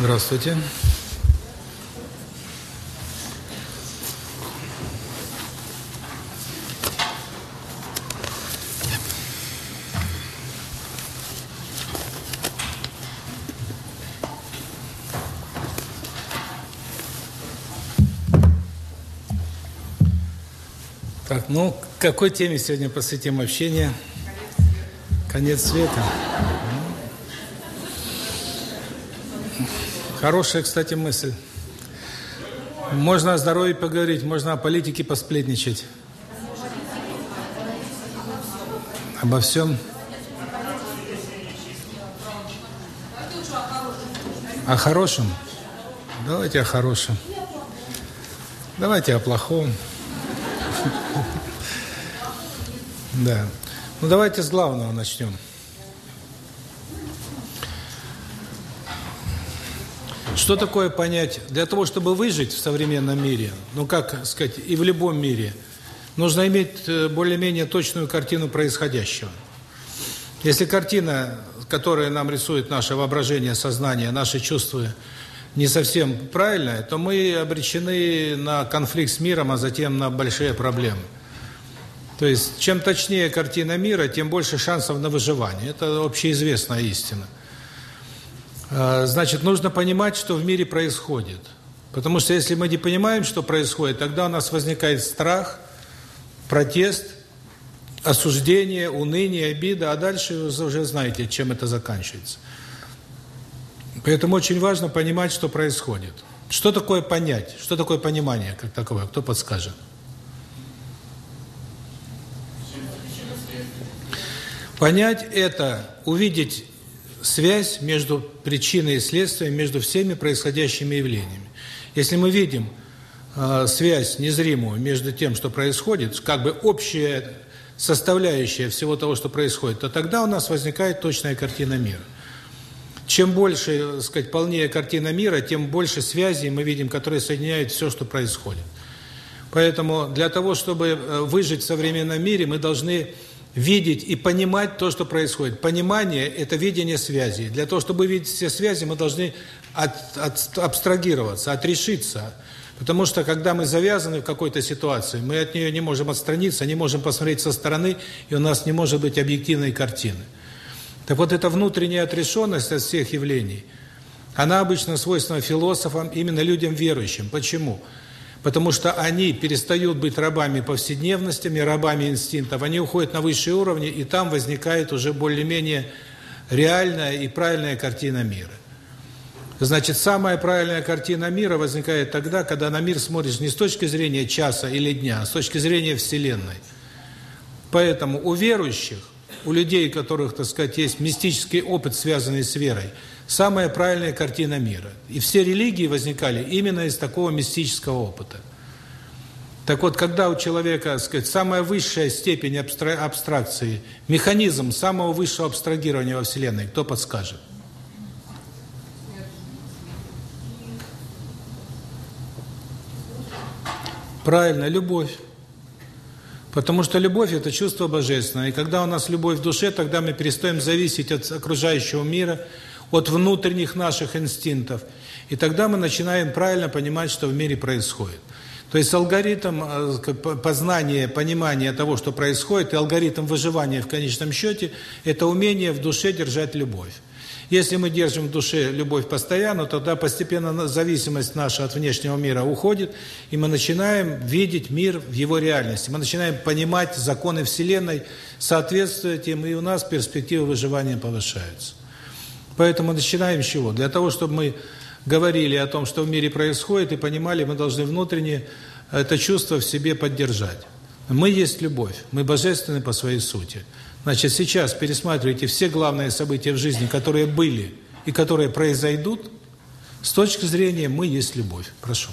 Здравствуйте. Так, ну, какой теме сегодня посвятим общение? Конец света. Хорошая, кстати, мысль. Можно о здоровье поговорить, можно о политике посплетничать. Обо всем. О хорошем? Давайте о хорошем. Давайте о плохом. Да. Ну, давайте с главного начнем. Что такое понять? Для того, чтобы выжить в современном мире, ну, как сказать, и в любом мире, нужно иметь э, более-менее точную картину происходящего. Если картина, которую нам рисует наше воображение, сознание, наши чувства, не совсем правильная, то мы обречены на конфликт с миром, а затем на большие проблемы. То есть, чем точнее картина мира, тем больше шансов на выживание. Это общеизвестная истина. А, значит, нужно понимать, что в мире происходит. Потому что если мы не понимаем, что происходит, тогда у нас возникает страх, протест, осуждение, уныние, обида, а дальше вы уже знаете, чем это заканчивается. Поэтому очень важно понимать, что происходит. Что такое понять? Что такое понимание как таковое? Кто подскажет? Понять – это увидеть связь между причиной и следствием, между всеми происходящими явлениями. Если мы видим э, связь незримую между тем, что происходит, как бы общая составляющая всего того, что происходит, то тогда у нас возникает точная картина мира. Чем больше, так сказать, полнее картина мира, тем больше связей мы видим, которые соединяют все, что происходит. Поэтому для того, чтобы э, выжить в современном мире, мы должны видеть и понимать то, что происходит. Понимание – это видение связи. Для того, чтобы видеть все связи, мы должны от, от, абстрагироваться, отрешиться. Потому что, когда мы завязаны в какой-то ситуации, мы от нее не можем отстраниться, не можем посмотреть со стороны, и у нас не может быть объективной картины. Так вот, эта внутренняя отрешенность от всех явлений, она обычно свойственна философам, именно людям верующим. Почему? Почему? Потому что они перестают быть рабами повседневностями, рабами инстинктов, они уходят на высшие уровни, и там возникает уже более-менее реальная и правильная картина мира. Значит, самая правильная картина мира возникает тогда, когда на мир смотришь не с точки зрения часа или дня, а с точки зрения Вселенной. Поэтому у верующих, у людей, у которых, так сказать, есть мистический опыт, связанный с верой – самая правильная картина мира. И все религии возникали именно из такого мистического опыта. Так вот, когда у человека, сказать, самая высшая степень абстракции, механизм самого высшего абстрагирования во Вселенной, кто подскажет? Правильно, любовь. Потому что любовь – это чувство божественное. И когда у нас любовь в душе, тогда мы перестаем зависеть от окружающего мира – от внутренних наших инстинктов. И тогда мы начинаем правильно понимать, что в мире происходит. То есть алгоритм э, познания, понимания того, что происходит, и алгоритм выживания в конечном счете – это умение в душе держать любовь. Если мы держим в душе любовь постоянно, тогда постепенно зависимость наша от внешнего мира уходит, и мы начинаем видеть мир в его реальности. Мы начинаем понимать законы Вселенной, соответствовать им, и у нас перспективы выживания повышаются. Поэтому начинаем с чего? Для того, чтобы мы говорили о том, что в мире происходит, и понимали, мы должны внутренне это чувство в себе поддержать. Мы есть любовь, мы божественны по своей сути. Значит, сейчас пересматривайте все главные события в жизни, которые были и которые произойдут, с точки зрения «мы есть любовь». Прошу.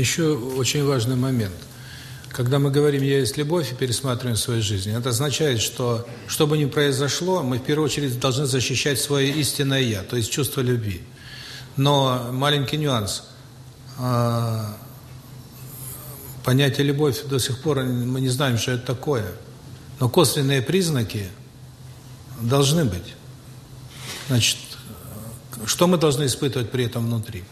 Еще очень важный момент. Когда мы говорим «я есть любовь» и пересматриваем свою жизнь, это означает, что, что бы ни произошло, мы в первую очередь должны защищать свое истинное «я», то есть чувство любви. Но маленький нюанс. А, понятие «любовь» до сих пор мы не знаем, что это такое. Но косвенные признаки должны быть. Значит, что мы должны испытывать при этом внутри?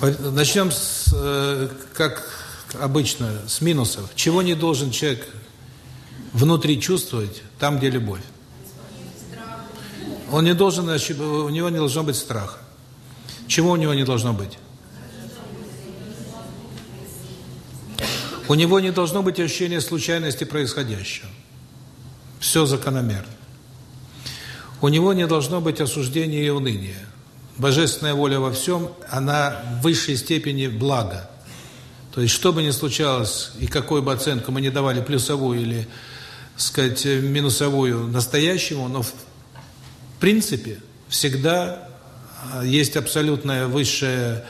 Начнем с, э, как обычно, с минусов. Чего не должен человек внутри чувствовать, там, где любовь? Он не должен, у него не должно быть страха. Чего у него не должно быть? У него не должно быть ощущения случайности происходящего. Все закономерно. У него не должно быть осуждения и уныния. Божественная воля во всем, она в высшей степени благо. То есть, что бы ни случалось, и какую бы оценку мы не давали, плюсовую или, сказать, минусовую настоящему, но в принципе всегда а, есть абсолютное высшее,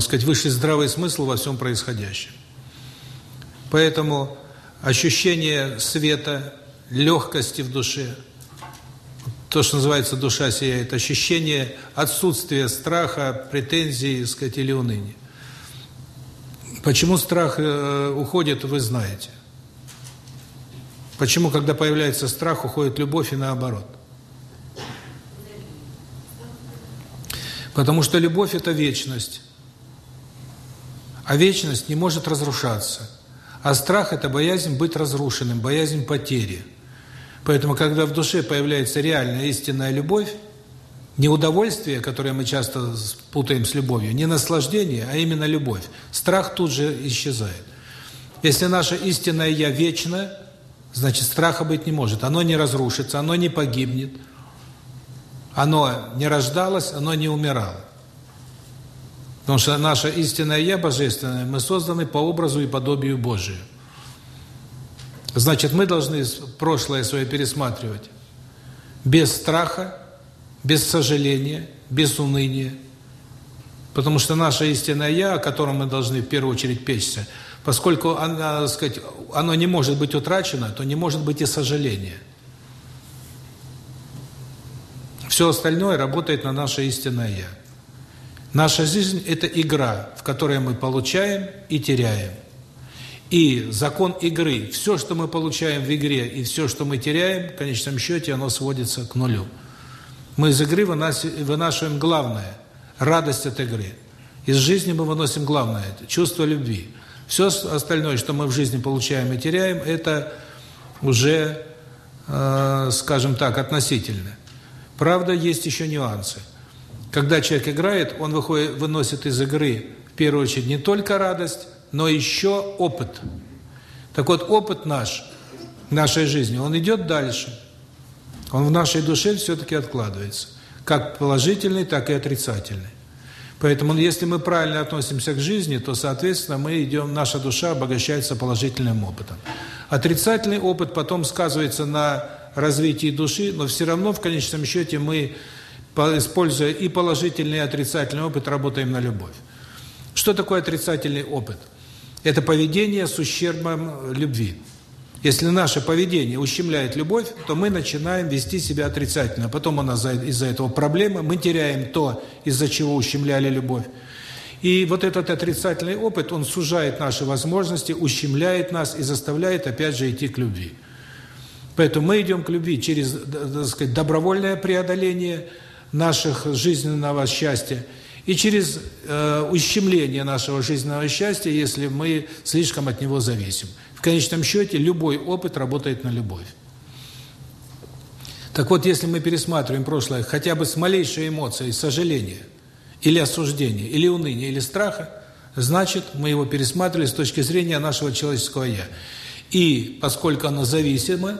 сказать, высший здравый смысл во всем происходящем. Поэтому ощущение света, легкости в душе – то, что называется душа сияет, ощущение отсутствия страха, претензий, сказать, или уныния. Почему страх э, уходит, вы знаете. Почему, когда появляется страх, уходит любовь и наоборот. Потому что любовь – это вечность. А вечность не может разрушаться. А страх – это боязнь быть разрушенным, боязнь потери – Поэтому, когда в душе появляется реальная истинная любовь, не удовольствие, которое мы часто путаем с любовью, не наслаждение, а именно любовь, страх тут же исчезает. Если наше истинное «я» вечно, значит, страха быть не может. Оно не разрушится, оно не погибнет. Оно не рождалось, оно не умирало. Потому что наше истинное «я» божественное, мы созданы по образу и подобию Божию. Значит, мы должны прошлое свое пересматривать без страха, без сожаления, без уныния. Потому что наше истинное «я», о котором мы должны в первую очередь печься, поскольку оно, сказать, оно не может быть утрачено, то не может быть и сожаления. Все остальное работает на наше истинное «я». Наша жизнь – это игра, в которой мы получаем и теряем. И закон игры, все, что мы получаем в игре, и все, что мы теряем, в конечном счете, оно сводится к нулю. Мы из игры вынашиваем главное – радость от игры. Из жизни мы выносим главное – чувство любви. Все остальное, что мы в жизни получаем и теряем, это уже, э, скажем так, относительно. Правда, есть еще нюансы. Когда человек играет, он выходит, выносит из игры, в первую очередь, не только радость, но еще опыт. Так вот, опыт наш, нашей жизни, он идет дальше. Он в нашей душе все-таки откладывается. Как положительный, так и отрицательный. Поэтому, если мы правильно относимся к жизни, то, соответственно, мы идем, наша душа обогащается положительным опытом. Отрицательный опыт потом сказывается на развитии души, но все равно, в конечном счете, мы, используя и положительный, и отрицательный опыт, работаем на любовь. Что такое отрицательный опыт? Это поведение с ущербом любви. Если наше поведение ущемляет любовь, то мы начинаем вести себя отрицательно. Потом у нас из-за этого проблемы, мы теряем то, из-за чего ущемляли любовь. И вот этот отрицательный опыт, он сужает наши возможности, ущемляет нас и заставляет опять же идти к любви. Поэтому мы идем к любви через, так сказать, добровольное преодоление наших жизненного счастья и через э, ущемление нашего жизненного счастья, если мы слишком от него зависим. В конечном счете, любой опыт работает на любовь. Так вот, если мы пересматриваем прошлое хотя бы с малейшей эмоцией сожаления, или осуждения, или уныния, или страха, значит, мы его пересматривали с точки зрения нашего человеческого «я». И поскольку оно зависимо,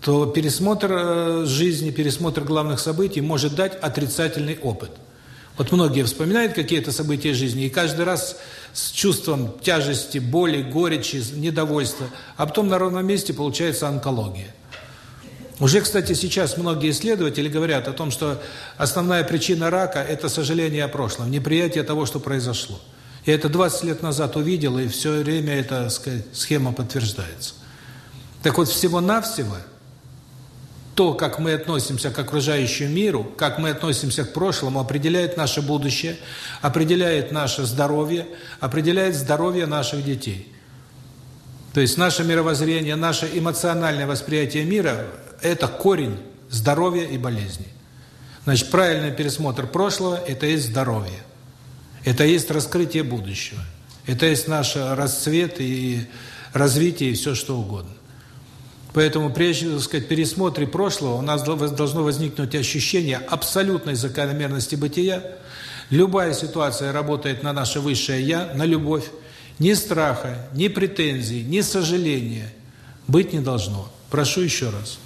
то пересмотр э, жизни, пересмотр главных событий может дать отрицательный опыт – вот многие вспоминают какие-то события жизни, и каждый раз с чувством тяжести, боли, горечи, недовольства, а потом на ровном месте получается онкология. Уже, кстати, сейчас многие исследователи говорят о том, что основная причина рака – это сожаление о прошлом, неприятие того, что произошло. Я это 20 лет назад увидел, и все время эта схема подтверждается. Так вот, всего-навсего то, как мы относимся к окружающему миру, как мы относимся к прошлому, определяет наше будущее, определяет наше здоровье, определяет здоровье наших детей. То есть наше мировоззрение, наше эмоциональное восприятие мира – это корень здоровья и болезней. Значит, правильный пересмотр прошлого – это есть здоровье. Это есть раскрытие будущего. Это есть наш расцвет и развитие, и все что угодно. Поэтому прежде, так сказать, пересмотре прошлого у нас должно возникнуть ощущение абсолютной закономерности бытия. Любая ситуация работает на наше высшее «я», на любовь. Ни страха, ни претензий, ни сожаления быть не должно. Прошу еще раз.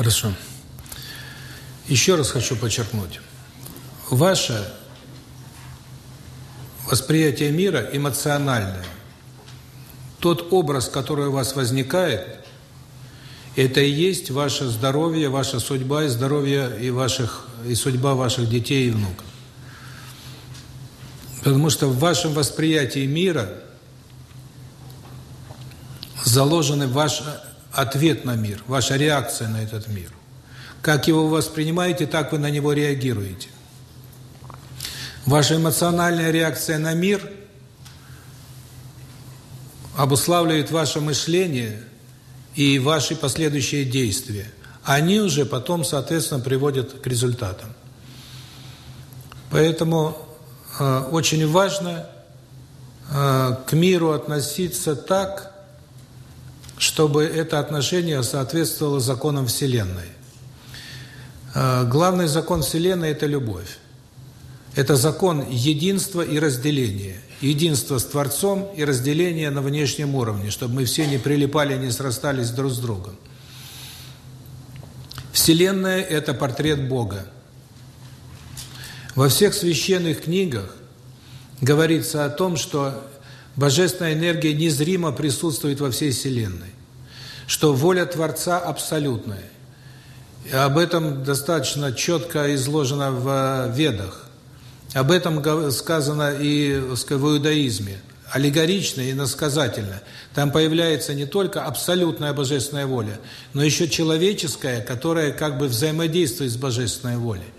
Хорошо. Еще раз хочу подчеркнуть. Ваше восприятие мира эмоциональное. Тот образ, который у вас возникает, это и есть ваше здоровье, ваша судьба и здоровье и ваших и судьба ваших детей и внуков. Потому что в вашем восприятии мира заложен ваш ответ на мир, ваша реакция на этот мир. Как его воспринимаете, так вы на него реагируете. Ваша эмоциональная реакция на мир обуславливает ваше мышление и ваши последующие действия. Они уже потом, соответственно, приводят к результатам. Поэтому э, очень важно э, к миру относиться так, чтобы это отношение соответствовало законам Вселенной. Э, главный закон Вселенной – это любовь. Это закон единства и разделения. Единство с Творцом и разделение на внешнем уровне, чтобы мы все не прилипали, не срастались друг с другом. Вселенная – это портрет Бога. Во всех священных книгах говорится о том, что божественная энергия незримо присутствует во всей Вселенной, что воля Творца абсолютная. И об этом достаточно четко изложено в Ведах. Об этом сказано и в иудаизме, аллегорично и насказательно. Там появляется не только абсолютная божественная воля, но еще человеческая, которая как бы взаимодействует с божественной волей.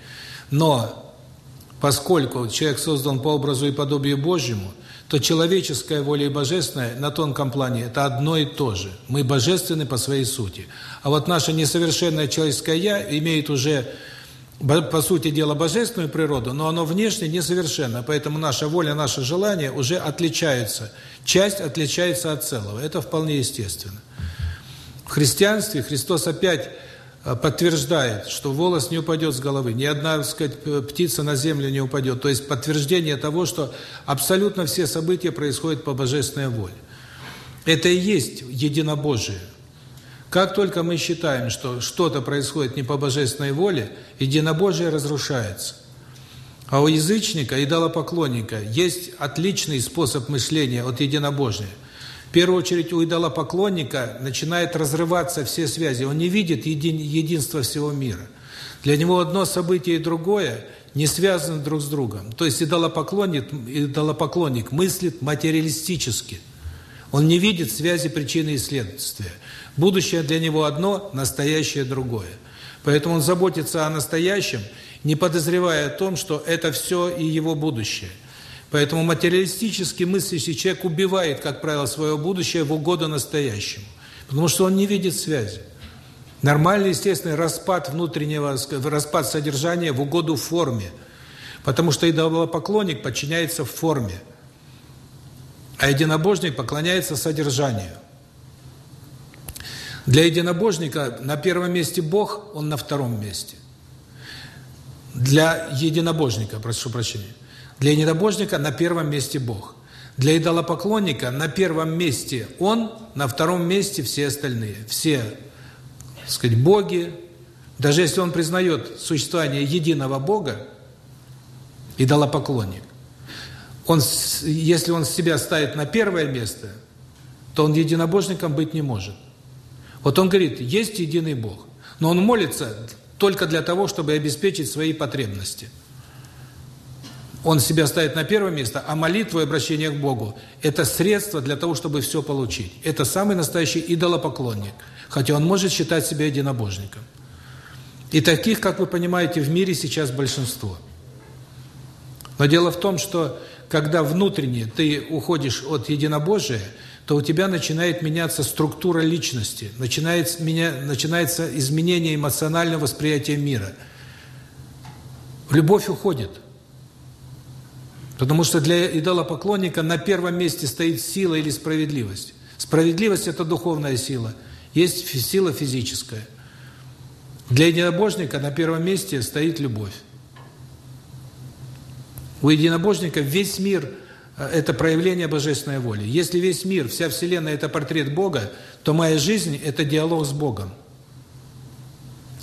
Но поскольку человек создан по образу и подобию Божьему, то человеческая воля и божественная на тонком плане – это одно и то же. Мы божественны по своей сути. А вот наше несовершенное человеческое «я» имеет уже по сути дела, божественную природу, но оно внешне несовершенно, поэтому наша воля, наше желание уже отличаются. Часть отличается от целого. Это вполне естественно. В христианстве Христос опять подтверждает, что волос не упадет с головы, ни одна, сказать, птица на землю не упадет. То есть подтверждение того, что абсолютно все события происходят по божественной воле. Это и есть единобожие. Как только мы считаем, что что-то происходит не по божественной воле, единобожие разрушается. А у язычника, идолопоклонника, есть отличный способ мышления от единобожия. В первую очередь у идолопоклонника начинает разрываться все связи. Он не видит един, единства всего мира. Для него одно событие и другое не связаны друг с другом. То есть идолопоклонник, идолопоклонник мыслит материалистически. Он не видит связи причины и следствия. Будущее для него одно, настоящее другое. Поэтому он заботится о настоящем, не подозревая о том, что это все и его будущее. Поэтому материалистически мыслящий человек убивает, как правило, свое будущее в угоду настоящему. Потому что он не видит связи. Нормальный, естественный распад внутреннего, распад содержания в угоду форме. Потому что идолопоклонник подчиняется форме, а единобожник поклоняется содержанию. Для единобожника на первом месте Бог, он на втором месте. Для единобожника, прошу прощения. Для единобожника на первом месте Бог. Для идолопоклонника на первом месте он, на втором месте все остальные. Все, так сказать, боги. Даже если он признает существование единого Бога, идолопоклонник, он, если он себя ставит на первое место, то он единобожником быть не может. Вот он говорит, есть единый Бог, но он молится только для того, чтобы обеспечить свои потребности. Он себя ставит на первое место, а молитва и обращение к Богу – это средство для того, чтобы все получить. Это самый настоящий идолопоклонник, хотя он может считать себя единобожником. И таких, как вы понимаете, в мире сейчас большинство. Но дело в том, что когда внутренне ты уходишь от единобожия – то у тебя начинает меняться структура личности, начинает меня, начинается изменение эмоционального восприятия мира. Любовь уходит. Потому что для идолопоклонника на первом месте стоит сила или справедливость. Справедливость – это духовная сила, есть сила физическая. Для единобожника на первом месте стоит любовь. У единобожника весь мир Э, это проявление божественной воли. Если весь мир, вся Вселенная – это портрет Бога, то моя жизнь – это диалог с Богом.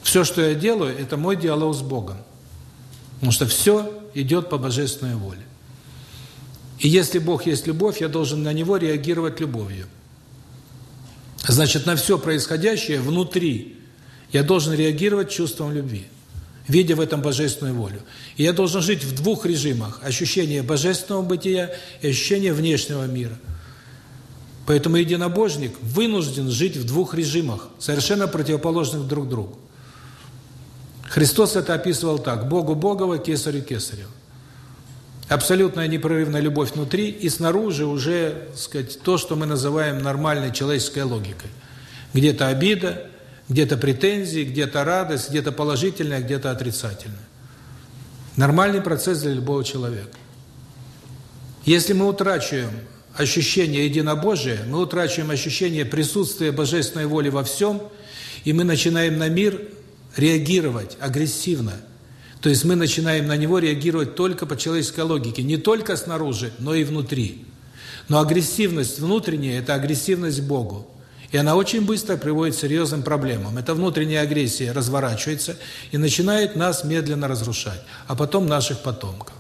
Все, что я делаю, это мой диалог с Богом. Потому что все идет по божественной воле. И если Бог есть любовь, я должен на Него реагировать любовью. Значит, на все происходящее внутри я должен реагировать чувством любви, видя в этом божественную волю. И я должен жить в двух режимах – ощущение божественного бытия и ощущение внешнего мира. Поэтому единобожник вынужден жить в двух режимах, совершенно противоположных друг другу. Христос это описывал так – Богу Богова, Кесарю Кесарева. Абсолютная непрерывная любовь внутри и снаружи уже, сказать, то, что мы называем нормальной человеческой логикой. Где-то обида, где-то претензии, где-то радость, где-то положительная, где-то отрицательная. Нормальный процесс для любого человека. Если мы утрачиваем ощущение единобожия, мы утрачиваем ощущение присутствия божественной воли во всем, и мы начинаем на мир реагировать агрессивно. То есть мы начинаем на него реагировать только по человеческой логике, не только снаружи, но и внутри. Но агрессивность внутренняя – это агрессивность Богу. И она очень быстро приводит к серьезным проблемам. Эта внутренняя агрессия разворачивается и начинает нас медленно разрушать, а потом наших потомков.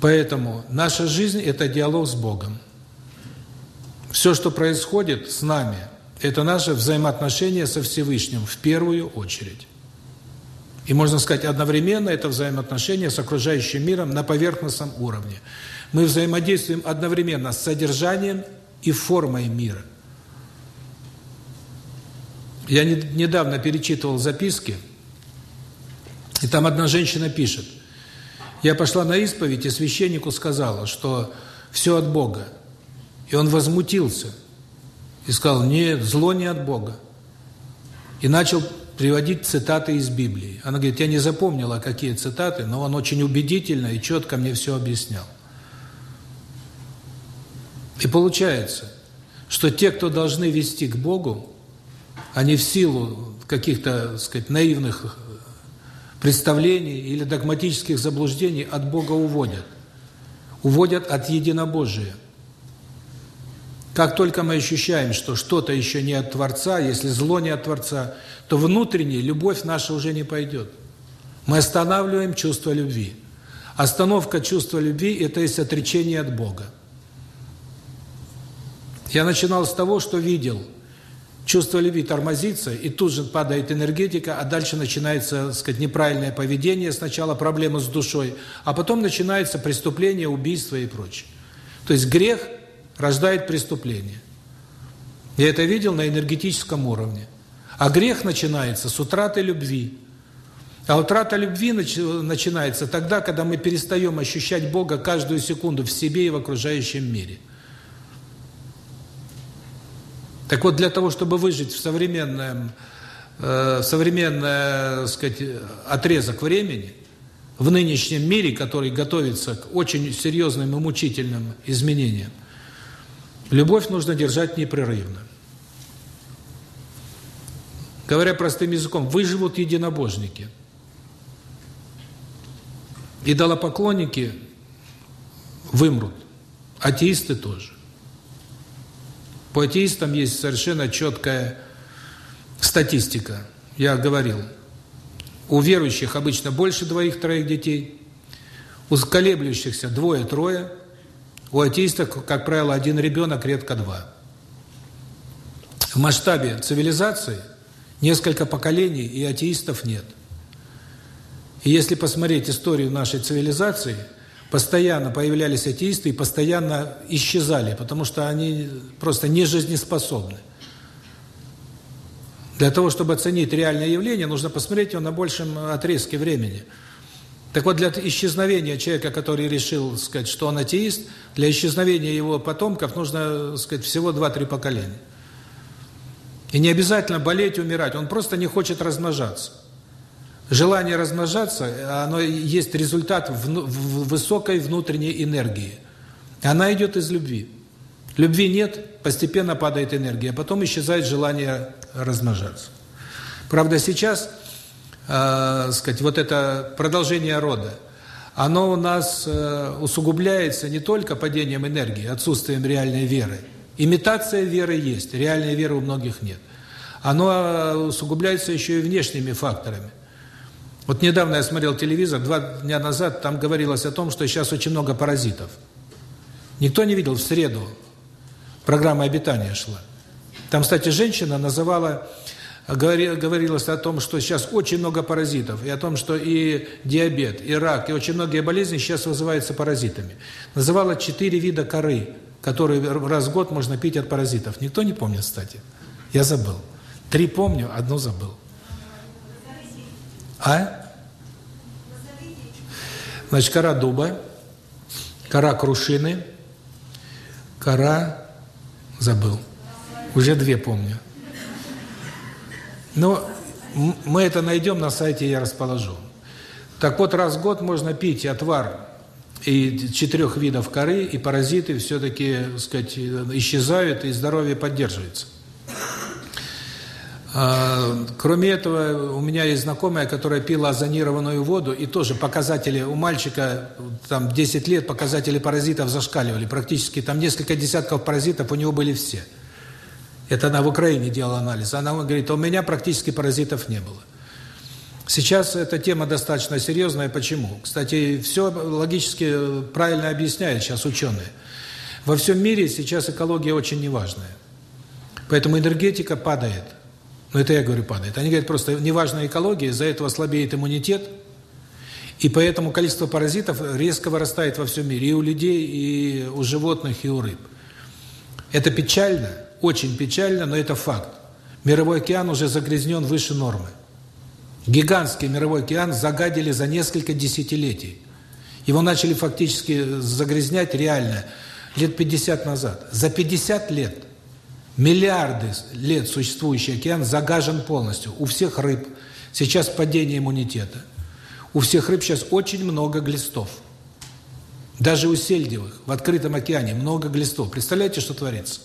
Поэтому наша жизнь – это диалог с Богом. Все, что происходит с нами, это наше взаимоотношение со Всевышним в первую очередь. И можно сказать, одновременно это взаимоотношения с окружающим миром на поверхностном уровне. Мы взаимодействуем одновременно с содержанием и формой мира. Я недавно перечитывал записки, и там одна женщина пишет, я пошла на исповедь, и священнику сказала, что все от Бога. И он возмутился и сказал, нет, зло не от Бога. И начал приводить цитаты из Библии. Она говорит, я не запомнила, какие цитаты, но он очень убедительно и четко мне все объяснял. И получается, что те, кто должны вести к Богу, они в силу каких-то, сказать, наивных представлений или догматических заблуждений от Бога уводят. Уводят от единобожия. Как только мы ощущаем, что что-то еще не от Творца, если зло не от Творца, то внутренне любовь наша уже не пойдет. Мы останавливаем чувство любви. Остановка чувства любви – это есть отречение от Бога. Я начинал с того, что видел. Чувство любви тормозится, и тут же падает энергетика, а дальше начинается, так сказать, неправильное поведение, сначала проблемы с душой, а потом начинается преступление, убийство и прочее. То есть грех рождает преступление. Я это видел на энергетическом уровне. А грех начинается с утраты любви. А утрата любви начинается тогда, когда мы перестаем ощущать Бога каждую секунду в себе и в окружающем мире – так вот, для того, чтобы выжить в современном, э, современный, сказать, отрезок времени, в нынешнем мире, который готовится к очень серьезным и мучительным изменениям, любовь нужно держать непрерывно. Говоря простым языком, выживут единобожники. Идолопоклонники вымрут, атеисты тоже. По атеистам есть совершенно четкая статистика. Я говорил, у верующих обычно больше двоих-троих детей, у колеблющихся двое-трое, у атеистов, как правило, один ребенок, редко два. В масштабе цивилизации несколько поколений и атеистов нет. И если посмотреть историю нашей цивилизации – постоянно появлялись атеисты и постоянно исчезали, потому что они просто не жизнеспособны. Для того, чтобы оценить реальное явление, нужно посмотреть его на большем отрезке времени. Так вот, для исчезновения человека, который решил, сказать, что он атеист, для исчезновения его потомков нужно, сказать, всего 2-3 поколения. И не обязательно болеть, умирать, он просто не хочет размножаться. Желание размножаться, оно есть результат высокой внутренней энергии. Она идет из любви. Любви нет, постепенно падает энергия, а потом исчезает желание размножаться. Правда, сейчас, э, сказать, вот это продолжение рода, оно у нас э, усугубляется не только падением энергии, отсутствием реальной веры. Имитация веры есть, реальной веры у многих нет. оно усугубляется еще и внешними факторами. Вот недавно я смотрел телевизор, два дня назад, там говорилось о том, что сейчас очень много паразитов. Никто не видел в среду, программа обитания шла. Там, кстати, женщина называла, говорилось о том, что сейчас очень много паразитов, и о том, что и диабет, и рак, и очень многие болезни сейчас вызываются паразитами. Называла четыре вида коры, которые раз в год можно пить от паразитов. Никто не помнит, кстати. Я забыл. Три помню, одну забыл. А? Значит, кора дуба, кора крушины, кора... Забыл. Уже две помню. Но мы это найдем на сайте, я расположу. Так вот, раз в год можно пить отвар и четырех видов коры, и паразиты все-таки, сказать, исчезают, и здоровье поддерживается. А, кроме этого, у меня есть знакомая, которая пила озонированную воду, и тоже показатели у мальчика, там 10 лет, показатели паразитов зашкаливали. Практически там несколько десятков паразитов у него были все. Это она в Украине делала анализ. Она говорит, у меня практически паразитов не было. Сейчас эта тема достаточно серьезная. Почему? Кстати, все логически правильно объясняют сейчас ученые. Во всем мире сейчас экология очень неважная. Поэтому энергетика падает. Но это я говорю падает. Они говорят просто, неважная экология, из-за этого слабеет иммунитет, и поэтому количество паразитов резко вырастает во всем мире. И у людей, и у животных, и у рыб. Это печально, очень печально, но это факт. Мировой океан уже загрязнен выше нормы. Гигантский мировой океан загадили за несколько десятилетий. Его начали фактически загрязнять реально лет 50 назад. За 50 лет – Миллиарды лет существующий океан загажен полностью. У всех рыб сейчас падение иммунитета. У всех рыб сейчас очень много глистов. Даже у сельдевых в открытом океане много глистов. Представляете, что творится?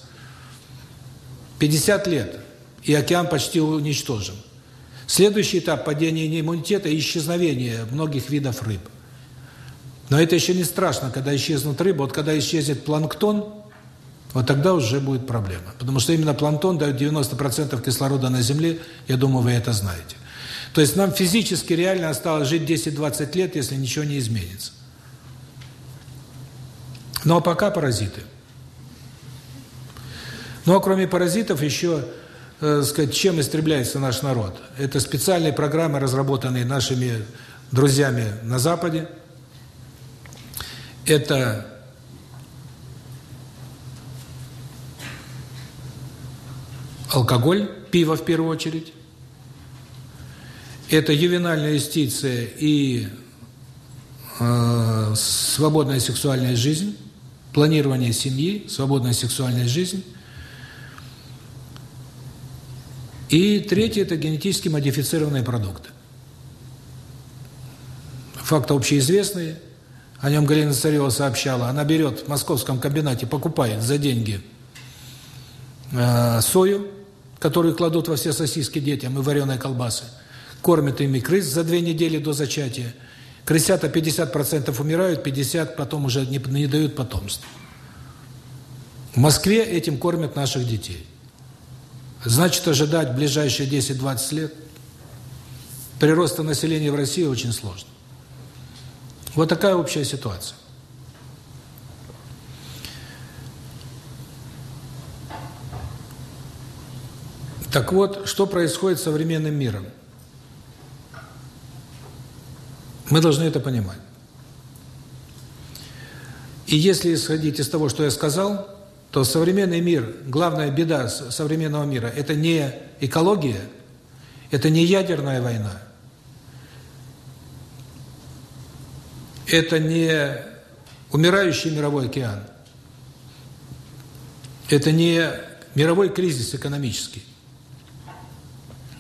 50 лет, и океан почти уничтожен. Следующий этап падения иммунитета – исчезновение многих видов рыб. Но это еще не страшно, когда исчезнут рыбы. Вот когда исчезнет планктон, вот тогда уже будет проблема. Потому что именно планктон дает 90% кислорода на Земле, я думаю, вы это знаете. То есть нам физически реально осталось жить 10-20 лет, если ничего не изменится. Ну а пока паразиты. Ну а кроме паразитов еще, э, сказать, чем истребляется наш народ? Это специальные программы, разработанные нашими друзьями на Западе. Это алкоголь, пиво в первую очередь. Это ювенальная юстиция и э, свободная сексуальная жизнь, планирование семьи, свободная сексуальная жизнь. И третье – это генетически модифицированные продукты. Факты общеизвестные. О нем Галина Царева сообщала. Она берет в московском комбинате, покупает за деньги э, сою, которые кладут во все сосиски детям и вареные колбасы, кормят ими крыс за две недели до зачатия. Крысята 50% умирают, 50% потом уже не, не дают потомства. В Москве этим кормят наших детей. Значит, ожидать ближайшие 10-20 лет прироста населения в России очень сложно. Вот такая общая ситуация. Так вот, что происходит с современным миром? Мы должны это понимать. И если исходить из того, что я сказал, то современный мир, главная беда современного мира – это не экология, это не ядерная война, это не умирающий мировой океан, это не мировой кризис экономический.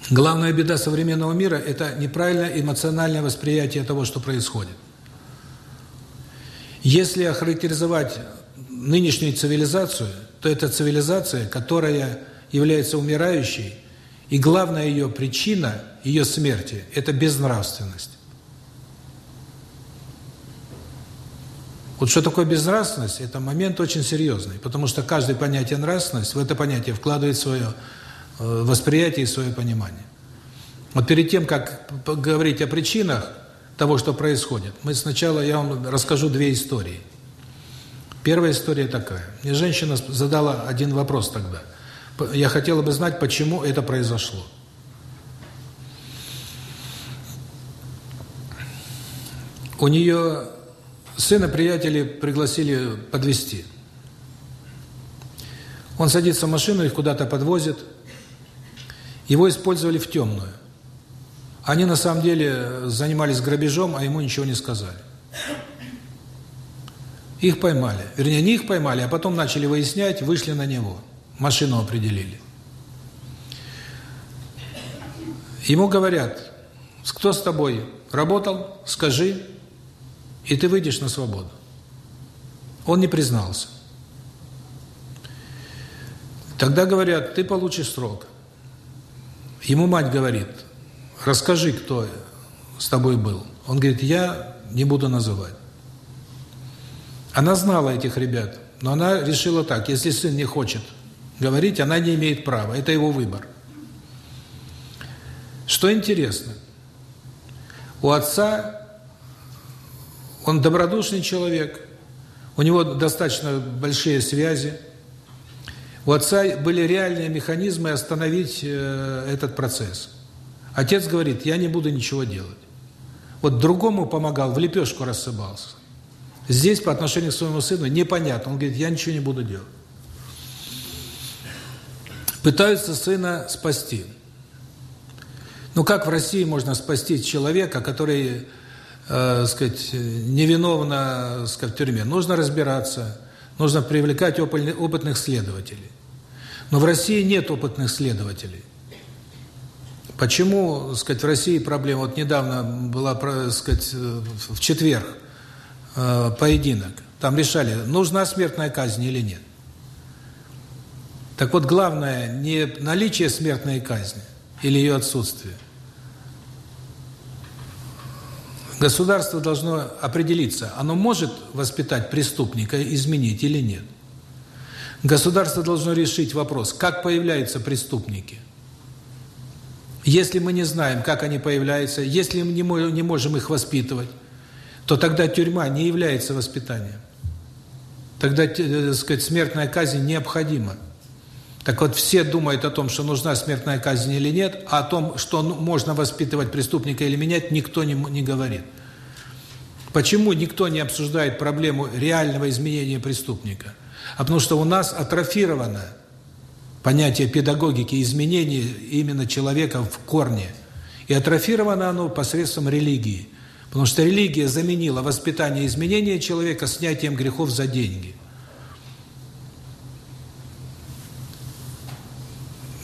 Главная беда современного мира – это неправильное эмоциональное восприятие того, что происходит. Если охарактеризовать нынешнюю цивилизацию, то это цивилизация, которая является умирающей, и главная ее причина ее смерти – это безнравственность. Вот что такое безнравственность – это момент очень серьезный, потому что каждое понятие нравственность в это понятие вкладывает свое э, восприятие и свое понимание. Вот перед тем, как говорить о причинах того, что происходит, мы сначала, я вам расскажу две истории. Первая история такая. Мне женщина задала один вопрос тогда. Я хотела бы знать, почему это произошло. У нее сына приятели пригласили подвести. Он садится в машину, их куда-то подвозит. Его использовали в темную. Они на самом деле занимались грабежом, а ему ничего не сказали. Их поймали. Вернее, не их поймали, а потом начали выяснять, вышли на него. Машину определили. Ему говорят, кто с тобой работал, скажи, и ты выйдешь на свободу. Он не признался. Тогда говорят, ты получишь срок. Ему мать говорит, расскажи, кто с тобой был. Он говорит, я не буду называть. Она знала этих ребят, но она решила так, если сын не хочет говорить, она не имеет права, это его выбор. Что интересно, у отца, он добродушный человек, у него достаточно большие связи, у отца были реальные механизмы остановить э, этот процесс. Отец говорит, я не буду ничего делать. Вот другому помогал, в лепешку рассыпался. Здесь по отношению к своему сыну непонятно. Он говорит, я ничего не буду делать. Пытаются сына спасти. Ну как в России можно спасти человека, который, э, сказать, невиновно, сказать, в тюрьме? Нужно разбираться, нужно привлекать опытных следователей. Но в России нет опытных следователей. Почему, сказать, в России проблема? Вот недавно была, сказать, в четверг э, поединок. Там решали, нужна смертная казнь или нет. Так вот, главное не наличие смертной казни или ее отсутствие. Государство должно определиться, оно может воспитать преступника, изменить или нет. Государство должно решить вопрос, как появляются преступники. Если мы не знаем, как они появляются, если мы не можем их воспитывать, то тогда тюрьма не является воспитанием. Тогда, э, так сказать, смертная казнь необходима. Так вот, все думают о том, что нужна смертная казнь или нет, а о том, что ну, можно воспитывать преступника или менять, никто не, не говорит. Почему никто не обсуждает проблему реального изменения преступника? а потому что у нас атрофировано понятие педагогики, изменения именно человека в корне. И атрофировано оно посредством религии. Потому что религия заменила воспитание и изменение человека снятием грехов за деньги –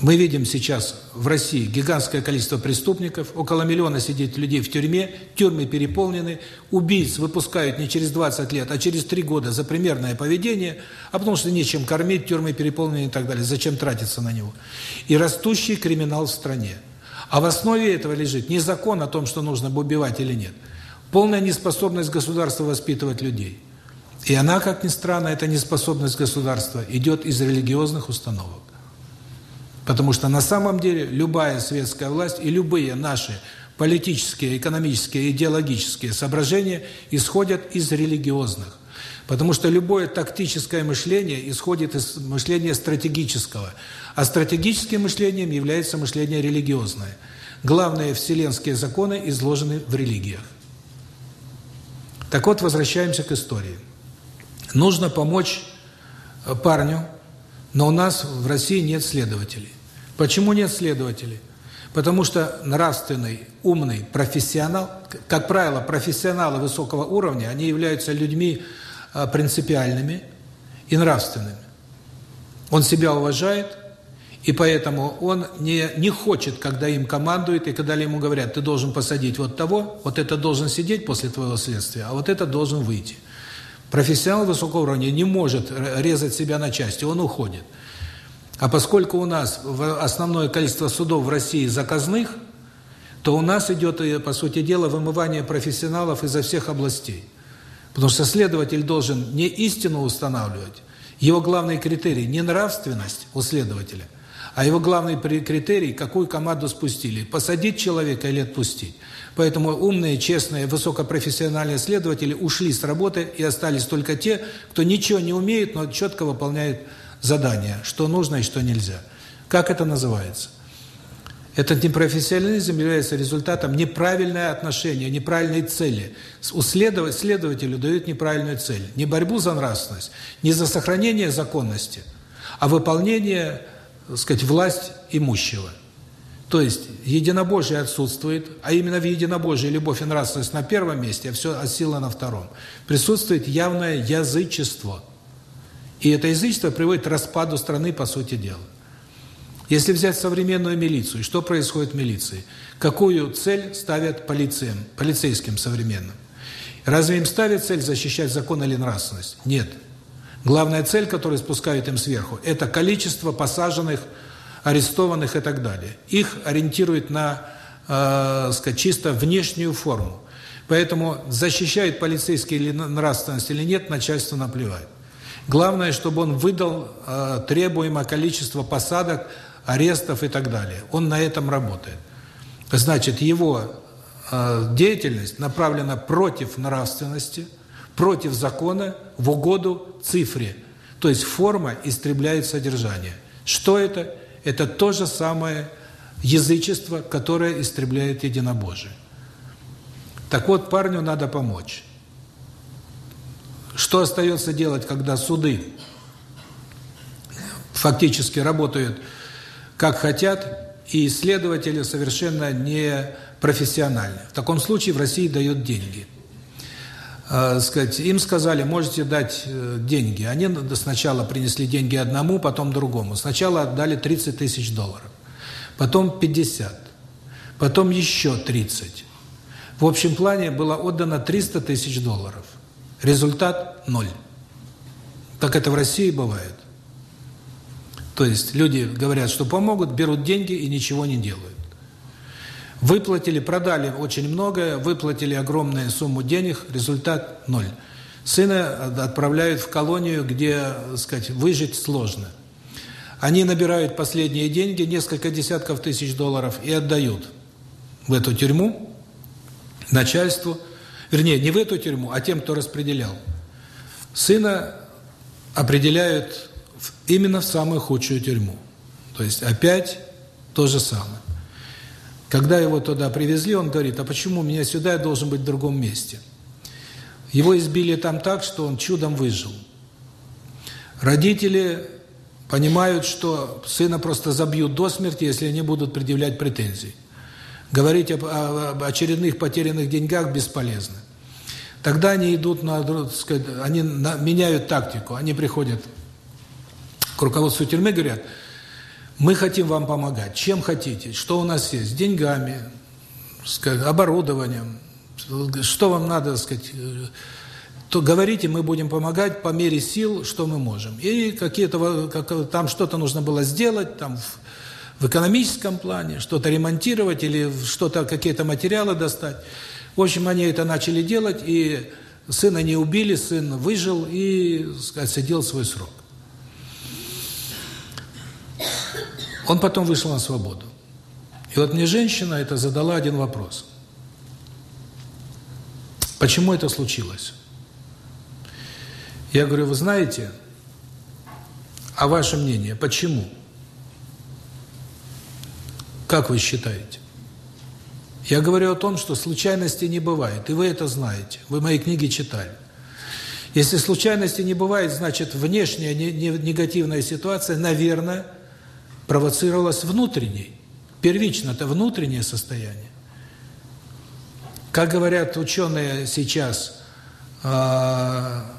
Мы видим сейчас в России гигантское количество преступников, около миллиона сидит людей в тюрьме, тюрьмы переполнены, убийц выпускают не через 20 лет, а через 3 года за примерное поведение, а потому что нечем кормить, тюрьмы переполнены и так далее, зачем тратиться на него. И растущий криминал в стране. А в основе этого лежит не закон о том, что нужно убивать или нет, полная неспособность государства воспитывать людей. И она, как ни странно, эта неспособность государства идет из религиозных установок. Потому что на самом деле любая светская власть и любые наши политические, экономические, идеологические соображения исходят из религиозных. Потому что любое тактическое мышление исходит из мышления стратегического. А стратегическим мышлением является мышление религиозное. Главные вселенские законы изложены в религиях. Так вот, возвращаемся к истории. Нужно помочь парню, но у нас в России нет следователей. Почему нет следователей? Потому что нравственный, умный профессионал, как правило, профессионалы высокого уровня, они являются людьми а, принципиальными и нравственными. Он себя уважает, и поэтому он не, не хочет, когда им командуют, и когда ему говорят, ты должен посадить вот того, вот это должен сидеть после твоего следствия, а вот это должен выйти. Профессионал высокого уровня не может резать себя на части, он уходит. А поскольку у нас основное количество судов в России заказных, то у нас идет, э, по сути дела, вымывание профессионалов изо всех областей. Потому что следователь должен не истину устанавливать, его главный критерий не нравственность у следователя, А его главный критерий, какую команду спустили, посадить человека или отпустить. Поэтому умные, честные, высокопрофессиональные следователи ушли с работы и остались только те, кто ничего не умеет, но четко выполняет задания, что нужно и что нельзя. Как это называется? Этот непрофессионализм является результатом неправильного отношения, неправильной цели. Следователю дают неправильную цель. Не борьбу за нравственность, не за сохранение законности, а выполнение, так сказать, власть имущего. То есть единобожие отсутствует, а именно в единобожии любовь и нравственность на первом месте, а все а сила на втором. Присутствует явное язычество. И это язычество приводит к распаду страны, по сути дела. Если взять современную милицию, что происходит в милиции? Какую цель ставят полициям, полицейским современным? Разве им ставят цель защищать закон или нравственность? Нет. Главная цель, которую спускают им сверху, это количество посаженных, арестованных и так далее. Их ориентируют на, э, чисто внешнюю форму. Поэтому защищает полицейский или нравственность или нет, начальство наплевает. Главное, чтобы он выдал э, требуемое количество посадок арестов и так далее. Он на этом работает. Значит, его э, деятельность направлена против нравственности, против закона, в угоду цифре. То есть форма истребляет содержание. Что это? Это то же самое язычество, которое истребляет единобожие. Так вот, парню надо помочь. Что остается делать, когда суды фактически работают как хотят, и исследователи совершенно не профессиональны. В таком случае в России дают деньги. Э, сказать, им сказали, можете дать э, деньги. Они сначала принесли деньги одному, потом другому. Сначала отдали 30 тысяч долларов, потом 50, потом еще 30. В общем плане было отдано 300 тысяч долларов. Результат – ноль. Так это в России бывает. То есть люди говорят, что помогут, берут деньги и ничего не делают. Выплатили, продали очень многое, выплатили огромную сумму денег, результат – ноль. Сына отправляют в колонию, где, так сказать, выжить сложно. Они набирают последние деньги, несколько десятков тысяч долларов, и отдают в эту тюрьму начальству, вернее, не в эту тюрьму, а тем, кто распределял. Сына определяют именно в самую худшую тюрьму. То есть опять то же самое. Когда его туда привезли, он говорит, а почему меня сюда, я должен быть в другом месте? Его избили там так, что он чудом выжил. Родители понимают, что сына просто забьют до смерти, если они будут предъявлять претензии. Говорить об, очередных потерянных деньгах бесполезно. Тогда они идут на, сказать, они меняют тактику. Они приходят к руководству тюрьмы говорят, мы хотим вам помогать, чем хотите, что у нас есть, деньгами, оборудованием, что вам надо, сказать, то говорите, мы будем помогать по мере сил, что мы можем. И какие-то как, там что-то нужно было сделать, там в, в экономическом плане, что-то ремонтировать или что-то какие-то материалы достать. В общем, они это начали делать, и сына не убили, сын выжил и, сказать, сидел свой срок. Он потом вышел на свободу. И вот мне женщина это задала один вопрос. Почему это случилось? Я говорю, вы знаете, а ваше мнение, почему? Как вы считаете? Я говорю о том, что случайностей не бывает, и вы это знаете. Вы мои книги читали. Если случайности не бывает, значит, внешняя негативная ситуация, наверное, провоцировалось внутренней. Первично это внутреннее состояние. Как говорят ученые сейчас, а,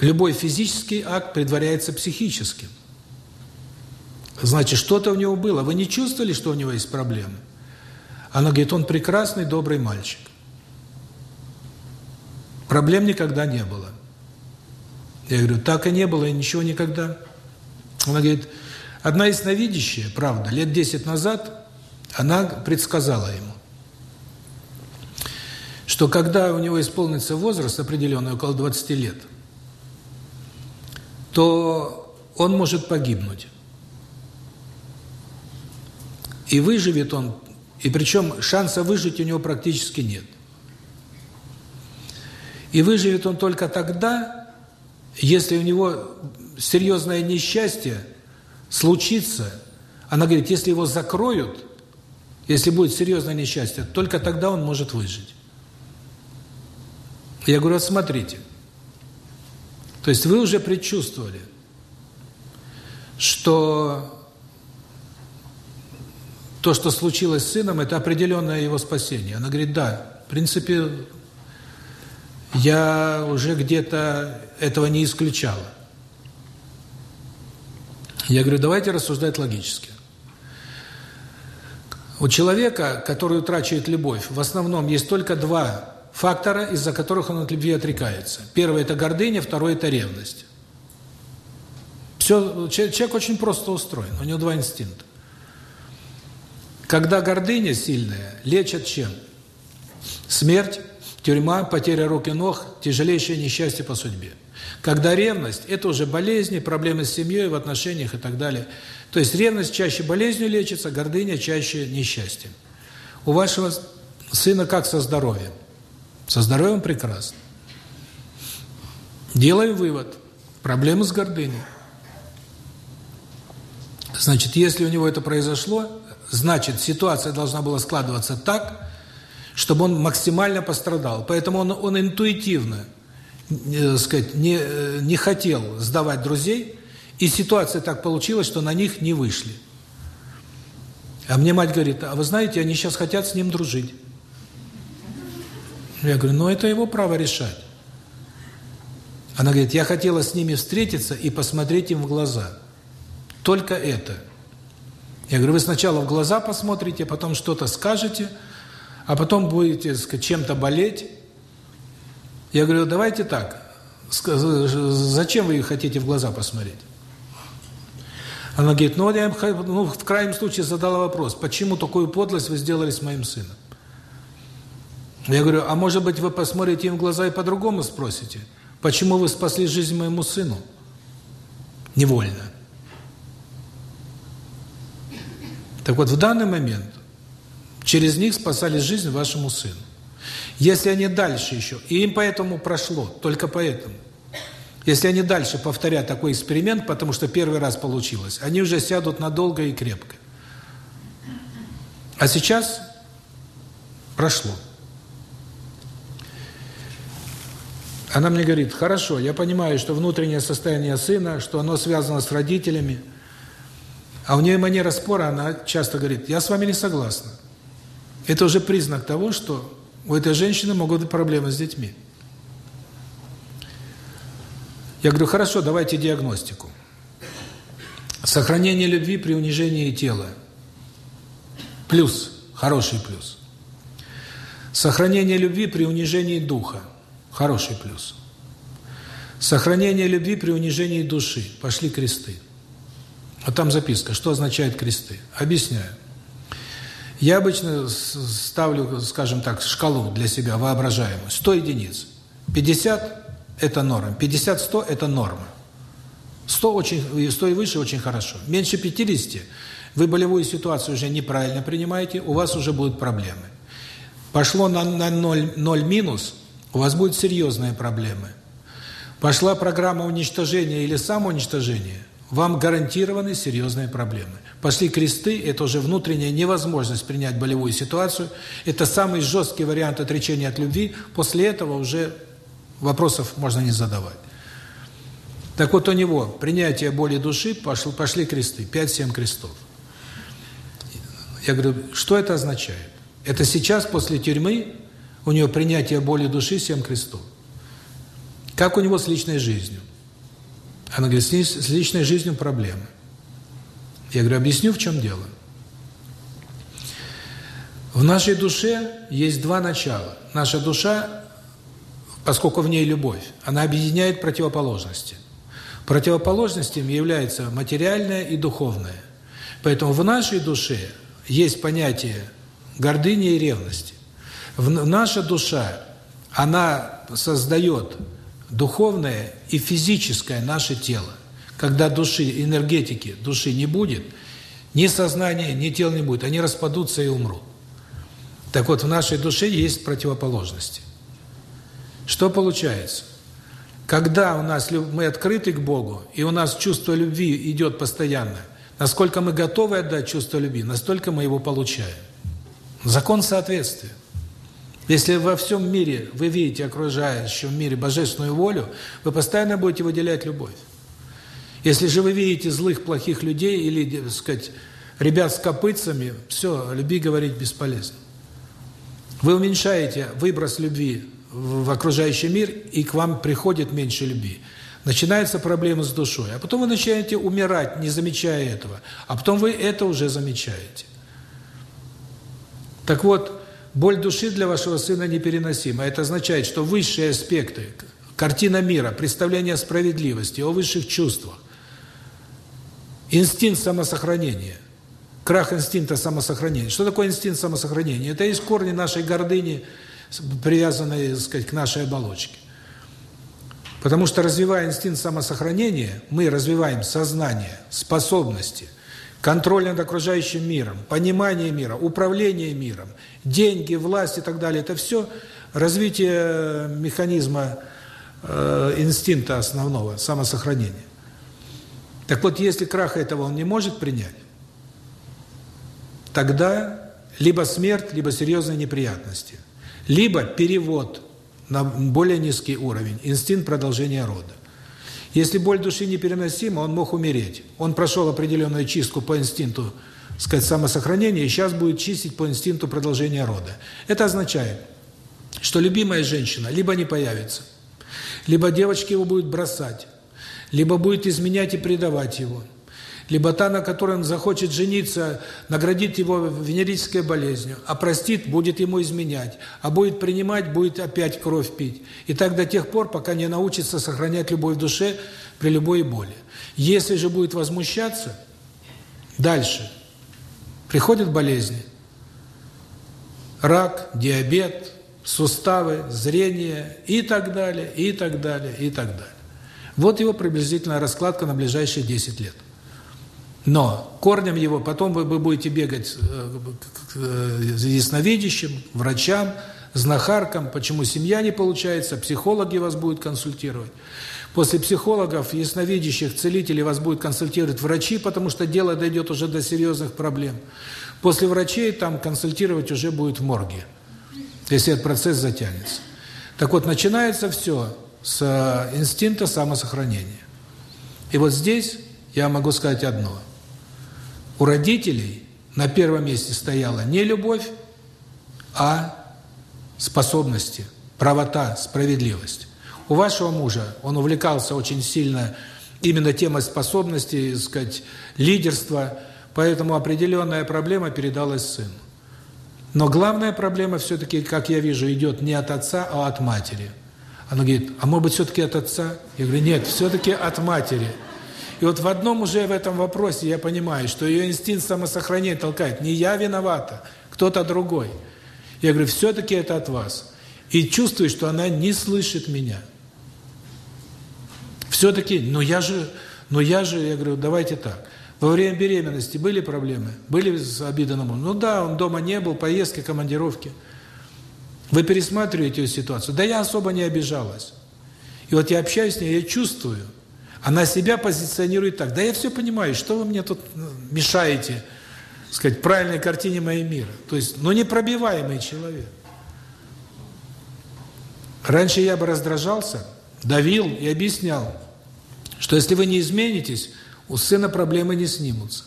любой физический акт предваряется психическим. Значит, что-то у него было. Вы не чувствовали, что у него есть проблемы? Она говорит, он прекрасный, добрый мальчик. Проблем никогда не было. Я говорю, так и не было, и ничего никогда. Она говорит, Одна ясновидящая, правда, лет 10 назад, она предсказала ему, что когда у него исполнится возраст определенный, около 20 лет, то он может погибнуть. И выживет он, и причем шанса выжить у него практически нет. И выживет он только тогда, если у него серьезное несчастье случится. Она говорит, если его закроют, если будет серьезное несчастье, только тогда он может выжить. Я говорю, смотрите. То есть вы уже предчувствовали, что то, что случилось с сыном, это определенное его спасение. Она говорит, да, в принципе, я уже где-то этого не исключала. Я говорю, давайте рассуждать логически. У человека, который утрачивает любовь, в основном есть только два фактора, из-за которых он от любви отрекается. Первый – это гордыня, второй – это ревность. Все, человек очень просто устроен, у него два инстинкта. Когда гордыня сильная, лечат чем? Смерть, тюрьма, потеря рук и ног, тяжелейшее несчастье по судьбе. Когда ревность – это уже болезни, проблемы с семьей, в отношениях и так далее. То есть ревность чаще болезнью лечится, гордыня чаще несчастьем. У вашего сына как со здоровьем? Со здоровьем прекрасно. Делаем вывод. Проблемы с гордыней. Значит, если у него это произошло, значит, ситуация должна была складываться так, чтобы он максимально пострадал. Поэтому он, он интуитивно, э, сказать, не, э, не хотел сдавать друзей, и ситуация так получилась, что на них не вышли. А мне мать говорит, а вы знаете, они сейчас хотят с ним дружить. Я говорю, ну это его право решать. Она говорит, я хотела с ними встретиться и посмотреть им в глаза. Только это. Я говорю, вы сначала в глаза посмотрите, потом что-то скажете, а потом будете чем-то болеть. Я говорю, давайте так, зачем вы хотите в глаза посмотреть? Она говорит, ну, я ну, в крайнем случае задала вопрос, почему такую подлость вы сделали с моим сыном? Я говорю, а может быть вы посмотрите им в глаза и по-другому спросите, почему вы спасли жизнь моему сыну? Невольно. Так вот, в данный момент через них спасали жизнь вашему сыну. Если они дальше еще, и им поэтому прошло, только поэтому, если они дальше повторят такой эксперимент, потому что первый раз получилось, они уже сядут надолго и крепко. А сейчас прошло. Она мне говорит, хорошо, я понимаю, что внутреннее состояние сына, что оно связано с родителями, а у нее манера спора, она часто говорит, я с вами не согласна. Это уже признак того, что у этой женщины могут быть проблемы с детьми. Я говорю, хорошо, давайте диагностику. Сохранение любви при унижении тела. Плюс, хороший плюс. Сохранение любви при унижении духа. Хороший плюс. Сохранение любви при унижении души. Пошли кресты. А там записка, что означает кресты. Объясняю. Я обычно ставлю, скажем так, шкалу для себя воображаемую. 100 единиц. 50 – это норма. 50-100 – это норма. 100, очень, 100 и выше – очень хорошо. Меньше 50 – вы болевую ситуацию уже неправильно принимаете, у вас уже будут проблемы. Пошло на, на 0, 0 минус, у вас будут серьезные проблемы. Пошла программа уничтожения или самоуничтожения – вам гарантированы серьезные проблемы. Пошли кресты, это уже внутренняя невозможность принять болевую ситуацию, это самый жесткий вариант отречения от любви, после этого уже вопросов можно не задавать. Так вот у него принятие боли души, пошли, пошли кресты, 5-7 крестов. Я говорю, что это означает? Это сейчас, после тюрьмы, у него принятие боли души 7 крестов. Как у него с личной жизнью? Она говорит, с личной жизнью проблемы. Я говорю, объясню, в чем дело. В нашей душе есть два начала. Наша душа, поскольку в ней любовь, она объединяет противоположности. Противоположностями является материальное и духовное. Поэтому в нашей душе есть понятие гордыни и ревности. В наша душа, она создает духовное и физическое наше тело. Когда души, энергетики души не будет, Ни сознания, ни тела не будет. Они распадутся и умрут. Так вот, в нашей душе есть противоположности. Что получается? Когда у нас мы открыты к Богу, и у нас чувство любви идет постоянно, насколько мы готовы отдать чувство любви, настолько мы его получаем. Закон соответствия. Если во всем мире вы видите окружающем мире божественную волю, вы постоянно будете выделять любовь. Если же вы видите злых, плохих людей или, так сказать, ребят с копытцами, все, любви говорить бесполезно. Вы уменьшаете выброс любви в окружающий мир, и к вам приходит меньше любви. Начинаются проблемы с душой. А потом вы начинаете умирать, не замечая этого. А потом вы это уже замечаете. Так вот, боль души для вашего сына непереносима. Это означает, что высшие аспекты, картина мира, представление о справедливости, о высших чувствах, инстинкт самосохранения, крах инстинкта самосохранения. Что такое инстинкт самосохранения? Это есть корни нашей гордыни, привязанные, так сказать, к нашей оболочке. Потому что развивая инстинкт самосохранения, мы развиваем сознание, способности, контроль над окружающим миром, понимание мира, управление миром, деньги, власть и так далее. Это все развитие механизма э, инстинкта основного, самосохранения. Так вот, если крах этого он не может принять, тогда либо смерть, либо серьезные неприятности, либо перевод на более низкий уровень, инстинкт продолжения рода. Если боль души непереносима, он мог умереть. Он прошел определенную чистку по инстинкту, сказать, самосохранения, и сейчас будет чистить по инстинкту продолжения рода. Это означает, что любимая женщина либо не появится, либо девочки его будут бросать, либо будет изменять и предавать его, либо та, на которой он захочет жениться, наградит его венерической болезнью, а простит, будет ему изменять, а будет принимать, будет опять кровь пить. И так до тех пор, пока не научится сохранять любовь в душе при любой боли. Если же будет возмущаться, дальше приходят болезни. Рак, диабет, суставы, зрение и так далее, и так далее, и так далее. Вот его приблизительная раскладка на ближайшие 10 лет. Но корнем его потом вы, вы будете бегать э, к ясновидящим, врачам, знахаркам, почему семья не получается, психологи вас будут консультировать. После психологов, ясновидящих, целителей вас будут консультировать врачи, потому что дело дойдет уже до серьезных проблем. После врачей там консультировать уже будет в морге, если этот процесс затянется. Так вот, начинается все с э, инстинкта самосохранения. И вот здесь я могу сказать одно. У родителей на первом месте стояла не любовь, а способности, правота, справедливость. У вашего мужа он увлекался очень сильно именно темой способности, сказать, лидерства, поэтому определенная проблема передалась сыну. Но главная проблема все-таки, как я вижу, идет не от отца, а от матери – она говорит, а может быть, все-таки от отца? Я говорю, нет, все-таки от матери. И вот в одном уже в этом вопросе я понимаю, что ее инстинкт самосохранения толкает. Не я виновата, кто-то другой. Я говорю, все-таки это от вас. И чувствую, что она не слышит меня. Все-таки, ну я же, ну я же, я говорю, давайте так. Во время беременности были проблемы? Были на мужа? Ну да, он дома не был, поездки, командировки. Вы пересматриваете ситуацию. Да я особо не обижалась. И вот я общаюсь с ней, я чувствую. Она себя позиционирует так. Да я все понимаю, что вы мне тут ну, мешаете, сказать, правильной картине моей мира. То есть, ну, непробиваемый человек. Раньше я бы раздражался, давил и объяснял, что если вы не изменитесь, у сына проблемы не снимутся.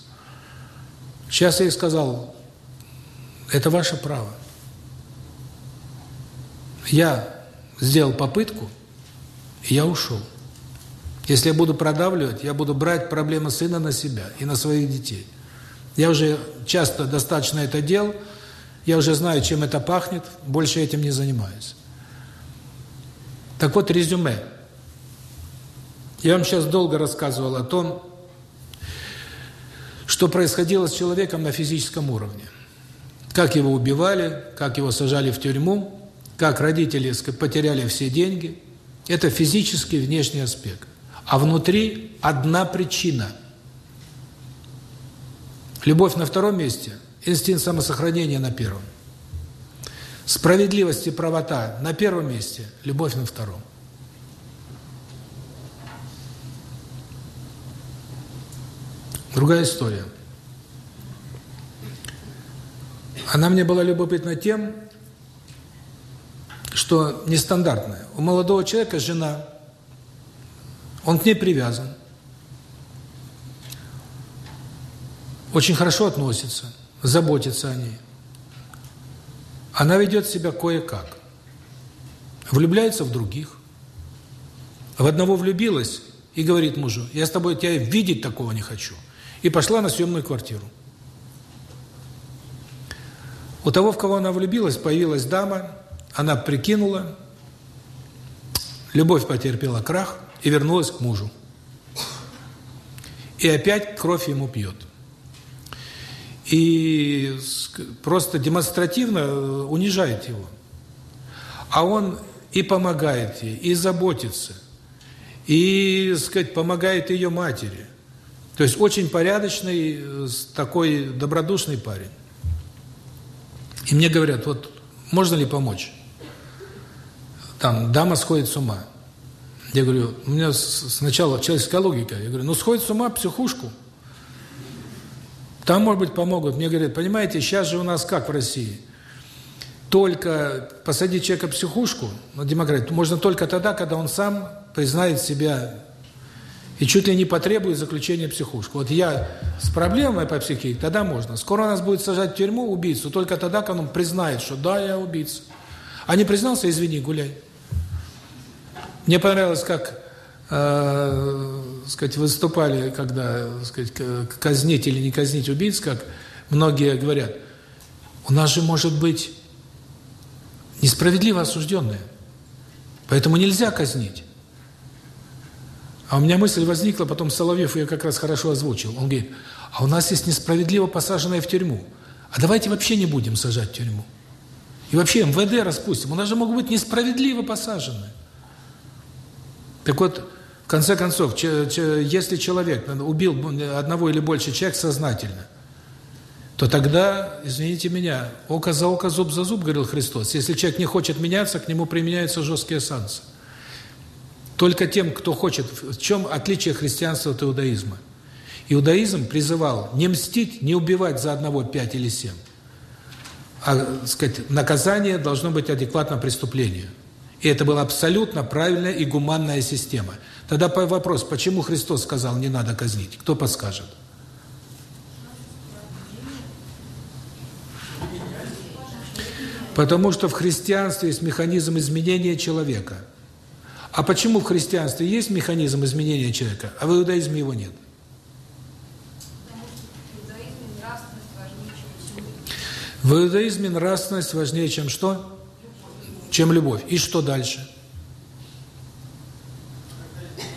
Сейчас я ей сказал, это ваше право. Я сделал попытку, и я ушел. Если я буду продавливать, я буду брать проблемы сына на себя и на своих детей. Я уже часто достаточно это делал, я уже знаю, чем это пахнет, больше этим не занимаюсь. Так вот, резюме. Я вам сейчас долго рассказывал о том, что происходило с человеком на физическом уровне. Как его убивали, как его сажали в тюрьму, как родители потеряли все деньги, это физический внешний аспект. А внутри одна причина. Любовь на втором месте, инстинкт самосохранения на первом. Справедливость и правота на первом месте, любовь на втором. Другая история. Она мне была любопытна тем, что нестандартная. У молодого человека жена, он к ней привязан, очень хорошо относится, заботится о ней. Она ведет себя кое-как. Влюбляется в других. В одного влюбилась и говорит мужу, я с тобой тебя видеть такого не хочу. И пошла на съемную квартиру. У того, в кого она влюбилась, появилась дама, она прикинула, любовь потерпела крах и вернулась к мужу. И опять кровь ему пьет. И просто демонстративно э, унижает его. А он и помогает ей, и заботится, и, сказать, помогает ее матери. То есть очень порядочный, э, такой добродушный парень. И мне говорят, вот можно ли помочь? Там дама сходит с ума. Я говорю, у меня сначала человеческая логика. Я говорю, ну сходит с ума психушку. Там, может быть, помогут. Мне говорят, понимаете, сейчас же у нас как в России? Только посадить человека в психушку, на демократию, можно только тогда, когда он сам признает себя и чуть ли не потребует заключения в психушку. Вот я с проблемой по психике, тогда можно. Скоро нас будет сажать в тюрьму убийцу только тогда, когда он признает, что да, я убийца. А не признался, извини, гуляй. Мне понравилось, как э, сказать, выступали, когда сказать, казнить или не казнить убийц, как многие говорят, у нас же может быть несправедливо осужденные, поэтому нельзя казнить. А у меня мысль возникла, потом Соловьев ее как раз хорошо озвучил. Он говорит, а у нас есть несправедливо посаженные в тюрьму. А давайте вообще не будем сажать в тюрьму. И вообще МВД распустим. У нас же могут быть несправедливо посаженные. Так вот, в конце концов, если человек убил одного или больше человек сознательно, то тогда, извините меня, око за око, зуб за зуб, говорил Христос. Если человек не хочет меняться, к нему применяются жесткие санкции. Только тем, кто хочет. В чем отличие христианства от иудаизма? Иудаизм призывал не мстить, не убивать за одного пять или семь. А, сказать, наказание должно быть адекватно преступлению. И это была абсолютно правильная и гуманная система. Тогда вопрос, почему Христос сказал, не надо казнить? Кто подскажет? Потому что в христианстве есть механизм изменения человека – а почему в христианстве есть механизм изменения человека, а в иудаизме его нет? В иудаизме нравственность важнее, чем что? Чем любовь. И что дальше?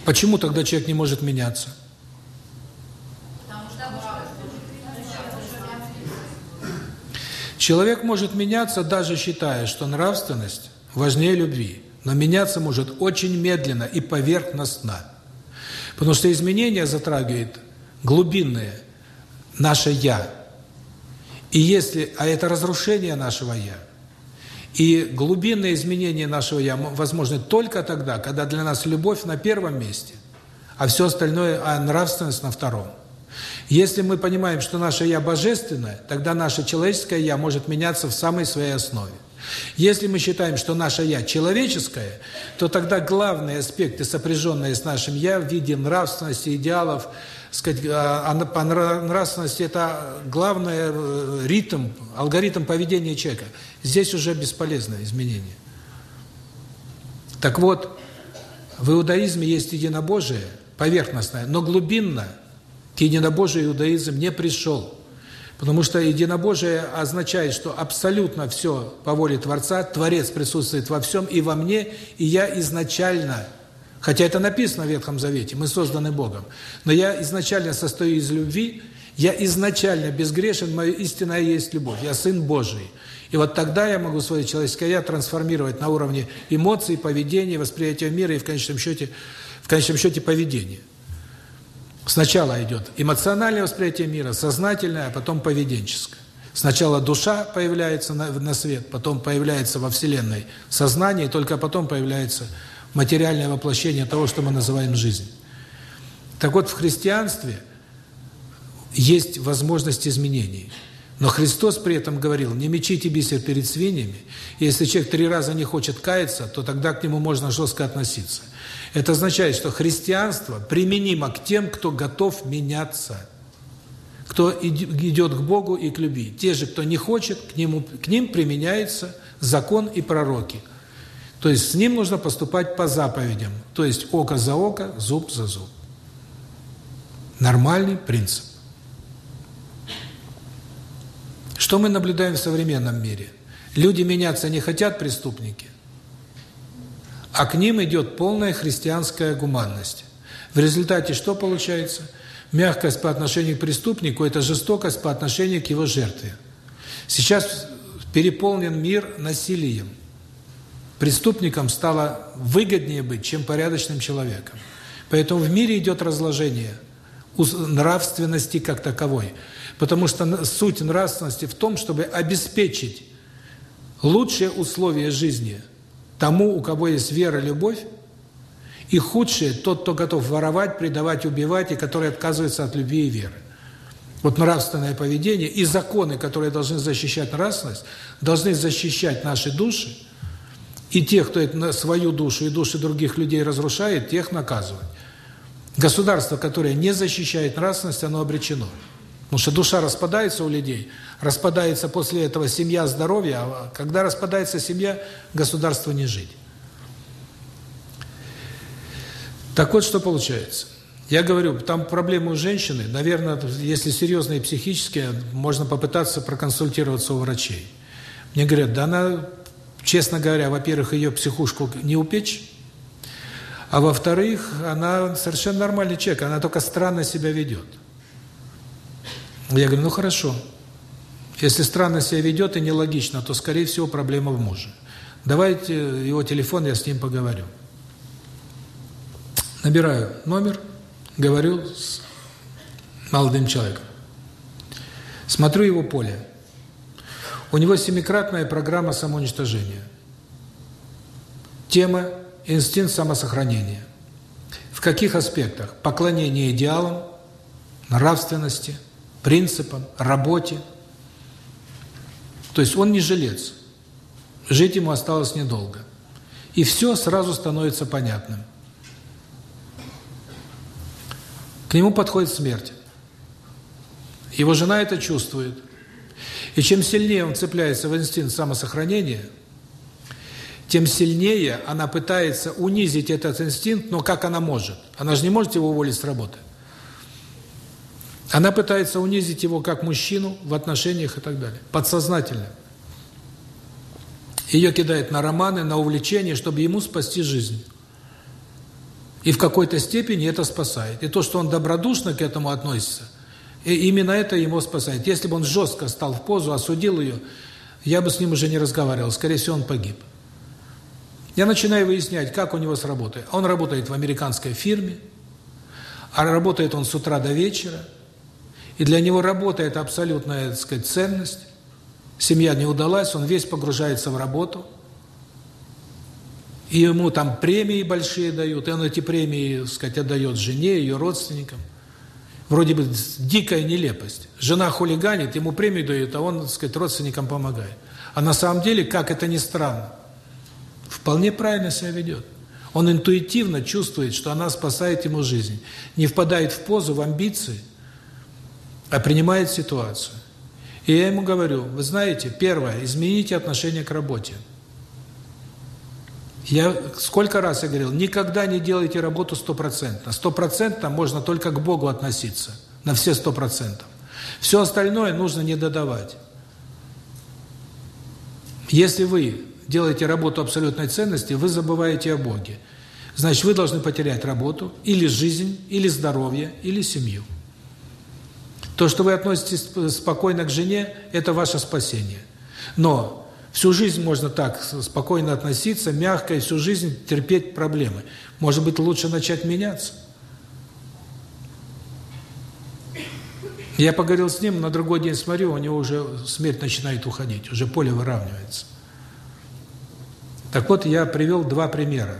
Почему тогда человек не может меняться? Человек может меняться, даже считая, что нравственность важнее любви. Но меняться может очень медленно и поверхностно. Потому что изменение затрагивает глубинное наше «я». И если, а это разрушение нашего «я». И глубинное изменение нашего «я» возможно только тогда, когда для нас любовь на первом месте, а все остальное, а нравственность на втором. Если мы понимаем, что наше «я» божественное, тогда наше человеческое «я» может меняться в самой своей основе. Если мы считаем, что наше «я» человеческое, то тогда главные аспекты, сопряженные с нашим «я» в виде нравственности, идеалов, сказать, а, а по нравственности это главный э, ритм, алгоритм поведения человека. Здесь уже бесполезное изменение. Так вот, в иудаизме есть единобожие, поверхностное, но глубинно к единобожию иудаизм не пришел. Потому что единобожие означает, что абсолютно все по воле Творца, Творец присутствует во всем и во мне, и я изначально, хотя это написано в Ветхом Завете, мы созданы Богом, но я изначально состою из любви, я изначально безгрешен, моя истинная есть любовь, я Сын Божий. И вот тогда я могу свое человеческое «я» трансформировать на уровне эмоций, поведения, восприятия мира и в конечном счете, в конечном счете поведения. Сначала идет эмоциональное восприятие мира, сознательное, а потом поведенческое. Сначала душа появляется на, на свет, потом появляется во Вселенной сознание, и только потом появляется материальное воплощение того, что мы называем жизнь. Так вот, в христианстве есть возможность изменений. Но Христос при этом говорил, не мечите бисер перед свиньями. Если человек три раза не хочет каяться, то тогда к нему можно жестко относиться. Это означает, что христианство применимо к тем, кто готов меняться. Кто идет к Богу и к любви. Те же, кто не хочет, к, нему, к ним применяется закон и пророки. То есть с ним нужно поступать по заповедям. То есть око за око, зуб за зуб. Нормальный принцип. Что мы наблюдаем в современном мире? Люди меняться не хотят, преступники, а к ним идет полная христианская гуманность. В результате что получается? Мягкость по отношению к преступнику – это жестокость по отношению к его жертве. Сейчас переполнен мир насилием. Преступникам стало выгоднее быть, чем порядочным человеком. Поэтому в мире идет разложение нравственности как таковой – Потому что суть нравственности в том, чтобы обеспечить лучшие условия жизни тому, у кого есть вера, любовь, и худшее – тот, кто готов воровать, предавать, убивать, и который отказывается от любви и веры. Вот нравственное поведение и законы, которые должны защищать нравственность, должны защищать наши души, и тех, кто свою душу и души других людей разрушает, тех наказывать. Государство, которое не защищает нравственность, оно обречено. Потому что душа распадается у людей, распадается после этого семья, здоровье, а когда распадается семья, государство не жить. Так вот, что получается. Я говорю, там проблемы у женщины, наверное, если серьезные психические, можно попытаться проконсультироваться у врачей. Мне говорят, да она, честно говоря, во-первых, ее психушку не упечь, а во-вторых, она совершенно нормальный человек, она только странно себя ведет. Я говорю, ну хорошо. Если странно себя ведет и нелогично, то, скорее всего, проблема в муже. Давайте его телефон, я с ним поговорю. Набираю номер, говорю с молодым человеком. Смотрю его поле. У него семикратная программа самоуничтожения. Тема – инстинкт самосохранения. В каких аспектах? Поклонение идеалам, нравственности – принципам, работе. То есть он не жилец. Жить ему осталось недолго. И все сразу становится понятным. К нему подходит смерть. Его жена это чувствует. И чем сильнее он цепляется в инстинкт самосохранения, тем сильнее она пытается унизить этот инстинкт, но как она может? Она же не может его уволить с работы. Она пытается унизить его как мужчину в отношениях и так далее. Подсознательно. Ее кидает на романы, на увлечения, чтобы ему спасти жизнь. И в какой-то степени это спасает. И то, что он добродушно к этому относится, и именно это его спасает. Если бы он жестко стал в позу, осудил ее, я бы с ним уже не разговаривал. Скорее всего, он погиб. Я начинаю выяснять, как у него сработает. Он работает в американской фирме, а работает он с утра до вечера – и для него работа – это абсолютная, так сказать, ценность. Семья не удалась, он весь погружается в работу. И ему там премии большие дают, и он эти премии, так сказать, отдает жене, ее родственникам. Вроде бы дикая нелепость. Жена хулиганит, ему премию дают, а он, так сказать, родственникам помогает. А на самом деле, как это ни странно, вполне правильно себя ведет. Он интуитивно чувствует, что она спасает ему жизнь. Не впадает в позу, в амбиции, а принимает ситуацию. И я ему говорю, вы знаете, первое, измените отношение к работе. Я сколько раз я говорил, никогда не делайте работу стопроцентно. Стопроцентно можно только к Богу относиться, на все сто процентов. Все остальное нужно не додавать. Если вы делаете работу абсолютной ценности, вы забываете о Боге. Значит, вы должны потерять работу, или жизнь, или здоровье, или семью. То, что вы относитесь спокойно к жене, это ваше спасение. Но всю жизнь можно так спокойно относиться, мягко, и всю жизнь терпеть проблемы. Может быть, лучше начать меняться? Я поговорил с ним, на другой день смотрю, у него уже смерть начинает уходить, уже поле выравнивается. Так вот, я привел два примера.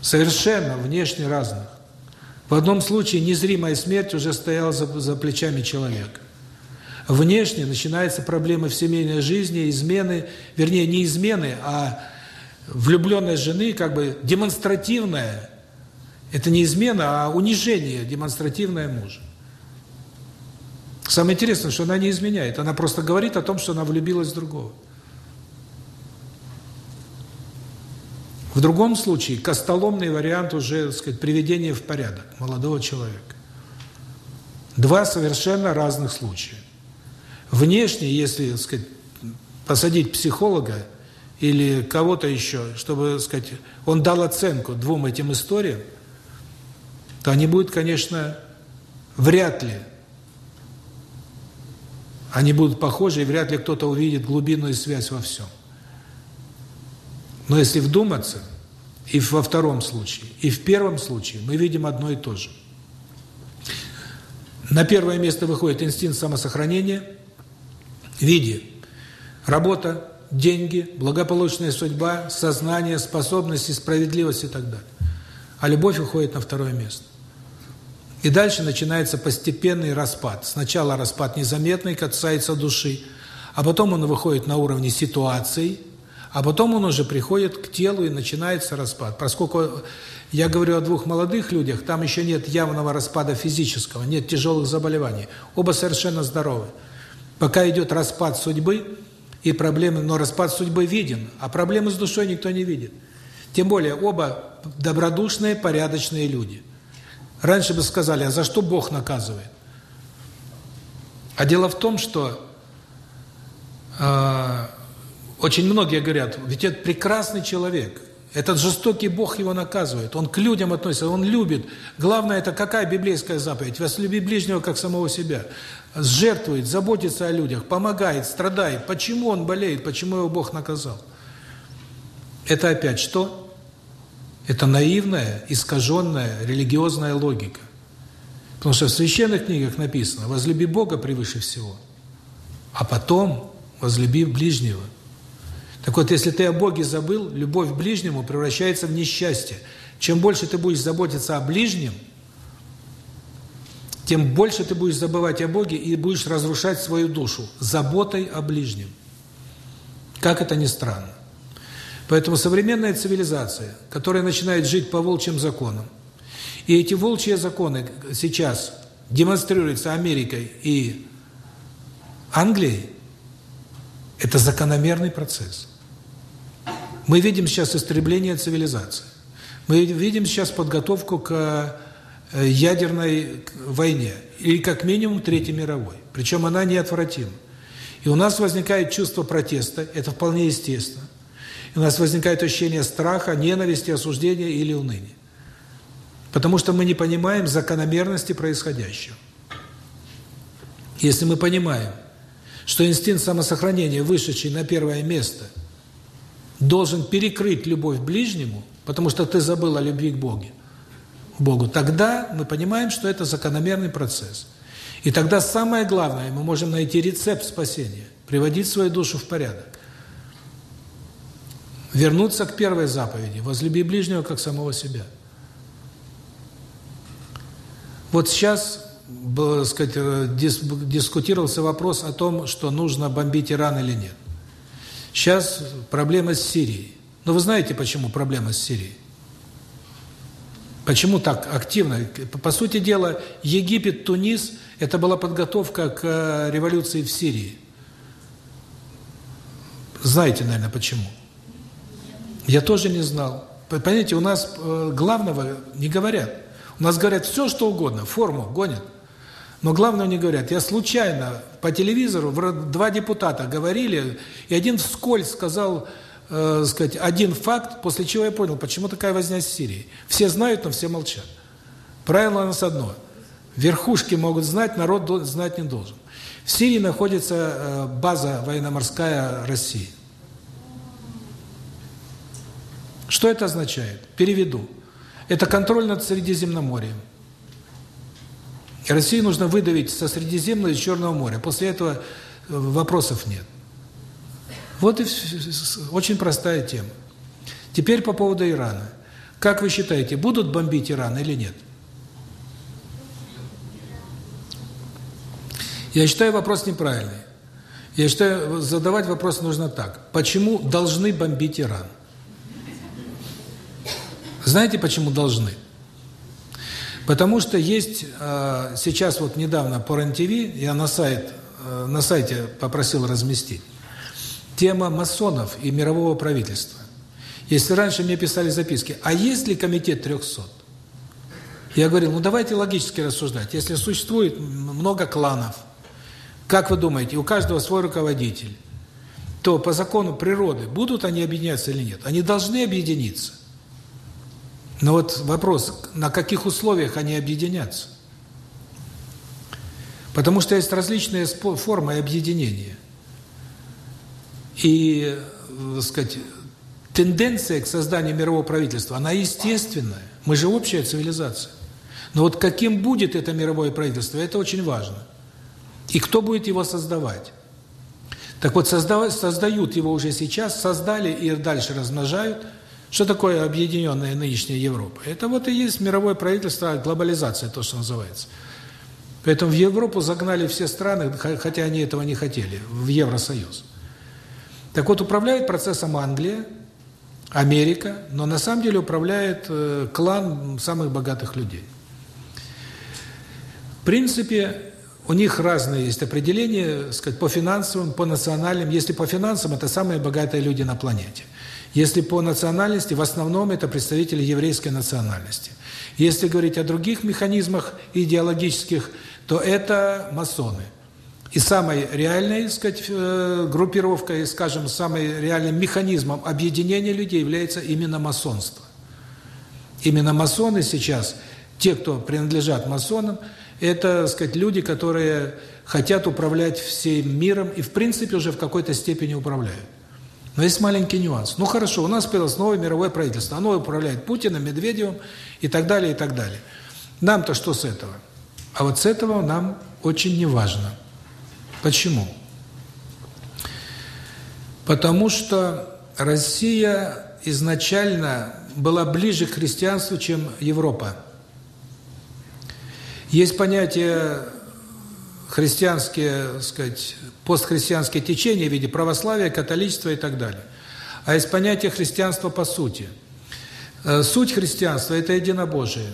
Совершенно внешне разных. В одном случае незримая смерть уже стояла за, за плечами человека. Внешне начинаются проблемы в семейной жизни, измены, вернее, не измены, а влюбленность жены, как бы демонстративная, это не измена, а унижение демонстративное мужа. Самое интересное, что она не изменяет, она просто говорит о том, что она влюбилась в другого. В другом случае костоломный вариант уже, так сказать, приведения в порядок молодого человека. Два совершенно разных случая. Внешне, если, так сказать, посадить психолога или кого-то еще, чтобы, так сказать, он дал оценку двум этим историям, то они будут, конечно, вряд ли они будут похожи, и вряд ли кто-то увидит глубинную связь во всем. Но если вдуматься, и во втором случае, и в первом случае мы видим одно и то же. На первое место выходит инстинкт самосохранения виде работа, деньги, благополучная судьба, сознание, способности, справедливость и так далее. А любовь уходит на второе место. И дальше начинается постепенный распад. Сначала распад незаметный, касается души, а потом он выходит на уровне ситуаций, а потом он уже приходит к телу и начинается распад. Поскольку я говорю о двух молодых людях, там еще нет явного распада физического, нет тяжелых заболеваний. Оба совершенно здоровы. Пока идет распад судьбы и проблемы, но распад судьбы виден, а проблемы с душой никто не видит. Тем более оба добродушные, порядочные люди. Раньше бы сказали, а за что Бог наказывает? А дело в том, что э, очень многие говорят, ведь это прекрасный человек, этот жестокий Бог его наказывает, он к людям относится, он любит. Главное, это какая библейская заповедь? Возлюби ближнего, как самого себя. Жертвует, заботится о людях, помогает, страдает. Почему он болеет, почему его Бог наказал? Это опять что? Это наивная, искаженная религиозная логика. Потому что в священных книгах написано «возлюби Бога превыше всего», а потом «возлюби ближнего». Так вот, если ты о Боге забыл, любовь к ближнему превращается в несчастье. Чем больше ты будешь заботиться о ближнем, тем больше ты будешь забывать о Боге и будешь разрушать свою душу заботой о ближнем. Как это ни странно. Поэтому современная цивилизация, которая начинает жить по волчьим законам, и эти волчьи законы сейчас демонстрируются Америкой и Англией, это закономерный процесс. Мы видим сейчас истребление цивилизации. Мы видим сейчас подготовку к э, ядерной войне, или как минимум Третьей мировой. Причем она неотвратима. И у нас возникает чувство протеста, это вполне естественно. И у нас возникает ощущение страха, ненависти, осуждения или уныния. Потому что мы не понимаем закономерности происходящего. Если мы понимаем, что инстинкт самосохранения, вышедший на первое место – должен перекрыть любовь к ближнему, потому что ты забыл о любви к Богу, Богу, тогда мы понимаем, что это закономерный процесс. И тогда самое главное, мы можем найти рецепт спасения, приводить свою душу в порядок. Вернуться к первой заповеди, возлюби ближнего, как самого себя. Вот сейчас, сказать, э, дискутировался вопрос о том, что нужно бомбить Иран или нет. Сейчас проблема с Сирией. Но вы знаете, почему проблема с Сирией? Почему так активно? По сути дела, Египет, Тунис – это была подготовка к э, революции в Сирии. Знаете, наверное, почему? Я тоже не знал. Понимаете, у нас э, главного не говорят. У нас говорят все, что угодно, форму гонят. Но главное не говорят. Я случайно по телевизору два депутата говорили, и один вскользь сказал, э, сказать, один факт, после чего я понял, почему такая возня с Сирией. Все знают, но все молчат. Правило у нас одно. Верхушки могут знать, народ знать не должен. В Сирии находится э, база военно-морская России. Что это означает? Переведу. Это контроль над Средиземноморьем. И России нужно выдавить со Средиземного и Черного моря. После этого э, вопросов нет. Вот и очень простая тема. Теперь по поводу Ирана. Как вы считаете, будут бомбить Иран или нет? Я считаю вопрос неправильный. Я считаю, задавать вопрос нужно так. Почему должны бомбить Иран? Знаете, почему должны? Потому что есть э, сейчас вот недавно по РЕН-ТВ, я на сайт э, на сайте попросил разместить, тема масонов и мирового правительства. Если раньше мне писали записки, а есть ли комитет 300? Я говорил, ну давайте логически рассуждать. Если существует много кланов, как вы думаете, у каждого свой руководитель, то по закону природы будут они объединяться или нет? Они должны объединиться. Но вот вопрос, на каких условиях они объединятся? Потому что есть различные формы объединения. И, так сказать, тенденция к созданию мирового правительства, она естественная. Мы же общая цивилизация. Но вот каким будет это мировое правительство, это очень важно. И кто будет его создавать? Так вот, создавать, создают его уже сейчас, создали и дальше размножают – что такое объединенная нынешняя Европа? Это вот и есть мировое правительство, глобализация, то, что называется. Поэтому в Европу загнали все страны, хотя они этого не хотели, в Евросоюз. Так вот, управляет процессом Англия, Америка, но на самом деле управляет э, клан самых богатых людей. В принципе, у них разные есть определения, сказать, по финансовым, по национальным. Если по финансам, это самые богатые люди на планете. Если по национальности, в основном это представители еврейской национальности. Если говорить о других механизмах идеологических, то это масоны. И самой реальной, так сказать, э, группировкой, скажем, самым реальным механизмом объединения людей является именно масонство. Именно масоны сейчас, те, кто принадлежат масонам, это, сказать, люди, которые хотят управлять всем миром и, в принципе, уже в какой-то степени управляют. Но есть маленький нюанс. Ну хорошо, у нас появилось новое мировое правительство. Оно управляет Путиным, Медведевым и так далее, и так далее. Нам-то что с этого? А вот с этого нам очень не важно. Почему? Потому что Россия изначально была ближе к христианству, чем Европа. Есть понятие христианские, сказать, постхристианские течения в виде православия, католичества и так далее. А есть понятие христианства по сути. Э, суть христианства – это единобожие.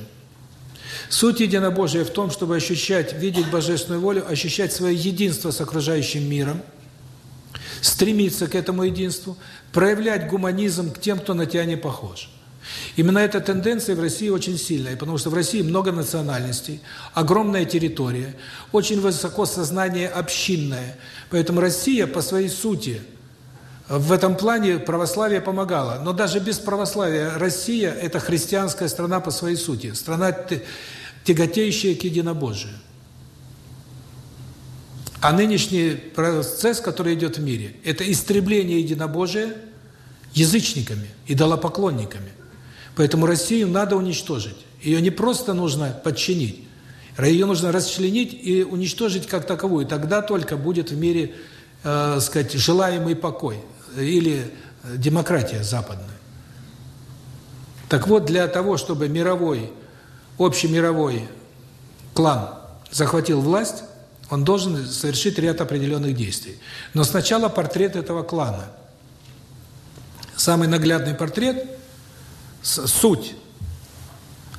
Суть единобожия в том, чтобы ощущать, видеть божественную волю, ощущать свое единство с окружающим миром, стремиться к этому единству, проявлять гуманизм к тем, кто на тебя не похож. Именно эта тенденция в России очень сильная, потому что в России много национальностей, огромная территория, очень высоко сознание общинное. Поэтому Россия по своей сути в этом плане православие помогало. Но даже без православия Россия – это христианская страна по своей сути, страна, тяготеющая к единобожию. А нынешний процесс, который идет в мире, это истребление единобожия язычниками, идолопоклонниками. Поэтому Россию надо уничтожить. Ее не просто нужно подчинить, ее нужно расчленить и уничтожить как таковую. Тогда только будет в мире, э, сказать, желаемый покой или демократия западная. Так вот, для того, чтобы мировой, общемировой клан захватил власть, он должен совершить ряд определенных действий. Но сначала портрет этого клана. Самый наглядный портрет – суть,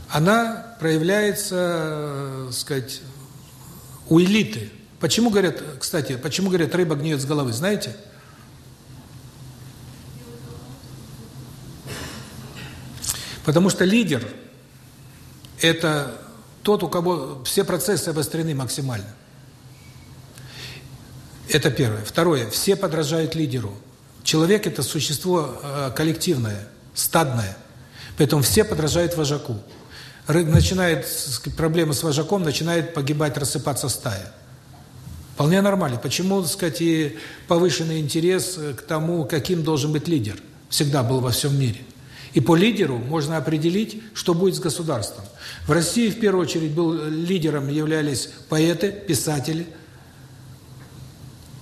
она проявляется, э, сказать, у элиты. Почему говорят, кстати, почему говорят, рыба гниет с головы, знаете? Потому что лидер – это тот, у кого все процессы обострены максимально. Это первое. Второе. Все подражают лидеру. Человек – это существо э, коллективное, стадное – Поэтому все подражают вожаку. Начинает проблемы с вожаком, начинает погибать, рассыпаться стая. Вполне нормально. Почему, так сказать, и повышенный интерес к тому, каким должен быть лидер, всегда был во всем мире. И по лидеру можно определить, что будет с государством. В России, в первую очередь, был лидером являлись поэты, писатели.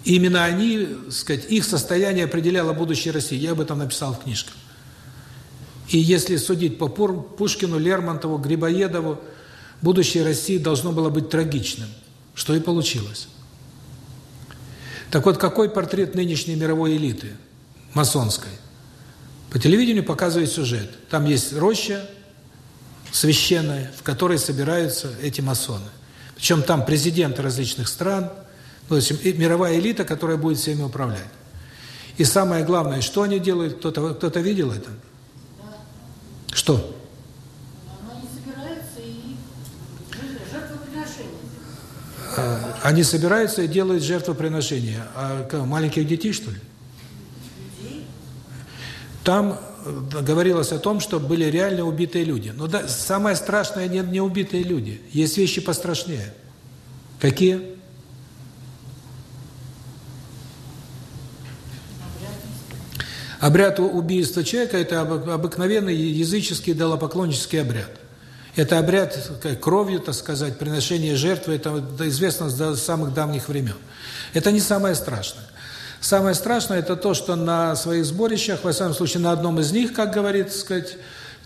И именно они, сказать, их состояние определяло будущее России. Я об этом написал в книжках. И если судить по Пушкину, Лермонтову, Грибоедову, будущее России должно было быть трагичным, что и получилось. Так вот, какой портрет нынешней мировой элиты, масонской? По телевидению показывает сюжет. Там есть роща священная, в которой собираются эти масоны. Причем там президенты различных стран, то есть мировая элита, которая будет всеми управлять. И самое главное, что они делают, кто-то кто, -то, видел это? Что? Они собираются и делают жертвоприношения. А маленьких детей, что ли? Там э, говорилось о том, что были реально убитые люди. Но да, самое страшное не, не убитые люди. Есть вещи пострашнее. Какие? Обряд убийства человека – это обыкновенный языческий идолопоклоннический обряд. Это обряд кровью, так сказать, приношение жертвы, это известно с самых давних времен. Это не самое страшное. Самое страшное – это то, что на своих сборищах, во всяком случае, на одном из них, как говорит, сказать,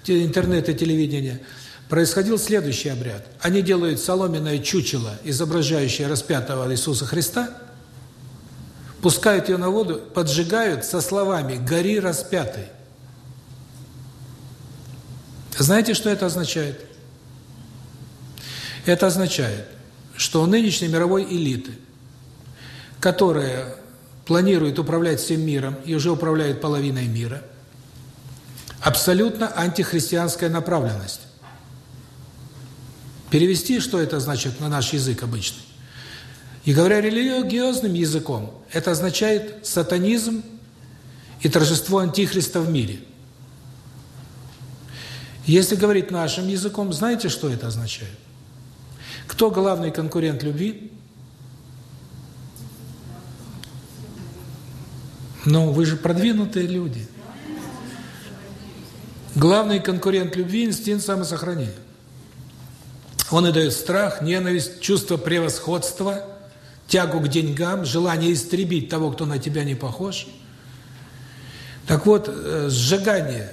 интернет и телевидение, происходил следующий обряд. Они делают соломенное чучело, изображающее распятого Иисуса Христа – пускают ее на воду, поджигают со словами «гори распятый». Знаете, что это означает? Это означает, что нынешней мировой элиты, которая планирует управлять всем миром и уже управляет половиной мира, абсолютно антихристианская направленность. Перевести, что это значит на наш язык обычный? И говоря религиозным языком, это означает сатанизм и торжество антихриста в мире. Если говорить нашим языком, знаете, что это означает? Кто главный конкурент любви? Ну, вы же продвинутые люди. Главный конкурент любви – инстинкт самосохранения. Он и дает страх, ненависть, чувство превосходства – тягу к деньгам, желание истребить того, кто на тебя не похож. Так вот, э, сжигание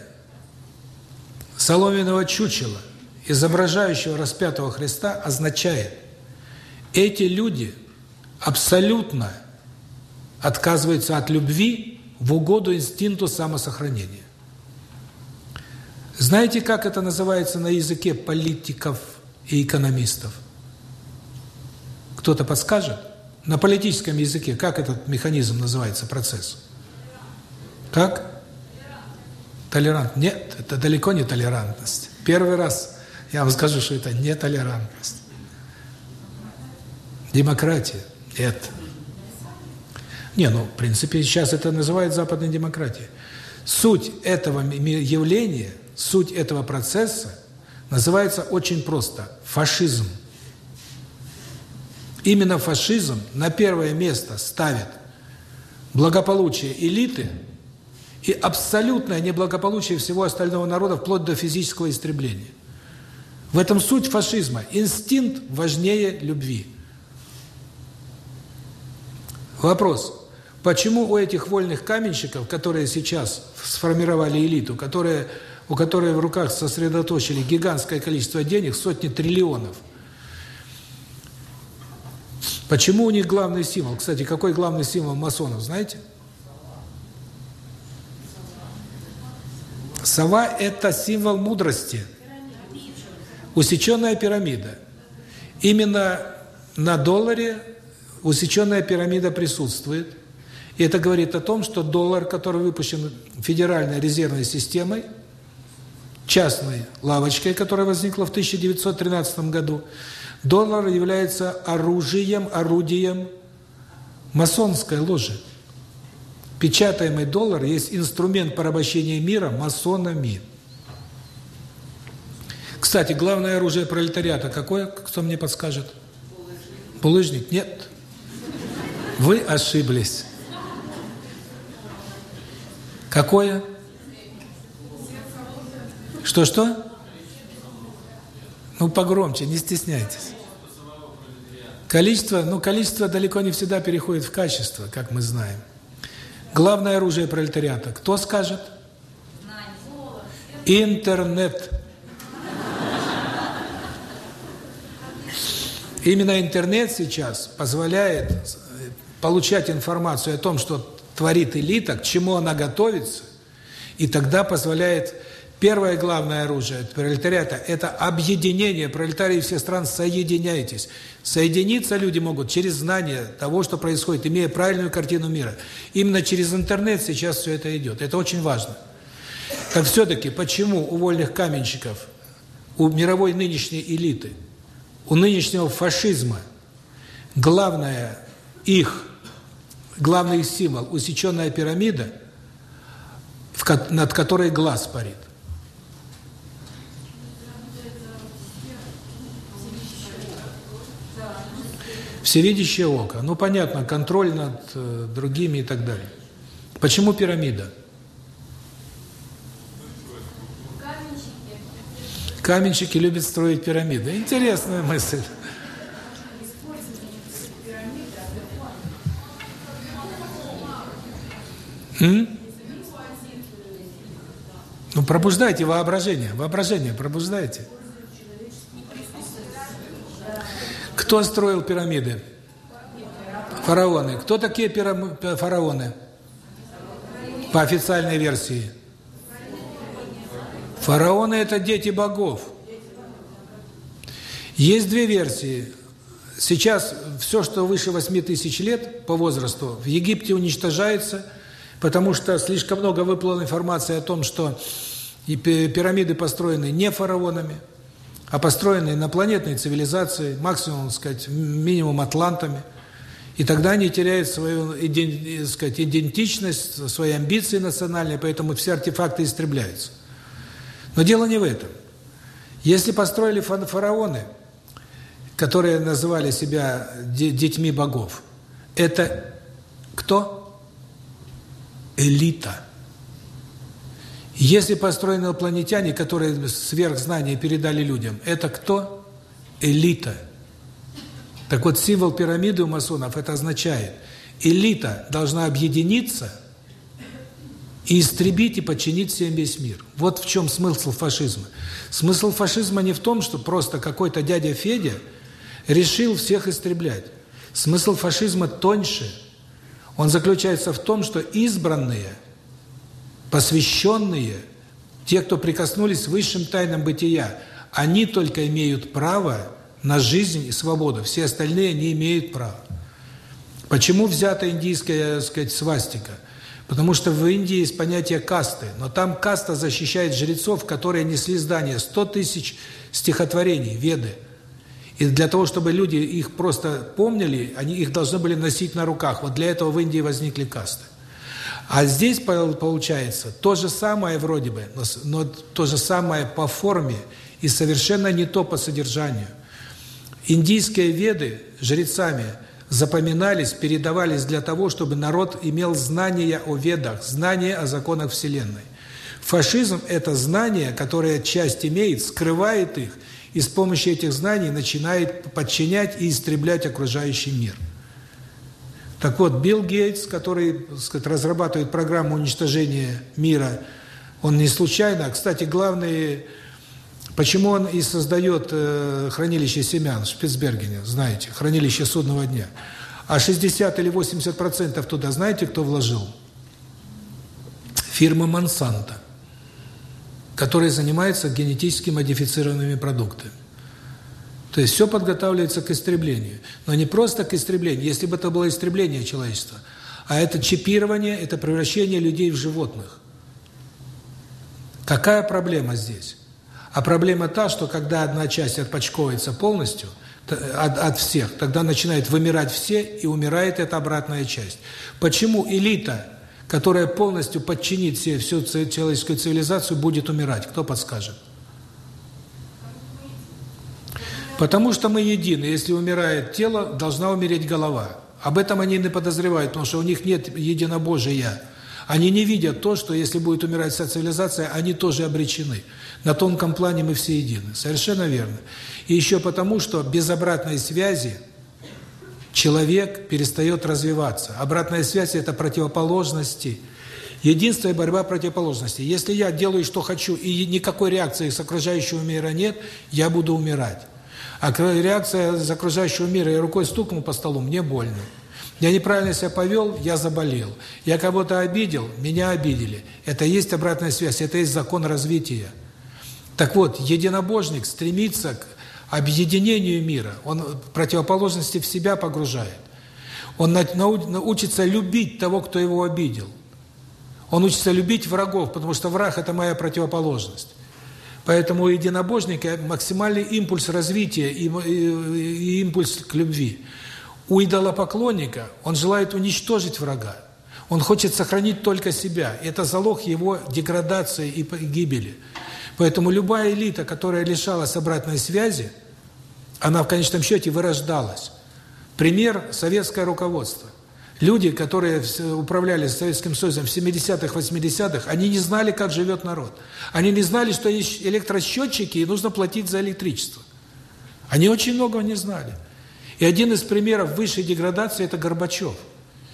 соломенного чучела, изображающего распятого Христа, означает, эти люди абсолютно отказываются от любви в угоду инстинкту самосохранения. Знаете, как это называется на языке политиков и экономистов? Кто-то подскажет? На политическом языке как этот механизм называется, процесс? Как? Толерант. Нет, это далеко не толерантность. Первый раз я вам скажу, что это не толерантность. Демократия. Это. Не, ну, в принципе, сейчас это называют западной демократией. Суть этого явления, суть этого процесса называется очень просто – фашизм. Именно фашизм на первое место ставит благополучие элиты и абсолютное неблагополучие всего остального народа вплоть до физического истребления. В этом суть фашизма. Инстинкт важнее любви. Вопрос. Почему у этих вольных каменщиков, которые сейчас сформировали элиту, которые, у которой в руках сосредоточили гигантское количество денег, сотни триллионов – Почему у них главный символ? Кстати, какой главный символ масонов, знаете? Сова – это символ мудрости. Усеченная пирамида. Именно на долларе усеченная пирамида присутствует. И это говорит о том, что доллар, который выпущен Федеральной резервной системой, частной лавочкой, которая возникла в 1913 году, Доллар является оружием, орудием масонской ложи. Печатаемый доллар есть инструмент порабощения мира масонами. Кстати, главное оружие пролетариата какое? Кто мне подскажет? Булыжник? Нет. Вы ошиблись. Что-что? Ну, погромче, не стесняйтесь. Количество, ну, количество далеко не всегда переходит в качество, как мы знаем. Главное оружие пролетариата. Кто скажет? Интернет. Именно интернет сейчас позволяет получать информацию о том, что творит элита, к чему она готовится, и тогда позволяет Первое главное оружие пролетариата – это объединение. Пролетарии всех стран, соединяйтесь. Соединиться люди могут через знание того, что происходит, имея правильную картину мира. Именно через интернет сейчас все это идет. Это очень важно. Так все-таки, почему у вольных каменщиков, у мировой нынешней элиты, у нынешнего фашизма главное их, главный символ – усеченная пирамида, над которой глаз парит? Всевидящее око. Ну, понятно, контроль над э, другими и так далее. Почему пирамида? Каменщики. Каменщики любят строить пирамиды. Интересная мысль. М? Ну, пробуждайте воображение. Воображение пробуждайте. Кто строил пирамиды? Фараоны. Кто такие фараоны? По официальной версии. Фараоны – это дети богов. Есть две версии. Сейчас все, что выше 8 тысяч лет по возрасту, в Египте уничтожается, потому что слишком много выплыло информации о том, что пирамиды построены не фараонами, а построены инопланетной цивилизацией, максимум, сказать, минимум атлантами. И тогда они теряют свою сказать, идентичность, свои амбиции национальные, поэтому все артефакты истребляются. Но дело не в этом. Если построили фараоны, которые называли себя детьми богов, это кто? Элита. Если построены инопланетяне, которые сверхзнания передали людям, это кто? Элита. Так вот, символ пирамиды у масонов это означает, элита должна объединиться и истребить и подчинить всем весь мир. Вот в чем смысл фашизма. Смысл фашизма не в том, что просто какой-то дядя Федя решил всех истреблять. Смысл фашизма тоньше. Он заключается в том, что избранные – посвященные, те, кто прикоснулись к высшим тайнам бытия, они только имеют право на жизнь и свободу, все остальные не имеют права. Почему взята индийская, так сказать, свастика? Потому что в Индии есть понятие касты, но там каста защищает жрецов, которые несли здание 100 тысяч стихотворений, веды. И для того, чтобы люди их просто помнили, они их должны были носить на руках. Вот для этого в Индии возникли касты. А здесь получается то же самое вроде бы, но, то же самое по форме и совершенно не то по содержанию. Индийские веды жрецами запоминались, передавались для того, чтобы народ имел знания о ведах, знания о законах Вселенной. Фашизм – это знание, которое часть имеет, скрывает их, и с помощью этих знаний начинает подчинять и истреблять окружающий мир. Так вот, Билл Гейтс, который, сказать, разрабатывает программу уничтожения мира, он не случайно, кстати, главный, почему он и создает э, хранилище семян в Шпицбергене, знаете, хранилище судного дня. А 60 или 80 процентов туда, знаете, кто вложил? Фирма Монсанто, которая занимается генетически модифицированными продуктами. То есть все подготавливается к истреблению. Но не просто к истреблению, если бы это было истребление человечества, а это чипирование, это превращение людей в животных. Какая проблема здесь? А проблема та, что когда одна часть отпочковывается полностью от, от всех, тогда начинают вымирать все, и умирает эта обратная часть. Почему элита, которая полностью подчинит себе всю человеческую цивилизацию, будет умирать? Кто подскажет? Потому что мы едины. Если умирает тело, должна умереть голова. Об этом они не подозревают, потому что у них нет единобожия. Они не видят то, что если будет умирать вся цивилизация, они тоже обречены. На тонком плане мы все едины. Совершенно верно. И еще потому, что без обратной связи человек перестает развиваться. Обратная связь – это противоположности. Единство и борьба противоположностей. Если я делаю, что хочу, и никакой реакции с окружающего мира нет, я буду умирать. А реакция из окружающего мира, я рукой стукнул по столу, мне больно. Я неправильно себя повел, я заболел. Я кого-то обидел, меня обидели. Это есть обратная связь, это есть закон развития. Так вот, единобожник стремится к объединению мира, он противоположности в себя погружает. Он научится любить того, кто его обидел. Он учится любить врагов, потому что враг – это моя противоположность. Поэтому у единобожника максимальный импульс развития и, и, и импульс к любви. У идолопоклонника он желает уничтожить врага. Он хочет сохранить только себя. Это залог его деградации и гибели. Поэтому любая элита, которая лишалась обратной связи, она в конечном счете вырождалась. Пример – советское руководство. Люди, которые управляли Советским Союзом в 70-х, 80-х, они не знали, как живет народ. Они не знали, что есть электросчетчики и нужно платить за электричество. Они очень многого не знали. И один из примеров высшей деградации – это Горбачев.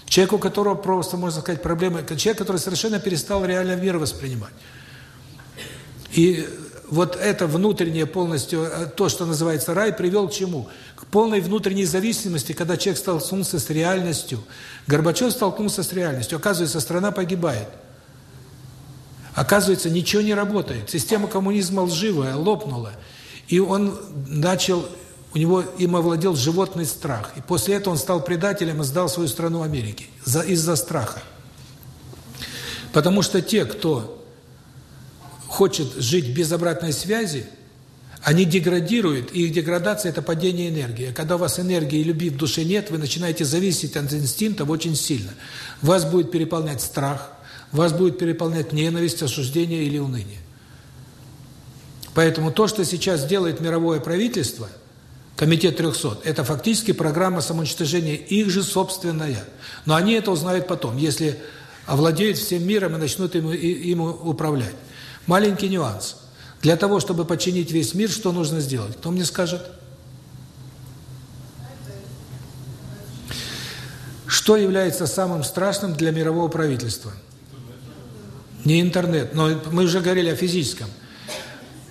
Человек, у которого просто, можно сказать, проблемы, человек, который совершенно перестал реально мир воспринимать. И вот это внутреннее полностью, э, то, что называется рай, привел к чему? Полной внутренней зависимости, когда человек столкнулся с реальностью. Горбачев столкнулся с реальностью. Оказывается, страна погибает. Оказывается, ничего не работает. Система коммунизма лживая, лопнула. И он начал, у него им овладел животный страх. И после этого он стал предателем и сдал свою страну Америке из-за страха. Потому что те, кто хочет жить без обратной связи, они деградируют, и их деградация – это падение энергии. А когда у вас энергии и любви в душе нет, вы начинаете зависеть от инстинктов очень сильно. Вас будет переполнять страх, вас будет переполнять ненависть, осуждение или уныние. Поэтому то, что сейчас делает мировое правительство, Комитет 300, это фактически программа самоуничтожения, их же собственная. Но они это узнают потом, если овладеют всем миром и начнут им, им управлять. Маленький нюанс. Для того, чтобы подчинить весь мир, что нужно сделать? Кто мне скажет? Что является самым страшным для мирового правительства? Не интернет, но мы уже говорили о физическом.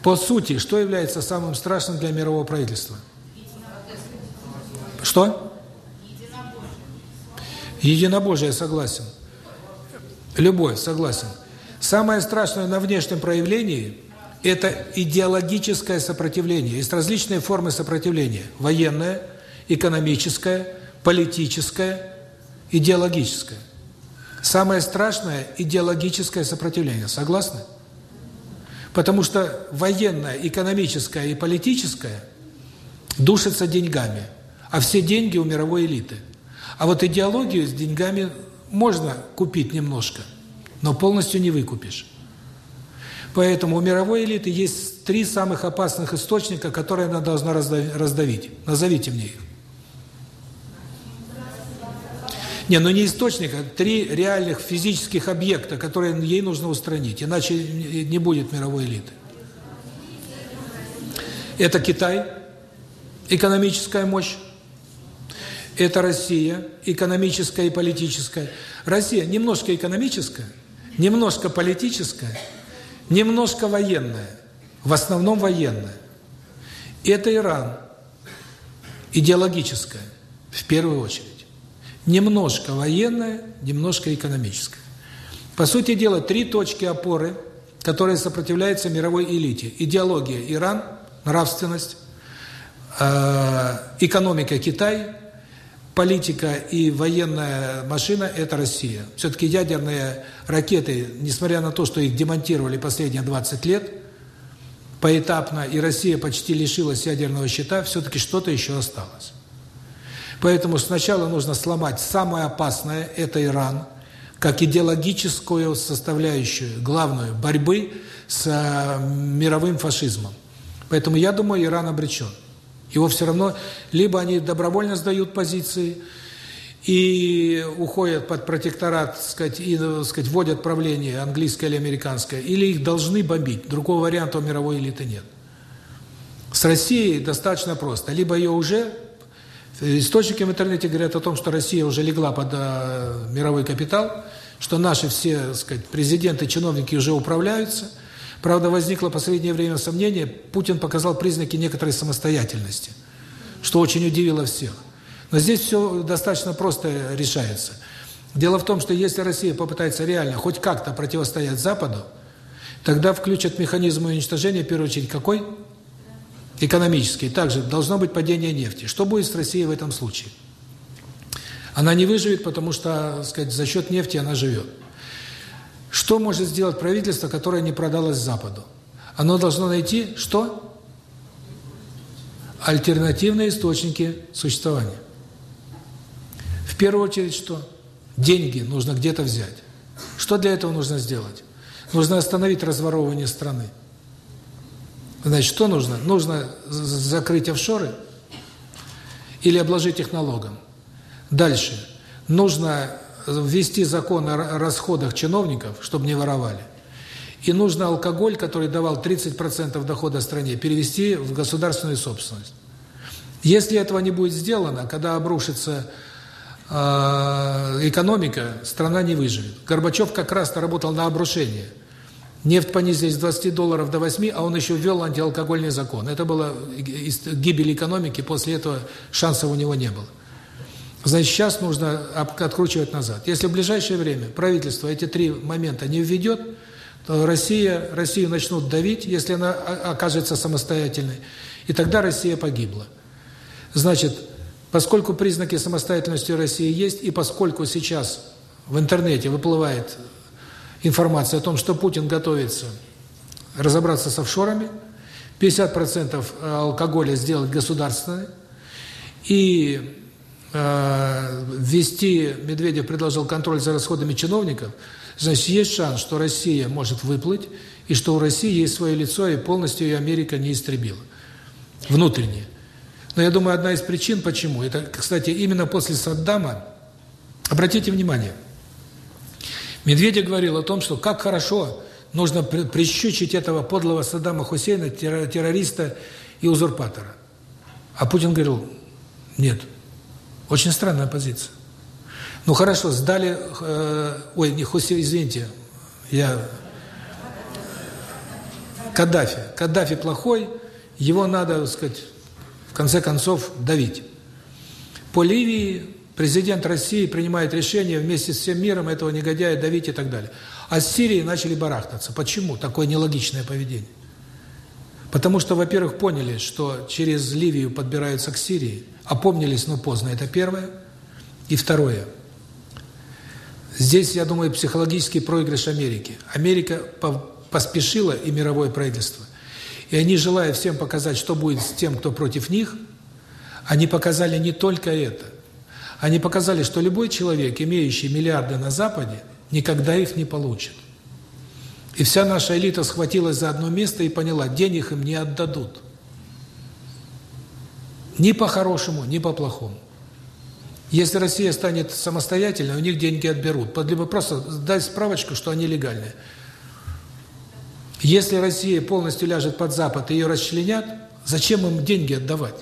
По сути, что является самым страшным для мирового правительства? Что? Единобожие, согласен. Любовь, согласен. Самое страшное на внешнем проявлении – это идеологическое сопротивление. Есть различные формы сопротивления – военное, экономическое, политическое, идеологическое. Самое страшное – идеологическое сопротивление. Согласны? Потому что военное, экономическое и политическое душатся деньгами, а все деньги у мировой элиты. А вот идеологию с деньгами можно купить немножко – но полностью не выкупишь. Поэтому у мировой элиты есть три самых опасных источника, которые она должна раздавить. Назовите мне их. Не, ну не источник, а три реальных физических объекта, которые ей нужно устранить, иначе не будет мировой элиты. Это Китай, экономическая мощь. Это Россия, экономическая и политическая. Россия немножко экономическая, немножко политическое, немножко военное, в основном военное. Это Иран, идеологическое, в первую очередь. Немножко военное, немножко экономическое. По сути дела, три точки опоры, которые сопротивляются мировой элите. Идеология Иран, нравственность, э, экономика Китай политика и военная машина – это Россия. Все-таки ядерные ракеты, несмотря на то, что их демонтировали последние 20 лет, поэтапно, и Россия почти лишилась ядерного щита, все-таки что-то еще осталось. Поэтому сначала нужно сломать самое опасное – это Иран, как идеологическую составляющую, главную, борьбы с э, мировым фашизмом. Поэтому я думаю, Иран обречен. Его все равно, либо они добровольно сдают позиции, и уходят под протекторат, сказать, и, так сказать, вводят правление английское или американское, или их должны бомбить. Другого варианта у мировой элиты нет. С Россией достаточно просто. Либо ее уже... Источники в интернете говорят о том, что Россия уже легла под э, мировой капитал, что наши все, так сказать, президенты, чиновники уже управляются. Правда, возникло в последнее время сомнение, Путин показал признаки некоторой самостоятельности, что очень удивило всех. Но здесь все достаточно просто решается. Дело в том, что если Россия попытается реально хоть как-то противостоять Западу, тогда включат механизм уничтожения, в первую очередь, какой? Экономический. Также должно быть падение нефти. Что будет с Россией в этом случае? Она не выживет, потому что, сказать, за счет нефти она живет. Что может сделать правительство, которое не продалось Западу? Оно должно найти что? Альтернативные источники существования. В первую очередь что? Деньги нужно где-то взять. Что для этого нужно сделать? Нужно остановить разворовывание страны. Значит, что нужно? Нужно закрыть офшоры или обложить их налогом. Дальше. Нужно ввести закон о расходах чиновников, чтобы не воровали. И нужно алкоголь, который давал 30% дохода стране, перевести в государственную собственность. Если этого не будет сделано, когда обрушится э, экономика, страна не выживет. Горбачев как раз-то работал на обрушение. Нефть понизили с 20 долларов до 8, а он еще ввел антиалкогольный закон. Это было гибель экономики, после этого шансов у него не было. Значит, сейчас нужно откручивать назад. Если в ближайшее время правительство эти три момента не введет, то Россия, Россию начнут давить, если она окажется самостоятельной, и тогда Россия погибла. Значит, поскольку признаки самостоятельности России есть, и поскольку сейчас в интернете выплывает информация о том, что Путин готовится разобраться с офшорами, 50% алкоголя сделать государственной, и Э, ввести, Медведев предложил контроль за расходами чиновников, значит, есть шанс, что Россия может выплыть, и что у России есть свое лицо, и полностью ее Америка не истребила. Внутреннее. Но я думаю, одна из причин, почему, это, кстати, именно после Саддама, обратите внимание, Медведев говорил о том, что как хорошо нужно прищучить этого подлого Саддама Хусейна, террориста и узурпатора. А Путин говорил, нет, очень странная позиция. Ну хорошо, сдали, э, ой, не извините, я Каддафи. Каддафи плохой, его надо, так сказать, в конце концов давить. По Ливии президент России принимает решение вместе с всем миром этого негодяя давить и так далее. А с Сирией начали барахтаться. Почему такое нелогичное поведение? Потому что, во-первых, поняли, что через Ливию подбираются к Сирии, опомнились, но поздно, это первое. И второе. Здесь, я думаю, психологический проигрыш Америки. Америка поспешила, и мировое правительство. И они, желая всем показать, что будет с тем, кто против них, они показали не только это. Они показали, что любой человек, имеющий миллиарды на Западе, никогда их не получит. И вся наша элита схватилась за одно место и поняла, денег им не отдадут. Ни по-хорошему, ни по-плохому. Если Россия станет самостоятельной, у них деньги отберут. Либо просто дать справочку, что они легальные. Если Россия полностью ляжет под Запад и ее расчленят, зачем им деньги отдавать?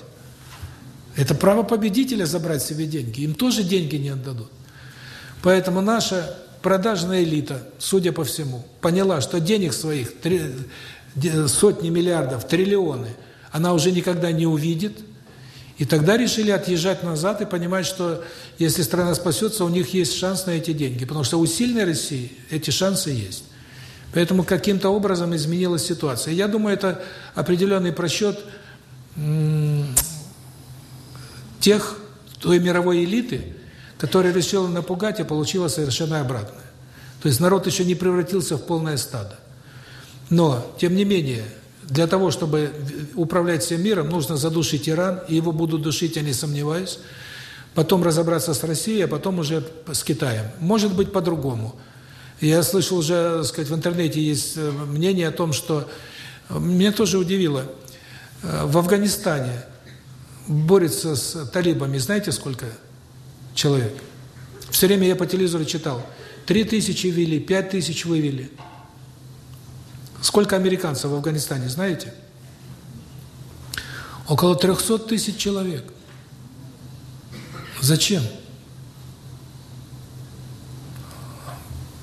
Это право победителя забрать себе деньги. Им тоже деньги не отдадут. Поэтому наша продажная элита, судя по всему, поняла, что денег своих сотни миллиардов, триллионы, она уже никогда не увидит, и тогда решили отъезжать назад и понимать, что если страна спасется, у них есть шанс на эти деньги, потому что у сильной России эти шансы есть. Поэтому каким-то образом изменилась ситуация. Я думаю, это определенный просчет тех, той мировой элиты, которая решила напугать и получила совершенно обратное. То есть народ еще не превратился в полное стадо. Но, тем не менее, для того, чтобы управлять всем миром, нужно задушить Иран, и его будут душить, я не сомневаюсь, потом разобраться с Россией, а потом уже с Китаем. Может быть, по-другому. Я слышал уже, так сказать, в интернете есть э, мнение о том, что... Э, меня тоже удивило. Э, в Афганистане борется с талибами, знаете, сколько человек? Все время я по телевизору читал. Три тысячи ввели, пять тысяч вывели. Сколько американцев в Афганистане, знаете? Около 300 тысяч человек. Зачем?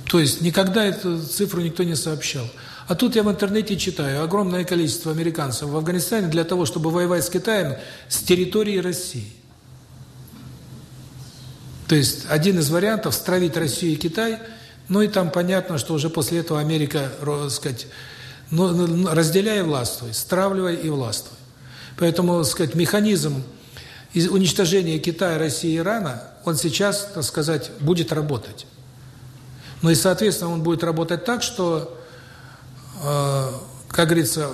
То есть никогда эту цифру никто не сообщал. А тут я в интернете читаю, огромное количество американцев в Афганистане для того, чтобы воевать с Китаем с территории России. То есть один из вариантов – стравить Россию и Китай, ну и там понятно, что уже после этого Америка, так сказать, ну, ну разделяя властвуй, стравливай и властвуй. Поэтому, так сказать, механизм уничтожения Китая, России и Ирана, он сейчас, так сказать, будет работать. Ну и, соответственно, он будет работать так, что, э, как говорится,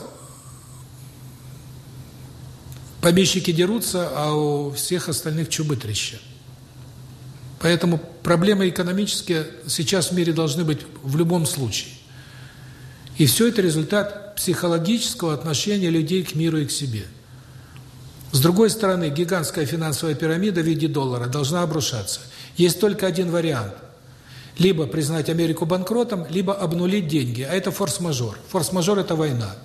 помещики дерутся, а у всех остальных чубы трещат. Поэтому проблемы экономические сейчас в мире должны быть в любом случае. И все это результат психологического отношения людей к миру и к себе. С другой стороны, гигантская финансовая пирамида в виде доллара должна обрушаться. Есть только один вариант. Либо признать Америку банкротом, либо обнулить деньги. А это форс-мажор. Форс-мажор – это война.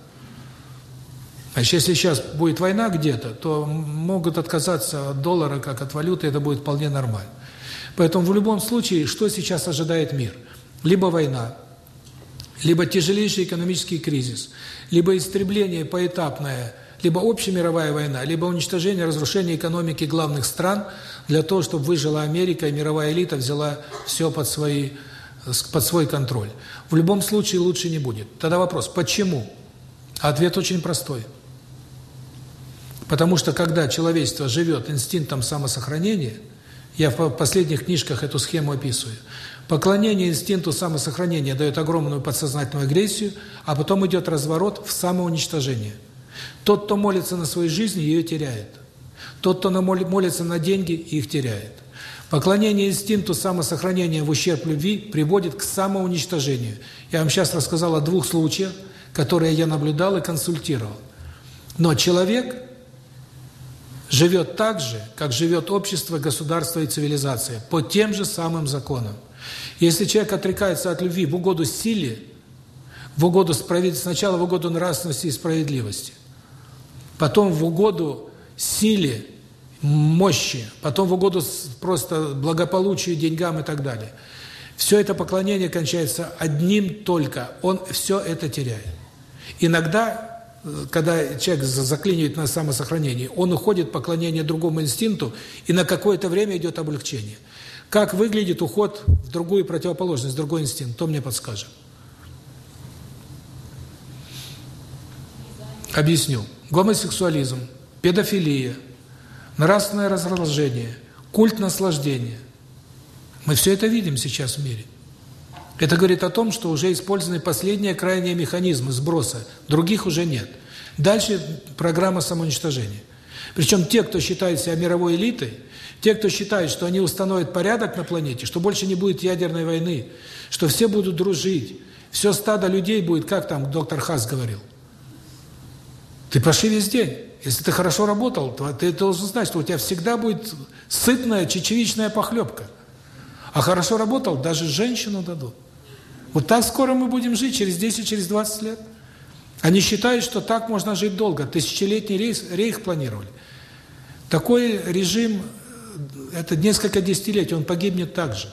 Значит, если сейчас будет война где-то, то могут отказаться от доллара как от валюты, это будет вполне нормально. Поэтому в любом случае, что сейчас ожидает мир? Либо война, либо тяжелейший экономический кризис, либо истребление поэтапное, либо общемировая война, либо уничтожение, разрушение экономики главных стран для того, чтобы выжила Америка и мировая элита взяла все под свои под свой контроль. В любом случае лучше не будет. Тогда вопрос, почему? Ответ очень простой. Потому что когда человечество живет инстинктом самосохранения – я в последних книжках эту схему описываю. Поклонение инстинкту самосохранения дает огромную подсознательную агрессию, а потом идет разворот в самоуничтожение. Тот, кто молится на своей жизни, ее теряет. Тот, кто молится на деньги, их теряет. Поклонение инстинкту самосохранения в ущерб любви приводит к самоуничтожению. Я вам сейчас рассказал о двух случаях, которые я наблюдал и консультировал. Но человек живет так же, как живет общество, государство и цивилизация, по тем же самым законам. Если человек отрекается от любви в угоду силе, в угоду справедливости, сначала в угоду нравственности и справедливости, потом в угоду силе, мощи, потом в угоду просто благополучию, деньгам и так далее. Все это поклонение кончается одним только, он все это теряет. Иногда когда человек заклинивает на самосохранении, он уходит поклонение другому инстинкту, и на какое-то время идет облегчение. Как выглядит уход в другую противоположность, в другой инстинкт? Кто мне подскажет? Объясню. Гомосексуализм, педофилия, нравственное разложение, культ наслаждения. Мы все это видим сейчас в мире. Это говорит о том, что уже использованы последние крайние механизмы сброса, других уже нет. Дальше программа самоуничтожения. Причем те, кто считает себя мировой элитой, те, кто считает, что они установят порядок на планете, что больше не будет ядерной войны, что все будут дружить, все стадо людей будет, как там доктор Хас говорил. Ты пошли весь день. Если ты хорошо работал, то ты должен знать, что у тебя всегда будет сытная чечевичная похлебка. А хорошо работал, даже женщину дадут. Вот так скоро мы будем жить, через 10, через 20 лет. Они считают, что так можно жить долго. Тысячелетний рейс, рейх планировали. Такой режим, это несколько десятилетий, он погибнет так же.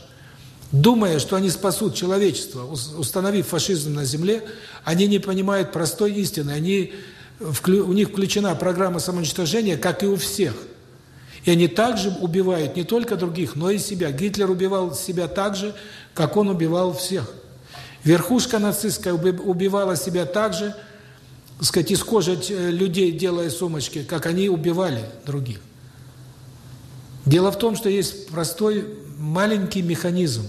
Думая, что они спасут человечество, установив фашизм на земле, они не понимают простой истины. Они, у них включена программа самоуничтожения, как и у всех. И они также убивают не только других, но и себя. Гитлер убивал себя так же, как он убивал всех. Верхушка нацистская убивала себя так же, так сказать, из кожи э, людей делая сумочки, как они убивали других. Дело в том, что есть простой маленький механизм.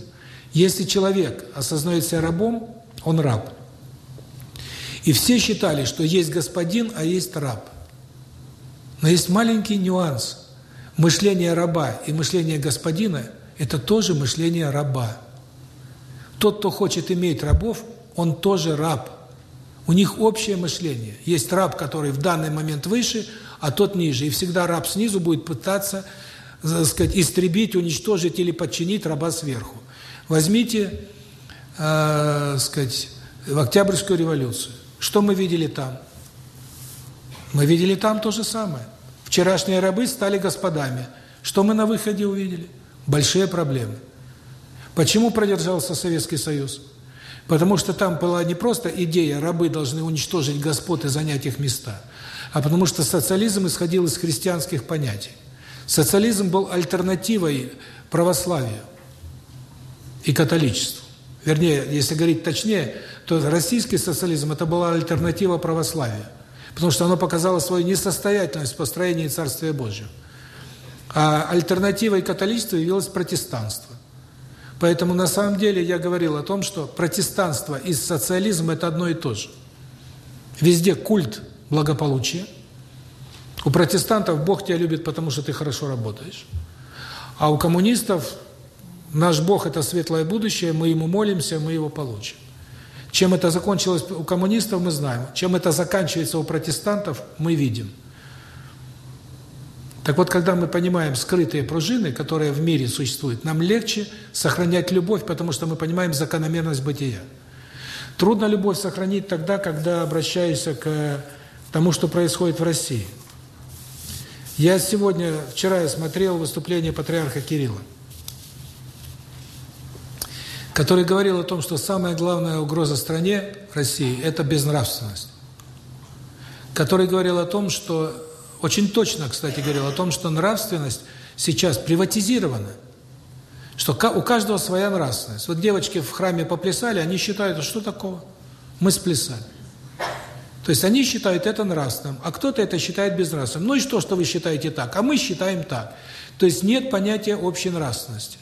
Если человек осознает себя рабом, он раб. И все считали, что есть господин, а есть раб. Но есть маленький нюанс. Мышление раба и мышление господина – это тоже мышление раба. Тот, кто хочет иметь рабов, он тоже раб. У них общее мышление. Есть раб, который в данный момент выше, а тот ниже. И всегда раб снизу будет пытаться так сказать, истребить, уничтожить или подчинить раба сверху. Возьмите, э, сказать, Октябрьскую революцию. Что мы видели там? Мы видели там то же самое. Вчерашние рабы стали господами. Что мы на выходе увидели? Большие проблемы. Почему продержался Советский Союз? Потому что там была не просто идея, рабы должны уничтожить господ и занять их места, а потому что социализм исходил из христианских понятий. Социализм был альтернативой православию и католичеству. Вернее, если говорить точнее, то российский социализм – это была альтернатива православию, потому что оно показало свою несостоятельность в построении Царствия Божьего. А альтернативой католичеству явилось протестанство. Поэтому на самом деле я говорил о том, что протестанство и социализм – это одно и то же. Везде культ благополучия. У протестантов Бог тебя любит, потому что ты хорошо работаешь. А у коммунистов наш Бог – это светлое будущее, мы Ему молимся, мы Его получим. Чем это закончилось у коммунистов, мы знаем. Чем это заканчивается у протестантов, мы видим. Так вот, когда мы понимаем скрытые пружины, которые в мире существуют, нам легче сохранять любовь, потому что мы понимаем закономерность бытия. Трудно любовь сохранить тогда, когда обращаешься к тому, что происходит в России. Я сегодня, вчера я смотрел выступление патриарха Кирилла, который говорил о том, что самая главная угроза стране, России, это безнравственность. Который говорил о том, что очень точно, кстати, говорил о том, что нравственность сейчас приватизирована. Что у каждого своя нравственность. Вот девочки в храме поплясали, они считают, что такого? Мы сплясали. То есть они считают это нравственным, а кто-то это считает безнравственным. Ну и что, что вы считаете так? А мы считаем так. То есть нет понятия общей нравственности.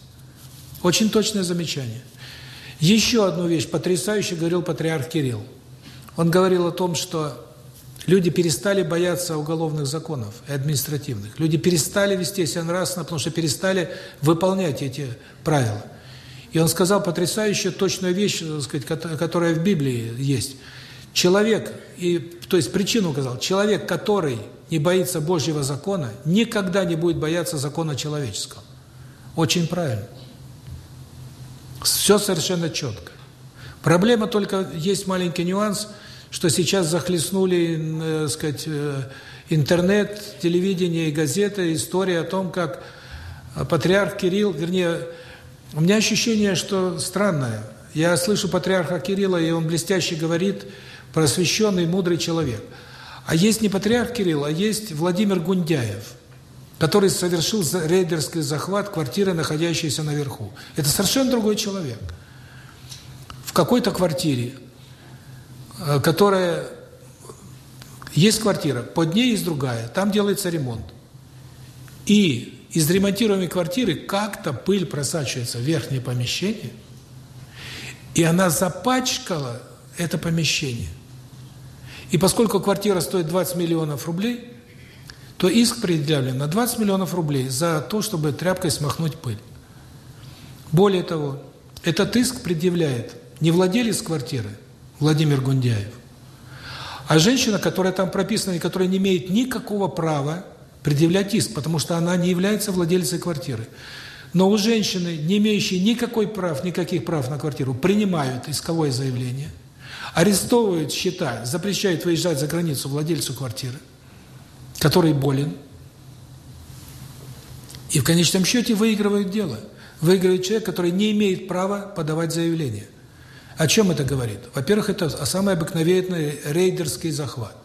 Очень точное замечание. Еще одну вещь потрясающе говорил патриарх Кирилл. Он говорил о том, что Люди перестали бояться уголовных законов и административных. Люди перестали вести себя нравственно, потому что перестали выполнять эти правила. И он сказал потрясающую точную вещь, так сказать, которая в Библии есть. Человек, и, то есть причину указал, человек, который не боится Божьего закона, никогда не будет бояться закона человеческого. Очень правильно. Все совершенно четко. Проблема только, есть маленький нюанс – что сейчас захлестнули, э, сказать, э, интернет, телевидение и газеты, история о том, как э, патриарх Кирилл, вернее, у меня ощущение, что странное. Я слышу патриарха Кирилла, и он блестяще говорит, просвещенный, мудрый человек. А есть не патриарх Кирилл, а есть Владимир Гундяев, который совершил рейдерский захват квартиры, находящейся наверху. Это совершенно другой человек. В какой-то квартире которая... Есть квартира, под ней есть другая, там делается ремонт. И из ремонтируемой квартиры как-то пыль просачивается в верхнее помещение, и она запачкала это помещение. И поскольку квартира стоит 20 миллионов рублей, то иск предъявлен на 20 миллионов рублей за то, чтобы тряпкой смахнуть пыль. Более того, этот иск предъявляет не владелец квартиры, Владимир Гундяев. А женщина, которая там прописана и которая не имеет никакого права предъявлять иск, потому что она не является владельцей квартиры. Но у женщины, не имеющей никакой прав, никаких прав на квартиру, принимают исковое заявление, арестовывают счета, запрещают выезжать за границу владельцу квартиры, который болен, и в конечном счете выигрывают дело. Выигрывает человек, который не имеет права подавать заявление. О чем это говорит? Во-первых, это самый обыкновенный рейдерский захват.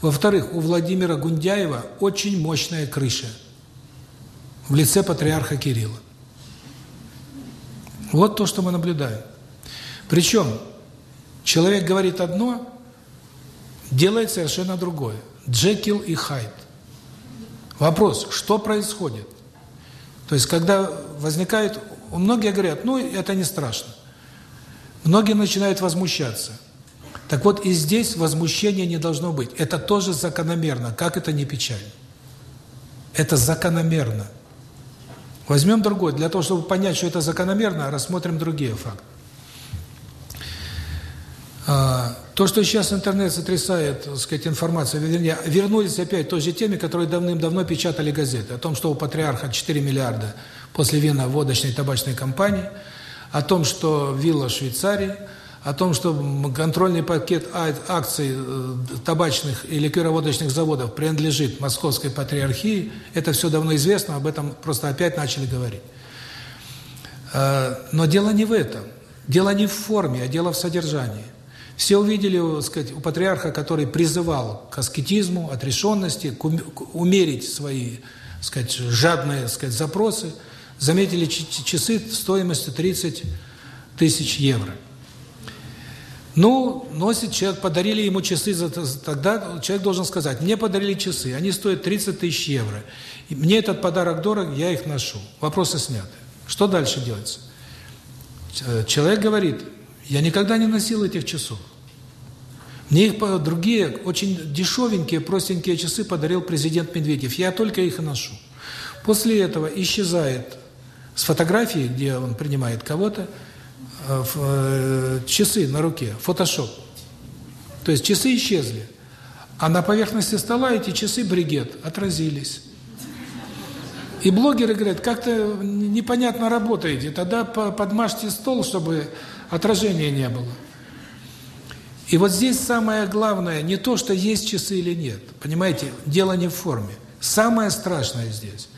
Во-вторых, у Владимира Гундяева очень мощная крыша в лице патриарха Кирилла. Вот то, что мы наблюдаем. Причем человек говорит одно, делает совершенно другое. Джекил и Хайд. Вопрос, что происходит? То есть, когда возникает... Многие говорят, ну, это не страшно. Многие начинают возмущаться. Так вот, и здесь возмущения не должно быть. Это тоже закономерно, как это не печально. Это закономерно. Возьмем другой. Для того, чтобы понять, что это закономерно, рассмотрим другие факты. А, То, что сейчас интернет сотрясает, так сказать, информация, вернее, вернулись опять к той же теме, которые давным-давно печатали газеты, о том, что у патриарха 4 миллиарда после вина водочной табачной компании, о том, что вилла Швейцарии, о том, что контрольный пакет акций э, табачных и ликероводочных заводов принадлежит Московской патриархии, это все давно известно, об этом просто опять начали говорить. Э, но дело не в этом. Дело не в форме, а дело в содержании. Все увидели, сказать, у патриарха, который призывал к аскетизму, отрешенности, к умерить свои, сказать, жадные, сказать, запросы, заметили часы стоимостью 30 тысяч евро. Ну, носит человек, подарили ему часы, тогда человек должен сказать, мне подарили часы, они стоят 30 тысяч евро. Мне этот подарок дорог, я их ношу. Вопросы сняты. Что дальше делается? Человек говорит, я никогда не носил этих часов. Мне их другие, очень дешевенькие, простенькие часы подарил президент Медведев. Я только их и ношу. После этого исчезает с фотографии, где он принимает кого-то, Э, э, часы на руке, фотошоп. То есть часы исчезли. А на поверхности стола эти часы бригет отразились. И блогеры говорят, как-то непонятно работаете, тогда подмажьте стол, чтобы отражения не было. И вот здесь самое главное не то, что есть часы или нет. Понимаете, дело не в форме. Самое страшное здесь –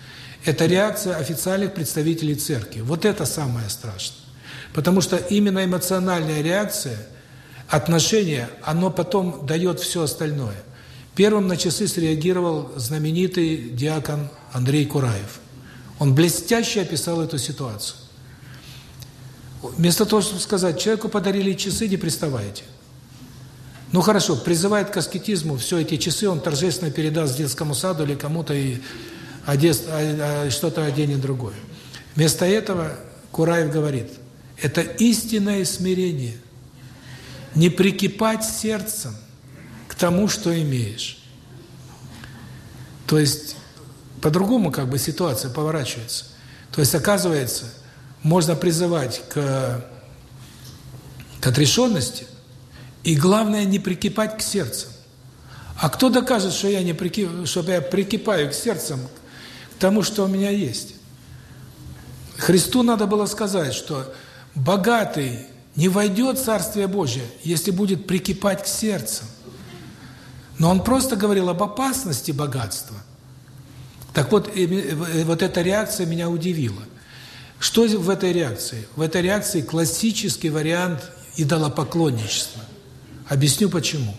это реакция официальных представителей церкви. Вот это самое страшное. Потому что именно эмоциональная реакция, отношение, оно потом дает все остальное. Первым на часы среагировал знаменитый диакон Андрей Кураев. Он блестяще описал эту ситуацию. Вместо того, чтобы сказать, человеку подарили часы, не приставайте. Ну хорошо, призывает к аскетизму, все эти часы он торжественно передаст детскому саду или кому-то и что-то оденет другое. Вместо этого Кураев говорит – это истинное смирение. Не прикипать сердцем к тому, что имеешь. То есть, по-другому как бы ситуация поворачивается. То есть, оказывается, можно призывать к, к отрешенности, и главное не прикипать к сердцу. А кто докажет, что я не прикип... что я прикипаю к сердцам к тому, что у меня есть? Христу надо было сказать, что богатый не войдет в Царствие Божие, если будет прикипать к сердцу. Но он просто говорил об опасности богатства. Так вот, вот эта реакция меня удивила. Что в этой реакции? В этой реакции классический вариант идолопоклонничества. Объясню почему.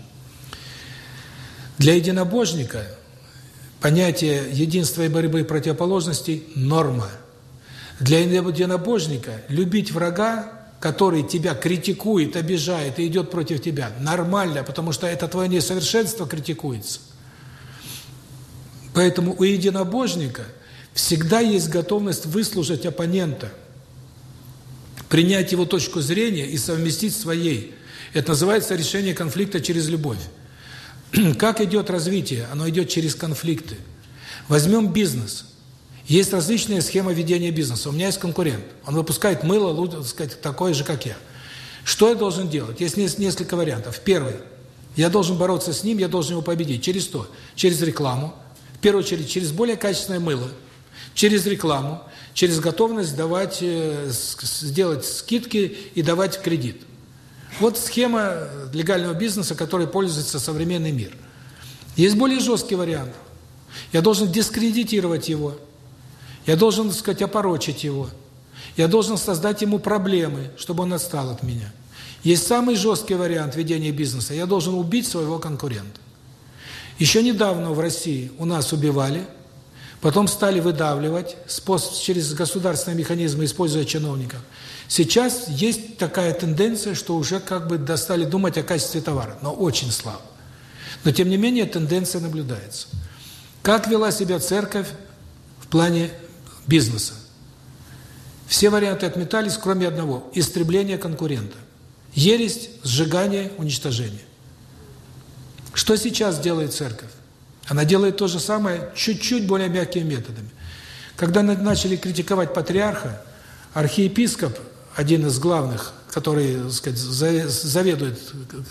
Для единобожника понятие единства и борьбы противоположностей – норма – для единобожника любить врага, который тебя критикует, обижает и идет против тебя, нормально, потому что это твое несовершенство критикуется. Поэтому у единобожника всегда есть готовность выслушать оппонента, принять его точку зрения и совместить своей. Это называется решение конфликта через любовь. Как идет развитие? Оно идет через конфликты. Возьмем бизнес. Есть различные схемы ведения бизнеса. У меня есть конкурент. Он выпускает мыло, так сказать, такое же, как я. Что я должен делать? Есть несколько вариантов. Первый. Я должен бороться с ним, я должен его победить. Через что? Через рекламу. В первую очередь, через более качественное мыло. Через рекламу. Через готовность давать, э, сделать скидки и давать кредит. Вот схема легального бизнеса, которой пользуется современный мир. Есть более жесткий вариант. Я должен дискредитировать его. Я должен, так сказать, опорочить его. Я должен создать ему проблемы, чтобы он отстал от меня. Есть самый жесткий вариант ведения бизнеса. Я должен убить своего конкурента. Еще недавно в России у нас убивали, потом стали выдавливать через государственные механизмы, используя чиновников. Сейчас есть такая тенденция, что уже как бы достали думать о качестве товара, но очень слабо. Но тем не менее тенденция наблюдается. Как вела себя церковь в плане бизнеса. Все варианты отметались, кроме одного – истребления конкурента. Ересь, сжигание, уничтожение. Что сейчас делает церковь? Она делает то же самое, чуть-чуть более мягкими методами. Когда начали критиковать патриарха, архиепископ, один из главных который, так сказать, заведует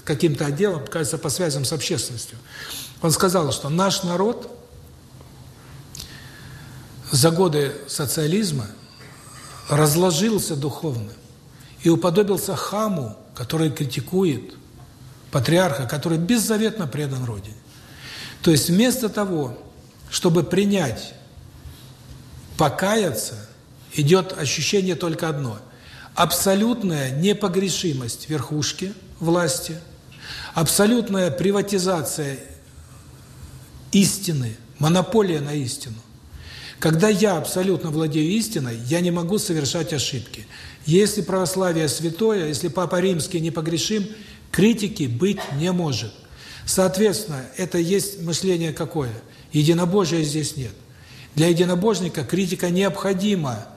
каким-то отделом, кажется, по связям с общественностью, он сказал, что наш народ за годы социализма разложился духовно и уподобился хаму, который критикует патриарха, который беззаветно предан Родине. То есть вместо того, чтобы принять, покаяться, идет ощущение только одно – абсолютная непогрешимость верхушки власти, абсолютная приватизация истины, монополия на истину. Когда я абсолютно владею истиной, я не могу совершать ошибки. Если православие святое, если Папа Римский непогрешим, критики быть не может. Соответственно, это есть мышление какое? Единобожия здесь нет. Для единобожника критика необходима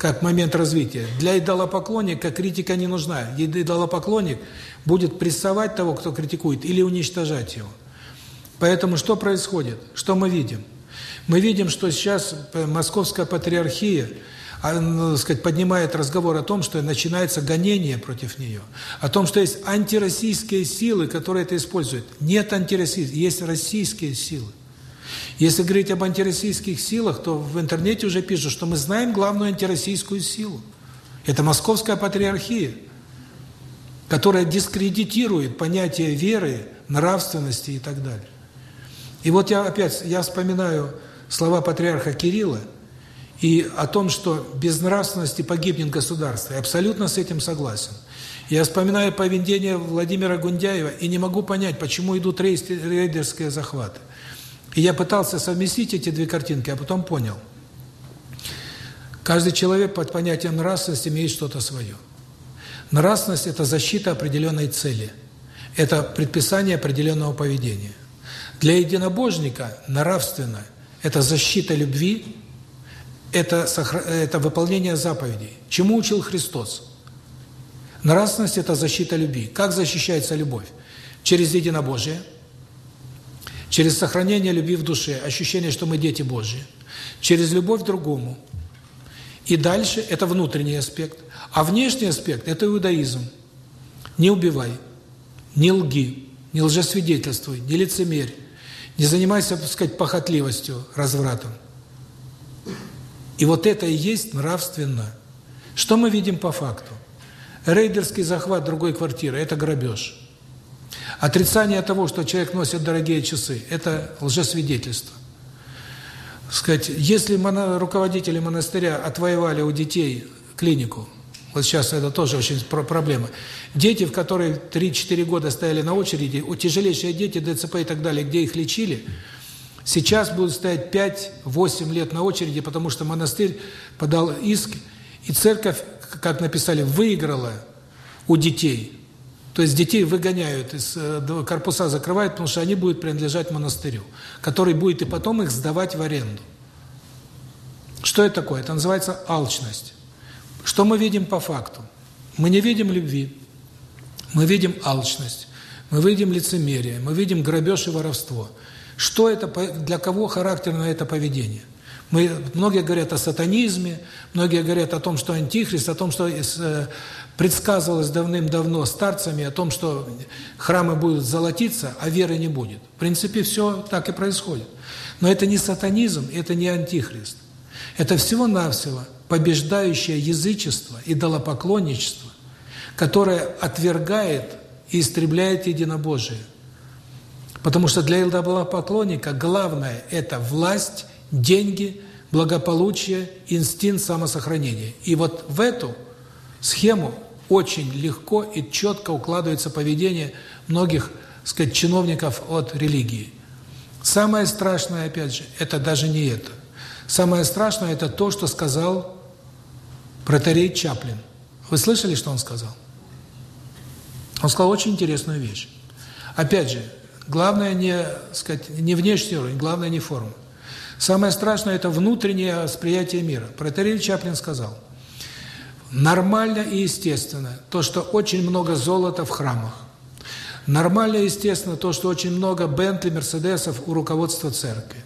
как момент развития. Для идолопоклонника критика не нужна. Идолопоклонник будет прессовать того, кто критикует, или уничтожать его. Поэтому что происходит? Что мы видим? Мы видим, что сейчас Московская Патриархия ну, сказать, поднимает разговор о том, что начинается гонение против нее, о том, что есть антироссийские силы, которые это используют. Нет антироссийских, есть российские силы. Если говорить об антироссийских силах, то в интернете уже пишут, что мы знаем главную антироссийскую силу. Это Московская Патриархия, которая дискредитирует понятие веры, нравственности и так далее. И вот я опять, я вспоминаю слова патриарха Кирилла и о том, что без нравственности погибнет государство. Я абсолютно с этим согласен. Я вспоминаю поведение Владимира Гундяева и не могу понять, почему идут рейдерские захваты. И я пытался совместить эти две картинки, а потом понял. Каждый человек под понятием нравственности имеет что-то свое. Нравственность – это защита определенной цели. Это предписание определенного поведения. Для единобожника нравственно – это защита любви, это, это выполнение заповедей. Чему учил Христос? Нравственность – это защита любви. Как защищается любовь? Через единобожие, через сохранение любви в душе, ощущение, что мы дети Божьи, через любовь к другому. И дальше – это внутренний аспект. А внешний аспект – это иудаизм. Не убивай, не лги, не лжесвидетельствуй, не лицемерь, не занимайся, так сказать, похотливостью, развратом. И вот это и есть нравственно. Что мы видим по факту? Рейдерский захват другой квартиры – это грабеж. Отрицание того, что человек носит дорогие часы – это лжесвидетельство. Сказать, если моно, руководители монастыря отвоевали у детей клинику, вот сейчас это тоже очень проблема. Дети, в которые 3-4 года стояли на очереди, у тяжелейшие дети, ДЦП и так далее, где их лечили, сейчас будут стоять 5-8 лет на очереди, потому что монастырь подал иск, и церковь, как написали, выиграла у детей. То есть детей выгоняют, из э, корпуса закрывают, потому что они будут принадлежать монастырю, который будет и потом их сдавать в аренду. Что это такое? Это называется алчность. Что мы видим по факту? Мы не видим любви, мы видим алчность, мы видим лицемерие, мы видим грабеж и воровство. Что это, для кого характерно это поведение? Мы, многие говорят о сатанизме, многие говорят о том, что антихрист, о том, что э, предсказывалось давным-давно старцами, о том, что храмы будут золотиться, а веры не будет. В принципе, все так и происходит. Но это не сатанизм, это не антихрист. Это всего-навсего побеждающее язычество, идолопоклонничество, которое отвергает и истребляет единобожие. Потому что для идолопоклонника главное – это власть, деньги, благополучие, инстинкт самосохранения. И вот в эту схему очень легко и четко укладывается поведение многих, сказать, чиновников от религии. Самое страшное, опять же, это даже не это. Самое страшное – это то, что сказал Протарей Чаплин. Вы слышали, что он сказал? Он сказал очень интересную вещь. Опять же, главное не, сказать, не внешний уровень, главное не форма. Самое страшное – это внутреннее восприятие мира. Протарей Чаплин сказал, нормально и естественно то, что очень много золота в храмах. Нормально и естественно то, что очень много Бентли, Мерседесов у руководства церкви.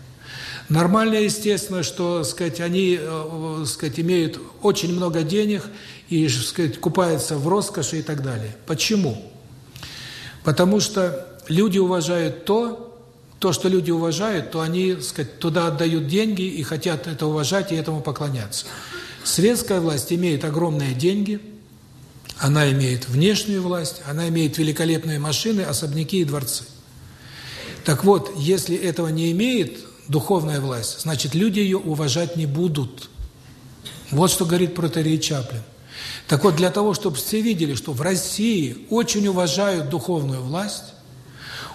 Нормально, естественно, что, сказать, они, э, сказать, имеют очень много денег и, сказать, купаются в роскоши и так далее. Почему? Потому что люди уважают то, то, что люди уважают, то они, сказать, туда отдают деньги и хотят это уважать и этому поклоняться. Светская власть имеет огромные деньги, она имеет внешнюю власть, она имеет великолепные машины, особняки и дворцы. Так вот, если этого не имеет духовная власть, значит, люди ее уважать не будут. Вот что говорит протеерей Чаплин. Так вот, для того, чтобы все видели, что в России очень уважают духовную власть,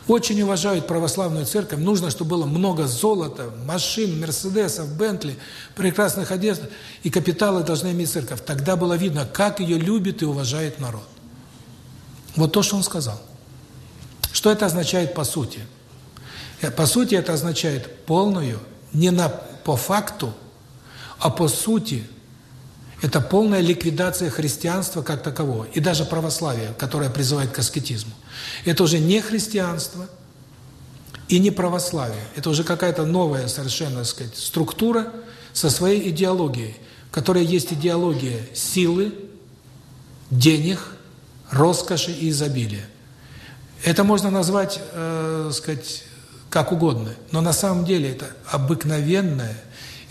очень уважают православную церковь, нужно, чтобы было много золота, машин, мерседесов, бентли, прекрасных одежд, и капиталы должны иметь церковь. Тогда было видно, как ее любит и уважает народ. Вот то, что он сказал. Что это означает по сути? Э, по сути, это означает полную, не на по факту, а по сути – это полная ликвидация христианства как такового, и даже православия, которое призывает к аскетизму. Это уже не христианство и не православие. Это уже какая-то новая совершенно, так сказать, структура со своей идеологией, в которой есть идеология силы, денег, роскоши и изобилия. Это можно назвать, э, сказать, как угодно, но на самом деле это обыкновенное,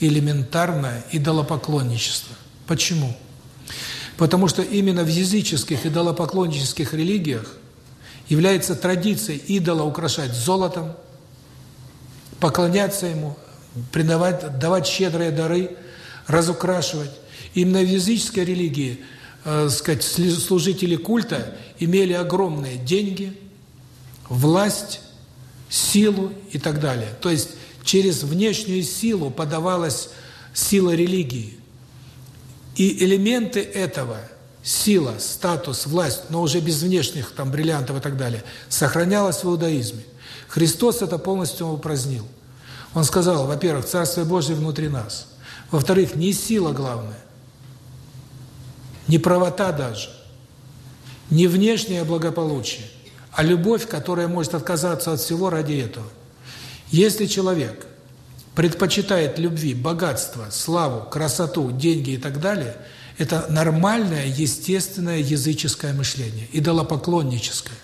элементарное идолопоклонничество. Почему? Потому что именно в языческих идолопоклоннических религиях является традицией идола украшать золотом, поклоняться ему, предавать, давать щедрые дары, разукрашивать. Именно в языческой религии, э, сказать, служители культа имели огромные деньги, власть, силу и так далее. То есть через внешнюю силу подавалась сила религии. И элементы этого – сила, статус, власть, но уже без внешних там бриллиантов и так далее – сохранялась в иудаизме. Христос это полностью упразднил. Он сказал, во-первых, Царствие Божие внутри нас. Во-вторых, не сила главное, не правота даже, не внешнее благополучие, а любовь, которая может отказаться от всего ради этого. Если человек предпочитает любви богатство, славу, красоту, деньги и так далее, это нормальное, естественное языческое мышление, идолопоклонническое.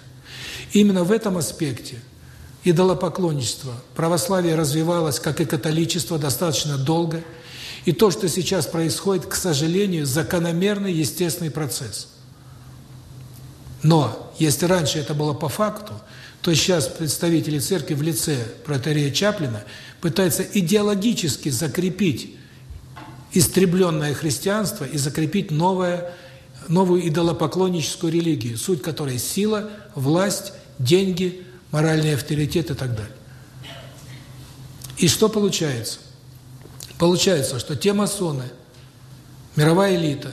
Именно в этом аспекте идолопоклонничество, православие развивалось, как и католичество, достаточно долго. И то, что сейчас происходит, к сожалению, закономерный естественный процесс. Но, если раньше это было по факту, то сейчас представители церкви в лице протеерея Чаплина пытаются идеологически закрепить истребленное христианство и закрепить новое, новую идолопоклонническую религию, суть которой сила, власть, деньги, моральный авторитет и так далее. И что получается? Получается, что те масоны, мировая элита,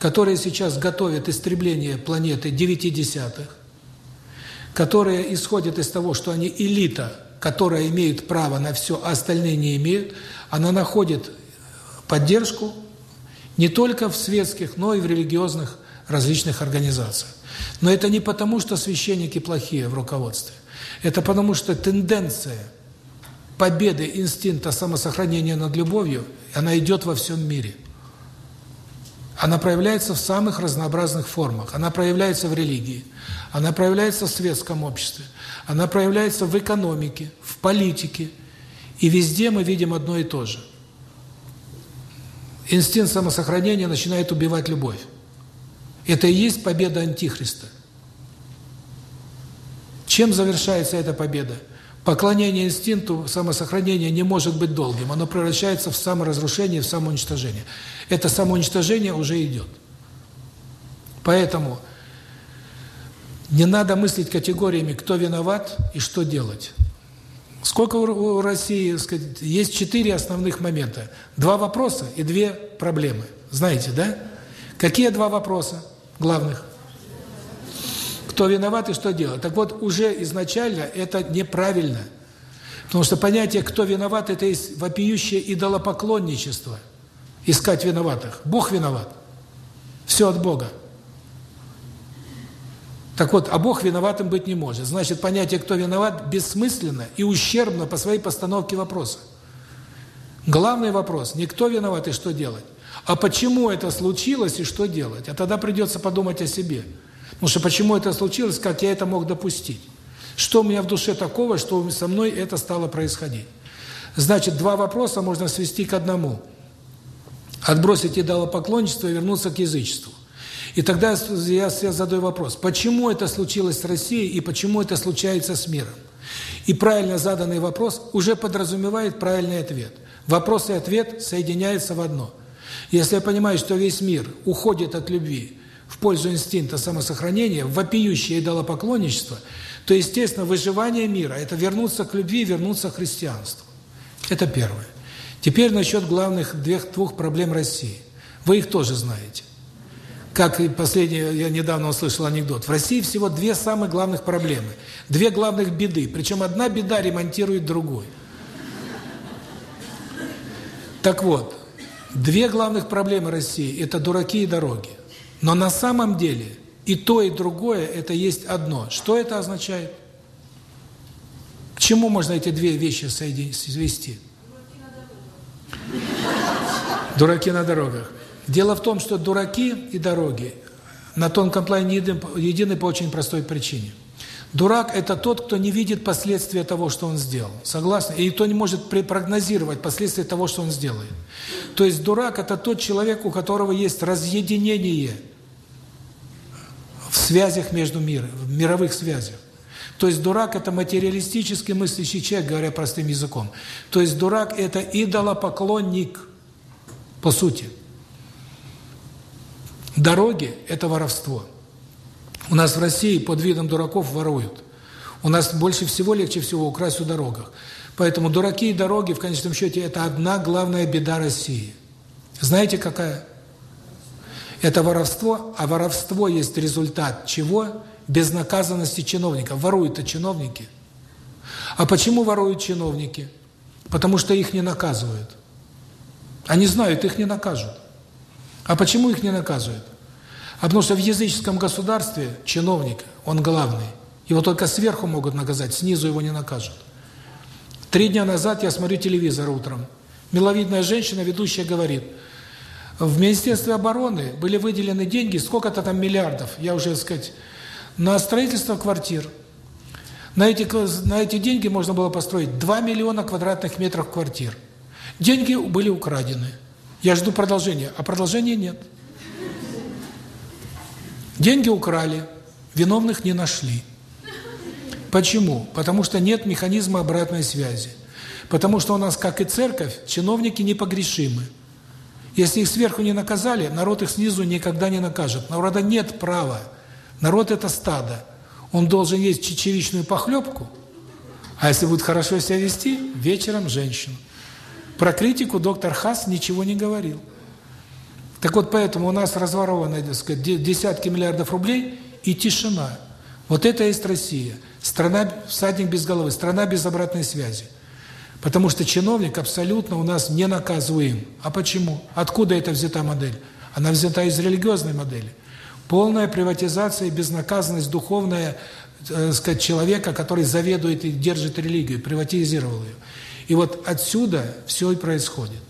которые сейчас готовят истребление планеты девяти десятых, которые исходят из того, что они элита, которая имеет право на все, а остальные не имеют, она находит поддержку не только в светских, но и в религиозных различных организациях. Но это не потому, что священники плохие в руководстве. Это потому, что тенденция победы инстинкта самосохранения над любовью, она идет во всем мире – она проявляется в самых разнообразных формах. Она проявляется в религии, она проявляется в светском обществе, она проявляется в экономике, в политике. И везде мы видим одно и то же. Инстинкт самосохранения начинает убивать любовь. Это и есть победа Антихриста. Чем завершается эта победа? Поклонение инстинкту самосохранения не может быть долгим. Оно превращается в саморазрушение, в самоуничтожение. Это самоуничтожение уже идет. Поэтому не надо мыслить категориями, кто виноват и что делать. Сколько у России, сказать, есть четыре основных момента. Два вопроса и две проблемы. Знаете, да? Какие два вопроса главных? кто виноват и что делать. Так вот, уже изначально это неправильно. Потому что понятие «кто виноват» – это есть вопиющее идолопоклонничество. Искать виноватых. Бог виноват. Все от Бога. Так вот, а Бог виноватым быть не может. Значит, понятие «кто виноват» бессмысленно и ущербно по своей постановке вопроса. Главный вопрос – не кто виноват и что делать, а почему это случилось и что делать. А тогда придется подумать о себе. Потому что почему это случилось, как я это мог допустить. Что у меня в душе такого, что со мной это стало происходить. Значит, два вопроса можно свести к одному. Отбросить идолопоклонничество и вернуться к язычеству. И тогда я себе задаю вопрос, почему это случилось с Россией и почему это случается с миром? И правильно заданный вопрос уже подразумевает правильный ответ. Вопрос и ответ соединяются в одно. Если я понимаю, что весь мир уходит от любви в пользу инстинкта самосохранения, в вопиющее идолопоклонничество, то, естественно, выживание мира – это вернуться к любви, вернуться к христианству. Это первое. Теперь насчет главных двух проблем России. Вы их тоже знаете. Как и последнее, я недавно услышал анекдот. В России всего две самых главных проблемы. Две главных беды. Причем одна беда ремонтирует другую. Так вот, две главных проблемы России – это дураки и дороги. Но на самом деле и то, и другое – это есть одно. Что это означает? К чему можно эти две вещи свести? Дураки на дорогах. Дело в том, что дураки и дороги на тонком плане едины по очень простой причине. Дурак – это тот, кто не видит последствия того, что он сделал. Согласны? И кто не может прогнозировать последствия того, что он сделает. То есть дурак – это тот человек, у которого есть разъединение в связях между миром, в мировых связях. То есть дурак – это материалистически мыслящий человек, говоря простым языком. То есть дурак – это идолопоклонник, по сути. Дороги – это воровство. У нас в России под видом дураков воруют. У нас больше всего, легче всего украсть у дорогах. Поэтому дураки и дороги, в конечном счете, это одна главная беда России. Знаете, какая? Это воровство, а воровство есть результат чего? Безнаказанности чиновников. Воруют-то чиновники. А почему воруют чиновники? Потому что их не наказывают. Они знают, их не накажут. А почему их не наказывают? А потому что в языческом государстве чиновник, он главный. Его только сверху могут наказать, снизу его не накажут. Три дня назад я смотрю телевизор утром. Миловидная женщина, ведущая, говорит, в Министерстве обороны были выделены деньги, сколько-то там миллиардов, я уже, сказать, на строительство квартир. На эти, на эти деньги можно было построить 2 миллиона квадратных метров квартир. Деньги были украдены. Я жду продолжения, а продолжения нет. Деньги украли, виновных не нашли. Почему? Потому что нет механизма обратной связи. Потому что у нас, как и церковь, чиновники непогрешимы. Если их сверху не наказали, народ их снизу никогда не накажет. Народа нет права. Народ – это стадо. Он должен есть чечевичную похлебку, а если будет хорошо себя вести, вечером женщину. Про критику доктор Хас ничего не говорил. Так вот, поэтому у нас разворованы, так сказать, десятки миллиардов рублей и тишина. Вот это и есть Россия. Страна, всадник без головы, страна без обратной связи. Потому что чиновник абсолютно у нас не наказуем. А почему? Откуда эта взята модель? Она взята из религиозной модели. Полная приватизация и безнаказанность духовная, э, сказать, человека, который заведует и держит религию, приватизировал ее. И вот отсюда все и происходит.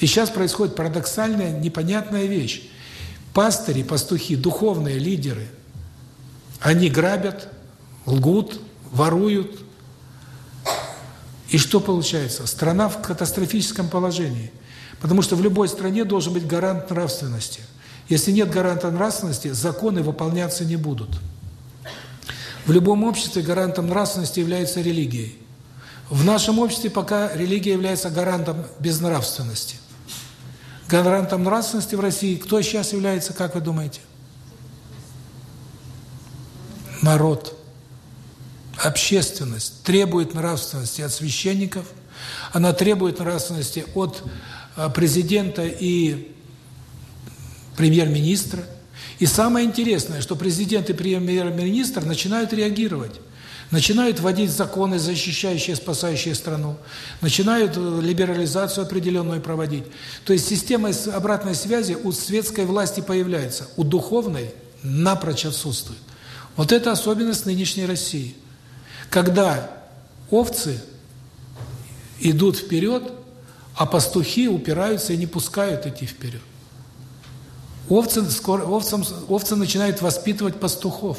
И сейчас происходит парадоксальная, непонятная вещь. Пастыри, пастухи, духовные лидеры, они грабят, лгут, воруют. И что получается? Страна в катастрофическом положении. Потому что в любой стране должен быть гарант нравственности. Если нет гаранта нравственности, законы выполняться не будут. В любом обществе гарантом нравственности является религия. В нашем обществе пока религия является гарантом безнравственности. Гарантом нравственности в России кто сейчас является, как вы думаете? Народ. Общественность требует нравственности от священников, она требует нравственности от а, президента и премьер-министра. И самое интересное, что президент и премьер-министр начинают реагировать начинают вводить законы, защищающие, спасающие страну, начинают э, либерализацию определенную проводить. То есть система обратной связи у светской власти появляется, у духовной напрочь отсутствует. Вот это особенность нынешней России. Когда овцы идут вперед, а пастухи упираются и не пускают идти вперед. Овцы, скоро, овцы начинают воспитывать пастухов.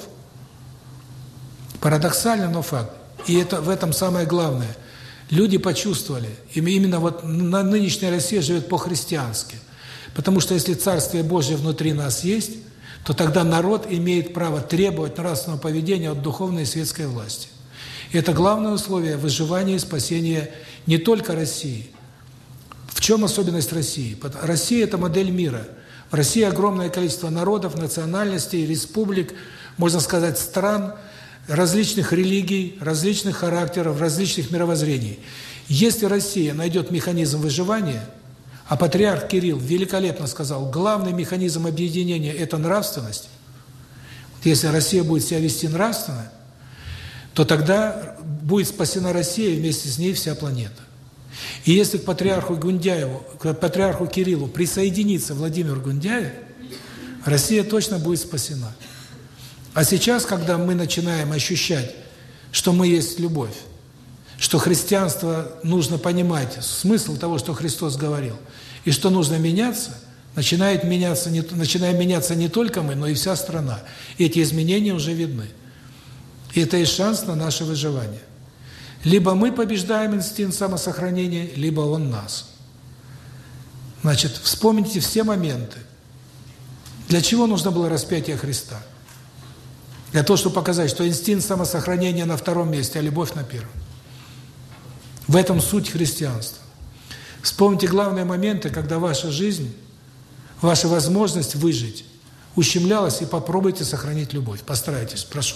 Парадоксально, но факт. И это в этом самое главное. Люди почувствовали, именно вот нынешняя Россия живет по-христиански. Потому что если Царствие Божье внутри нас есть, то тогда народ имеет право требовать нравственного поведения от духовной и светской власти. И это главное условие выживания и спасения не только России. В чем особенность России? Россия – это модель мира. В России огромное количество народов, национальностей, республик, можно сказать, стран – различных религий, различных характеров, различных мировоззрений. Если Россия найдет механизм выживания, а патриарх Кирилл великолепно сказал, главный механизм объединения – это нравственность, если Россия будет себя вести нравственно, то тогда будет спасена Россия, вместе с ней вся планета. И если к патриарху Гундяеву, к патриарху Кириллу присоединится Владимир Гундяев, Россия точно будет спасена. А сейчас, когда мы начинаем ощущать, что мы есть любовь, что христианство нужно понимать, смысл того, что Христос говорил, и что нужно меняться, начинает меняться не, начинаем меняться не только мы, но и вся страна. И эти изменения уже видны. И это и шанс на наше выживание. Либо мы побеждаем инстинкт самосохранения, либо он нас. Значит, вспомните все моменты. Для чего нужно было распятие Христа? Для того, чтобы показать, что инстинкт самосохранения на втором месте, а любовь на первом. В этом суть христианства. Вспомните главные моменты, когда ваша жизнь, ваша возможность выжить ущемлялась, и попробуйте сохранить любовь. Постарайтесь, прошу.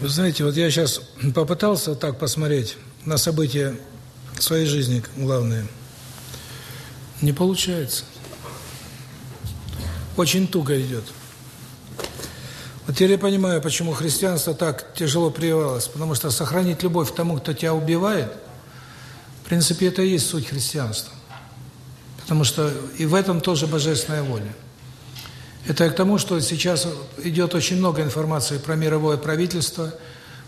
Вы знаете, вот я сейчас попытался так посмотреть на события своей жизни главные. Не получается. Очень туго идет. Вот теперь я понимаю, почему христианство так тяжело прививалось. Потому что сохранить любовь к тому, кто тебя убивает, в принципе, это и есть суть христианства. Потому что и в этом тоже божественная воля. Это к тому, что сейчас идет очень много информации про мировое правительство,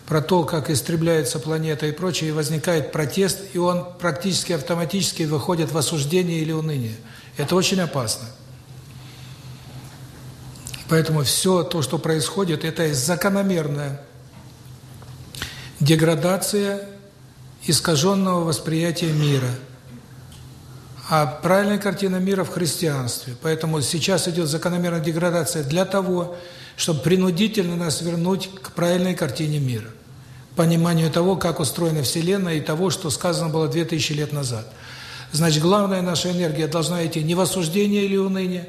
про то, как истребляется планета и прочее, и возникает протест, и он практически автоматически выходит в осуждение или уныние. Это очень опасно. Поэтому все то, что происходит, это закономерная деградация искаженного восприятия мира. А правильная картина мира в христианстве. Поэтому сейчас идет закономерная деградация для того, чтобы принудительно нас вернуть к правильной картине мира пониманию того, как устроена Вселенная и того, что сказано было 2000 лет назад. Значит, главная наша энергия должна идти не в осуждение или уныние,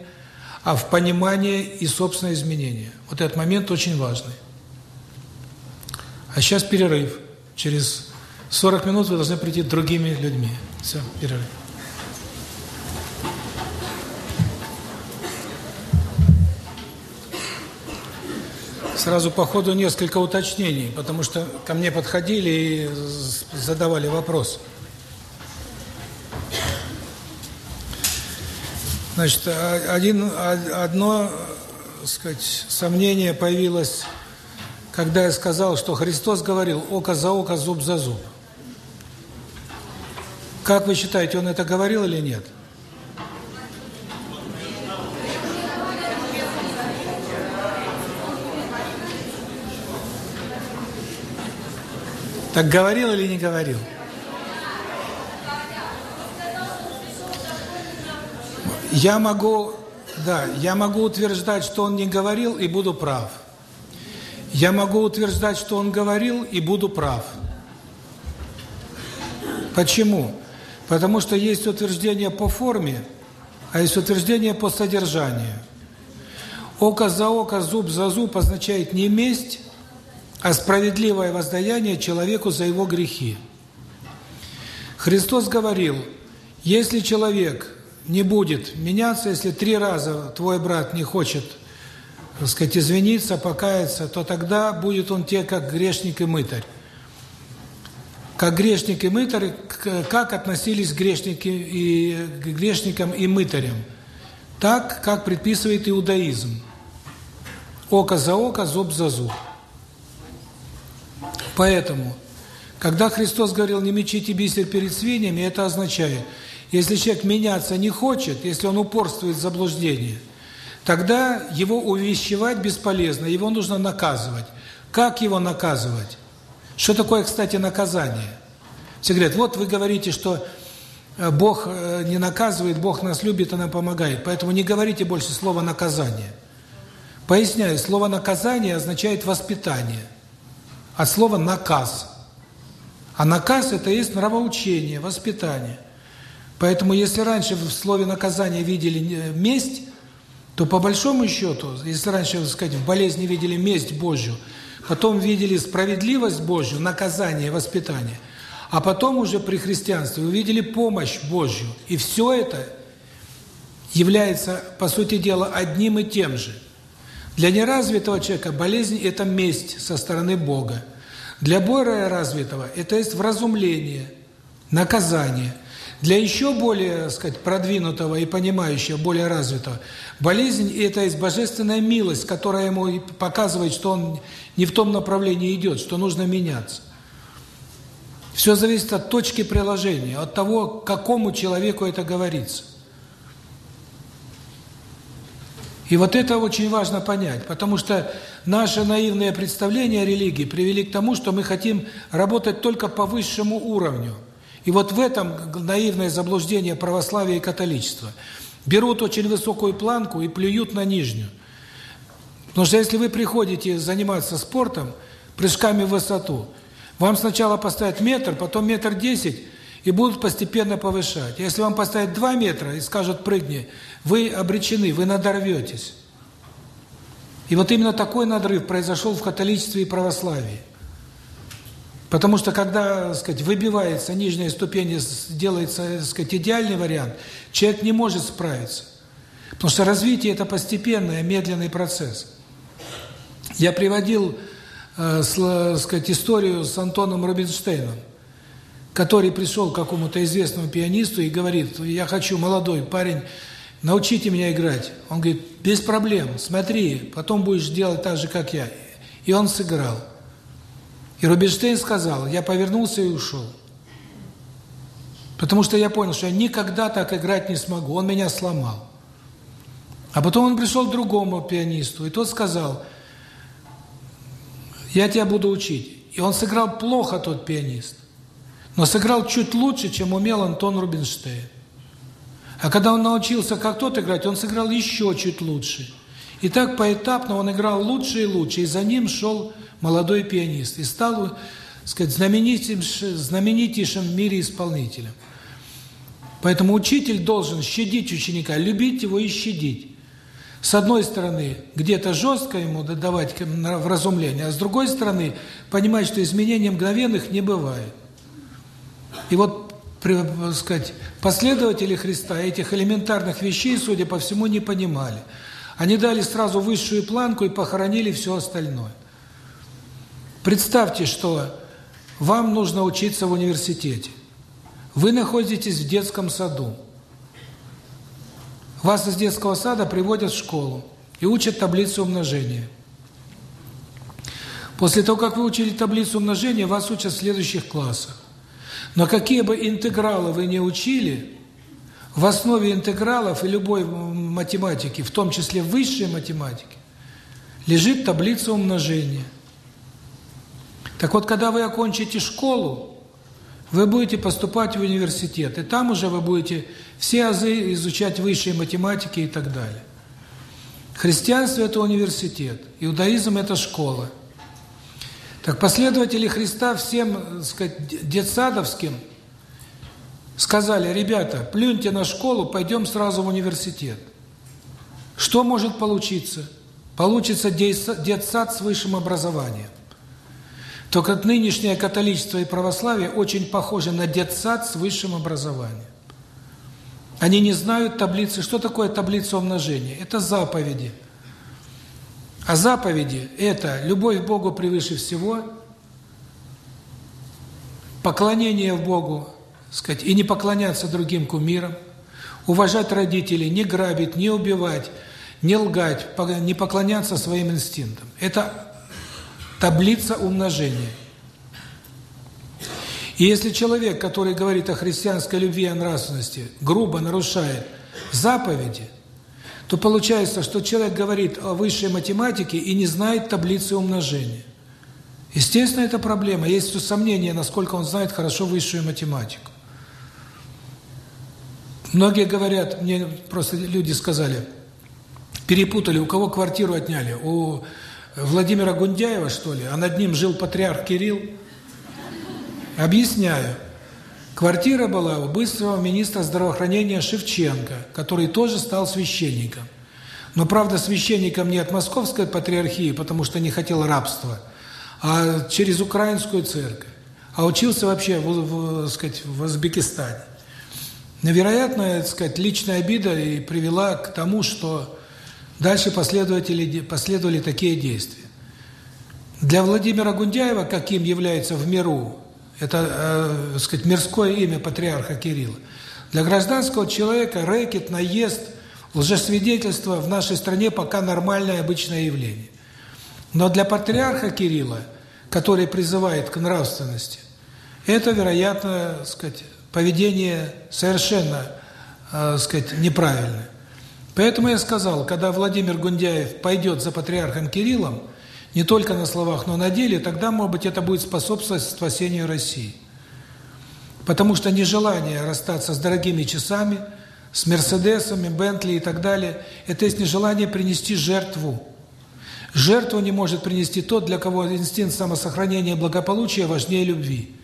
а в понимание и собственное изменение. Вот этот момент очень важный. А сейчас перерыв. Через 40 минут вы должны прийти другими людьми. Все, перерыв. Сразу по ходу несколько уточнений, потому что ко мне подходили и задавали вопрос. Значит, один, одно, сказать, сомнение появилось, когда я сказал, что Христос говорил «око за око, зуб за зуб». Как вы считаете, он это говорил или нет? Нет. Так говорил или не говорил? Я могу, да, я могу утверждать, что он не говорил и буду прав. Я могу утверждать, что он говорил и буду прав. Почему? Потому что есть утверждение по форме, а есть утверждение по содержанию. Око за око, зуб за зуб означает не месть, а справедливое воздаяние человеку за его грехи. Христос говорил, если человек не будет меняться, если три раза твой брат не хочет, так сказать, извиниться, покаяться, то тогда будет он те, как грешник и мытарь. Как грешник и мытарь, как относились грешники и к грешникам и мытарям? Так, как предписывает иудаизм. Око за око, зуб за зуб. Поэтому, когда Христос говорил «не мечите бисер перед свиньями», это означает, если человек меняться не хочет, если он упорствует в заблуждении, тогда его увещевать бесполезно, его нужно наказывать. Как его наказывать? Что такое, кстати, наказание? Все говорят, вот вы говорите, что э, Бог э, не наказывает, Бог нас любит и нам помогает, поэтому не говорите больше слова «наказание». Поясняю, слово «наказание» означает «воспитание» от слова «наказ». А наказ – это есть нравоучение, воспитание. Поэтому если раньше в слове «наказание» видели месть, то по большому счету, если раньше, так сказать, в болезни видели месть Божью, потом видели справедливость Божью, наказание, воспитание, а потом уже при христианстве увидели помощь Божью. И все это является, по сути дела, одним и тем же – для неразвитого человека болезнь – это месть со стороны Бога. Для более развитого – это есть вразумление, наказание. Для еще более, так сказать, продвинутого и понимающего, более развитого, болезнь – это есть божественная милость, которая ему показывает, что он не в том направлении идет, что нужно меняться. Все зависит от точки приложения, от того, какому человеку это говорится. И вот это очень важно понять, потому что наши наивные представления о религии привели к тому, что мы хотим работать только по высшему уровню. И вот в этом наивное заблуждение православия и католичества. Берут очень высокую планку и плюют на нижнюю. Потому что если вы приходите заниматься спортом, прыжками в высоту, вам сначала поставят метр, потом метр десять, и будут постепенно повышать. Если вам поставят 2 метра и скажут «прыгни», вы обречены, вы надорветесь. И вот именно такой надрыв произошел в католичестве и православии. Потому что когда, так сказать, выбивается нижняя ступень, делается, так сказать, идеальный вариант, человек не может справиться. Потому что развитие – это постепенный, медленный процесс. Я приводил, э, сказать, историю с Антоном Рубинштейном, который пришел к какому-то известному пианисту и говорит, я хочу, молодой парень, научите меня играть. Он говорит, без проблем, смотри, потом будешь делать так же, как я. И он сыграл. И Рубинштейн сказал, я повернулся и ушел. Потому что я понял, что я никогда так играть не смогу. Он меня сломал. А потом он пришел к другому пианисту, и тот сказал, я тебя буду учить. И он сыграл плохо, тот пианист, но сыграл чуть лучше, чем умел Антон Рубинштейн. А когда он научился как тот играть, он сыграл еще чуть лучше. И так поэтапно он играл лучше и лучше, и за ним шел молодой пианист, и стал, так сказать, знаменитейшим, знаменитейшим в мире исполнителем. Поэтому учитель должен щадить ученика, любить его и щадить. С одной стороны, где-то жестко ему давать вразумление, а с другой стороны, понимать, что изменений мгновенных не бывает. И вот, так сказать, последователи Христа этих элементарных вещей, судя по всему, не понимали. Они дали сразу высшую планку и похоронили все остальное. Представьте, что вам нужно учиться в университете. Вы находитесь в детском саду. Вас из детского сада приводят в школу и учат таблицу умножения. После того, как вы учили таблицу умножения, вас учат в следующих классах. Но какие бы интегралы вы не учили, в основе интегралов и любой математики, в том числе высшей математики, лежит таблица умножения. Так вот, когда вы окончите школу, вы будете поступать в университет, и там уже вы будете все азы изучать высшие математики и так далее. Христианство – это университет, иудаизм – это школа. Так последователи Христа всем, так сказать, детсадовским сказали, ребята, плюньте на школу, пойдем сразу в университет. Что может получиться? Получится детсад с высшим образованием. Только нынешнее католичество и православие очень похожи на детсад с высшим образованием. Они не знают таблицы. Что такое таблица умножения? Это заповеди. А заповеди – это любовь к Богу превыше всего, поклонение в Богу, сказать, и не поклоняться другим кумирам, уважать родителей, не грабить, не убивать, не лгать, не поклоняться своим инстинктам. Это таблица умножения. И если человек, который говорит о христианской любви и нравственности, грубо нарушает заповеди, то получается, что человек говорит о высшей математике и не знает таблицы умножения. Естественно, это проблема. Есть сомнение, насколько он знает хорошо высшую математику. Многие говорят, мне просто люди сказали, перепутали, у кого квартиру отняли, у Владимира Гундяева, что ли, а над ним жил патриарх Кирилл. Объясняю. Квартира была у быстрого министра здравоохранения Шевченко, который тоже стал священником. Но, правда, священником не от московской патриархии, потому что не хотел рабства, а через украинскую церковь. А учился вообще, в, в, сказать, в Узбекистане. Невероятная, так сказать, личная обида и привела к тому, что Дальше последователи последовали такие действия. Для Владимира Гундяева, каким является в миру, это, э, сказать, мирское имя патриарха Кирилла, для гражданского человека рэкет, наезд, лжесвидетельство в нашей стране пока нормальное обычное явление. Но для патриарха Кирилла, который призывает к нравственности, это, вероятно, сказать, поведение совершенно, э, сказать, неправильное. Поэтому я сказал, когда Владимир Гундяев пойдет за патриархом Кириллом, не только на словах, но на деле, тогда, может быть, это будет способствовать спасению России. Потому что нежелание расстаться с дорогими часами, с Мерседесами, Бентли и так далее, это есть нежелание принести жертву. Жертву не может принести тот, для кого инстинкт самосохранения и благополучия важнее любви.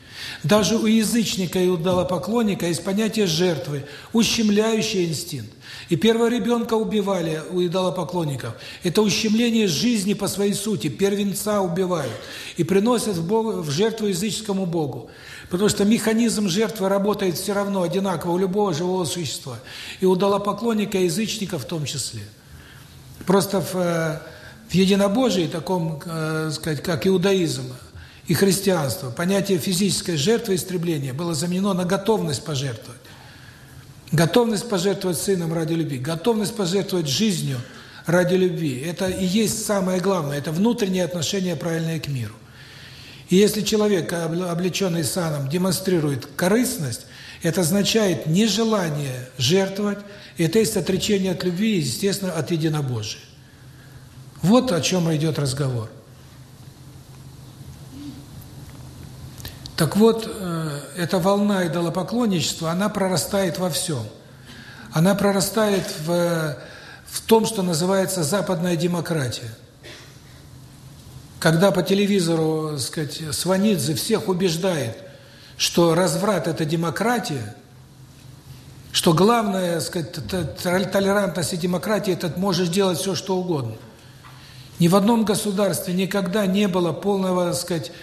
Даже у язычника и у идолопоклонника есть понятие жертвы, ущемляющий инстинкт. И первого ребенка убивали у идолопоклонников. Это ущемление жизни по своей сути. Первенца убивают. И приносят в, Богу, в жертву языческому Богу. Потому что механизм жертвы работает все равно одинаково у любого живого существа. И у идолопоклонника, и язычника в том числе. Просто в, э, в единобожии, таком, э, сказать, как иудаизм и христианство, понятие физической жертвы истребления было заменено на готовность пожертвовать. Готовность пожертвовать сыном ради любви, готовность пожертвовать жизнью ради любви. Это и есть самое главное, это внутреннее отношение правильное к миру. И если человек, облеченный саном, демонстрирует корыстность, это означает нежелание жертвовать, это есть отречение от любви и, естественно, от единобожия. Вот о чем идет разговор. Так вот, э, эта волна идолопоклонничества, она прорастает во всем. Она прорастает в, в том, что называется западная демократия. Когда по телевизору, сказать, Сванидзе всех убеждает, что разврат – это демократия, что главное, сказать, толерантность и демократия – это можешь делать все, что угодно. Ни в одном государстве никогда не было полного, сказать, Э,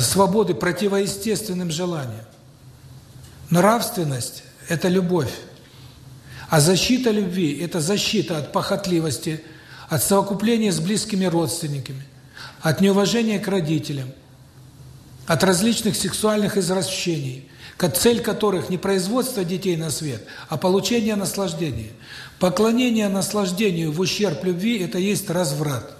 свободы противоестественным желаниям. Нравственность – это любовь. А защита любви – это защита от похотливости, от совокупления с близкими родственниками, от неуважения к родителям, от различных сексуальных извращений, цель которых не производство детей на свет, а получение наслаждения. Поклонение наслаждению в ущерб любви – это есть разврат.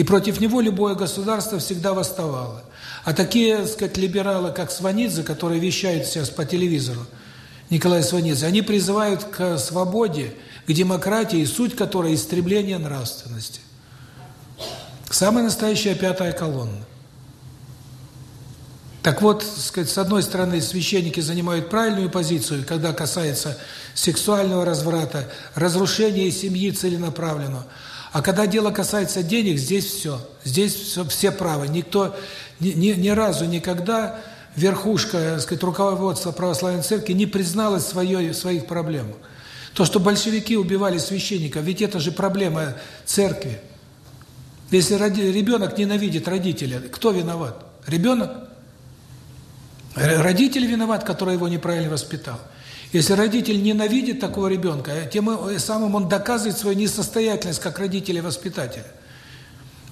И против него любое государство всегда восставало. А такие, так сказать, либералы, как Сванидзе, которые вещают сейчас по телевизору, Николай Сванидзе, они призывают к свободе, к демократии, суть которой – истребление нравственности. Самая настоящая пятая колонна. Так вот, сказать, с одной стороны, священники занимают правильную позицию, когда касается сексуального разврата, разрушения семьи целенаправленного – а когда дело касается денег, здесь все. Здесь все, все правы. Никто ни, ни, ни разу никогда верхушка, так сказать, руководство православной церкви не призналось свое, своих проблем. То, что большевики убивали священников, ведь это же проблема церкви. Если роди, ребенок ненавидит родителя, кто виноват? Ребенок? Родитель виноват, который его неправильно воспитал. Если родитель ненавидит такого ребенка, тем самым он доказывает свою несостоятельность как родитель и воспитатель.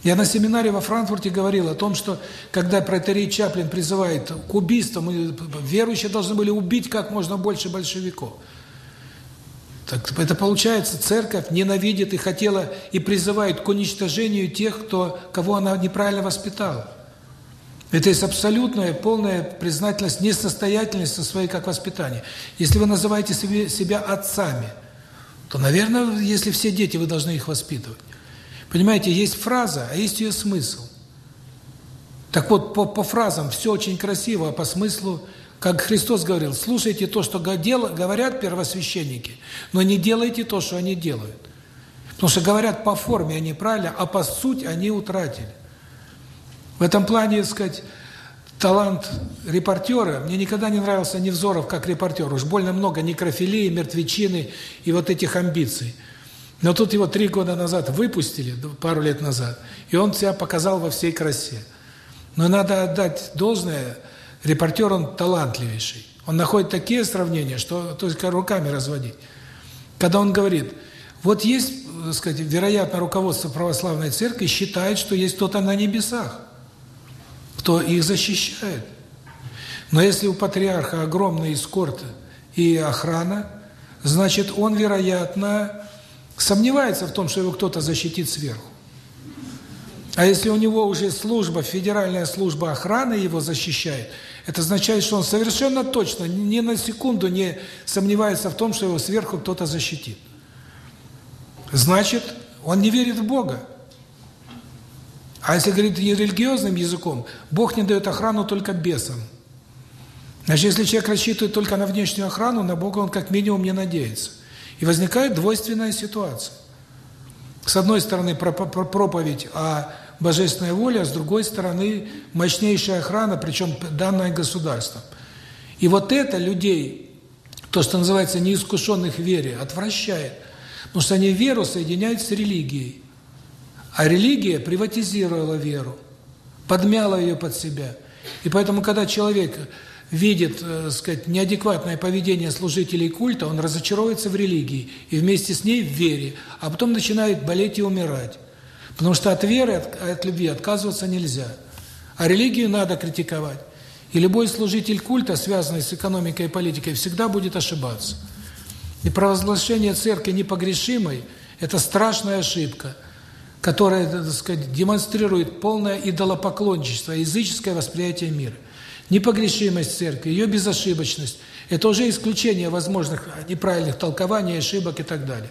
Я на семинаре во Франкфурте говорил о том, что когда протерей Чаплин призывает к убийствам, верующие должны были убить как можно больше большевиков. Так это получается, церковь ненавидит и хотела и призывает к уничтожению тех, кто, кого она неправильно воспитала. Это есть абсолютная, полная признательность, несостоятельность со своей как воспитания. Если вы называете себе, себя отцами, то, наверное, если все дети, вы должны их воспитывать. Понимаете, есть фраза, а есть ее смысл. Так вот, по, по фразам все очень красиво, а по смыслу, как Христос говорил, слушайте то, что говорят первосвященники, но не делайте то, что они делают. Потому что говорят по форме они правильно, а по сути они утратили. В этом плане, сказать, талант репортера, мне никогда не нравился Невзоров как репортер, уж больно много некрофилии, мертвечины и вот этих амбиций. Но тут его три года назад выпустили, пару лет назад, и он себя показал во всей красе. Но надо отдать должное, репортер он талантливейший. Он находит такие сравнения, что только руками разводить. Когда он говорит, вот есть, так сказать, вероятно, руководство православной церкви считает, что есть кто-то на небесах кто их защищает. Но если у патриарха огромный эскорт и охрана, значит, он, вероятно, сомневается в том, что его кто-то защитит сверху. А если у него уже служба, федеральная служба охраны его защищает, это означает, что он совершенно точно, ни на секунду не сомневается в том, что его сверху кто-то защитит. Значит, он не верит в Бога. А если говорить религиозным языком, Бог не дает охрану только бесам. Значит, если человек рассчитывает только на внешнюю охрану, на Бога он как минимум не надеется. И возникает двойственная ситуация. С одной стороны, проповедь о божественная воля, а с другой стороны мощнейшая охрана, причем данная государством. И вот это людей, то, что называется неискушенных в вере, отвращает. Потому что они веру соединяют с религией. А религия приватизировала веру, подмяла ее под себя. И поэтому, когда человек видит, э, сказать, неадекватное поведение служителей культа, он разочаровывается в религии и вместе с ней в вере, а потом начинает болеть и умирать. Потому что от веры, от, от любви отказываться нельзя. А религию надо критиковать. И любой служитель культа, связанный с экономикой и политикой, всегда будет ошибаться. И провозглашение церкви непогрешимой – это страшная ошибка, которая, так сказать, демонстрирует полное идолопоклонничество, языческое восприятие мира. Непогрешимость церкви, ее безошибочность – это уже исключение возможных неправильных толкований, ошибок и так далее.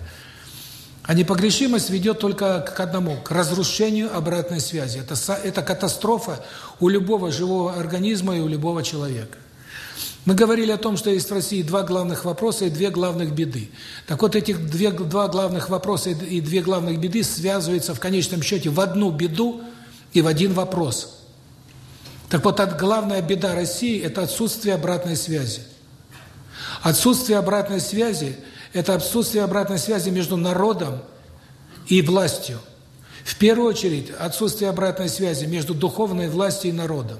А непогрешимость ведет только к одному – к разрушению обратной связи. Это, это катастрофа у любого живого организма и у любого человека. Мы говорили о том, что есть в России два главных вопроса и две главных беды. Так вот, этих две, два главных вопроса и две главных беды связываются в конечном счете в одну беду и в один вопрос – так вот, главная беда России – это отсутствие обратной связи. Отсутствие обратной связи – это отсутствие обратной связи между народом и властью. В первую очередь, отсутствие обратной связи между духовной властью и народом.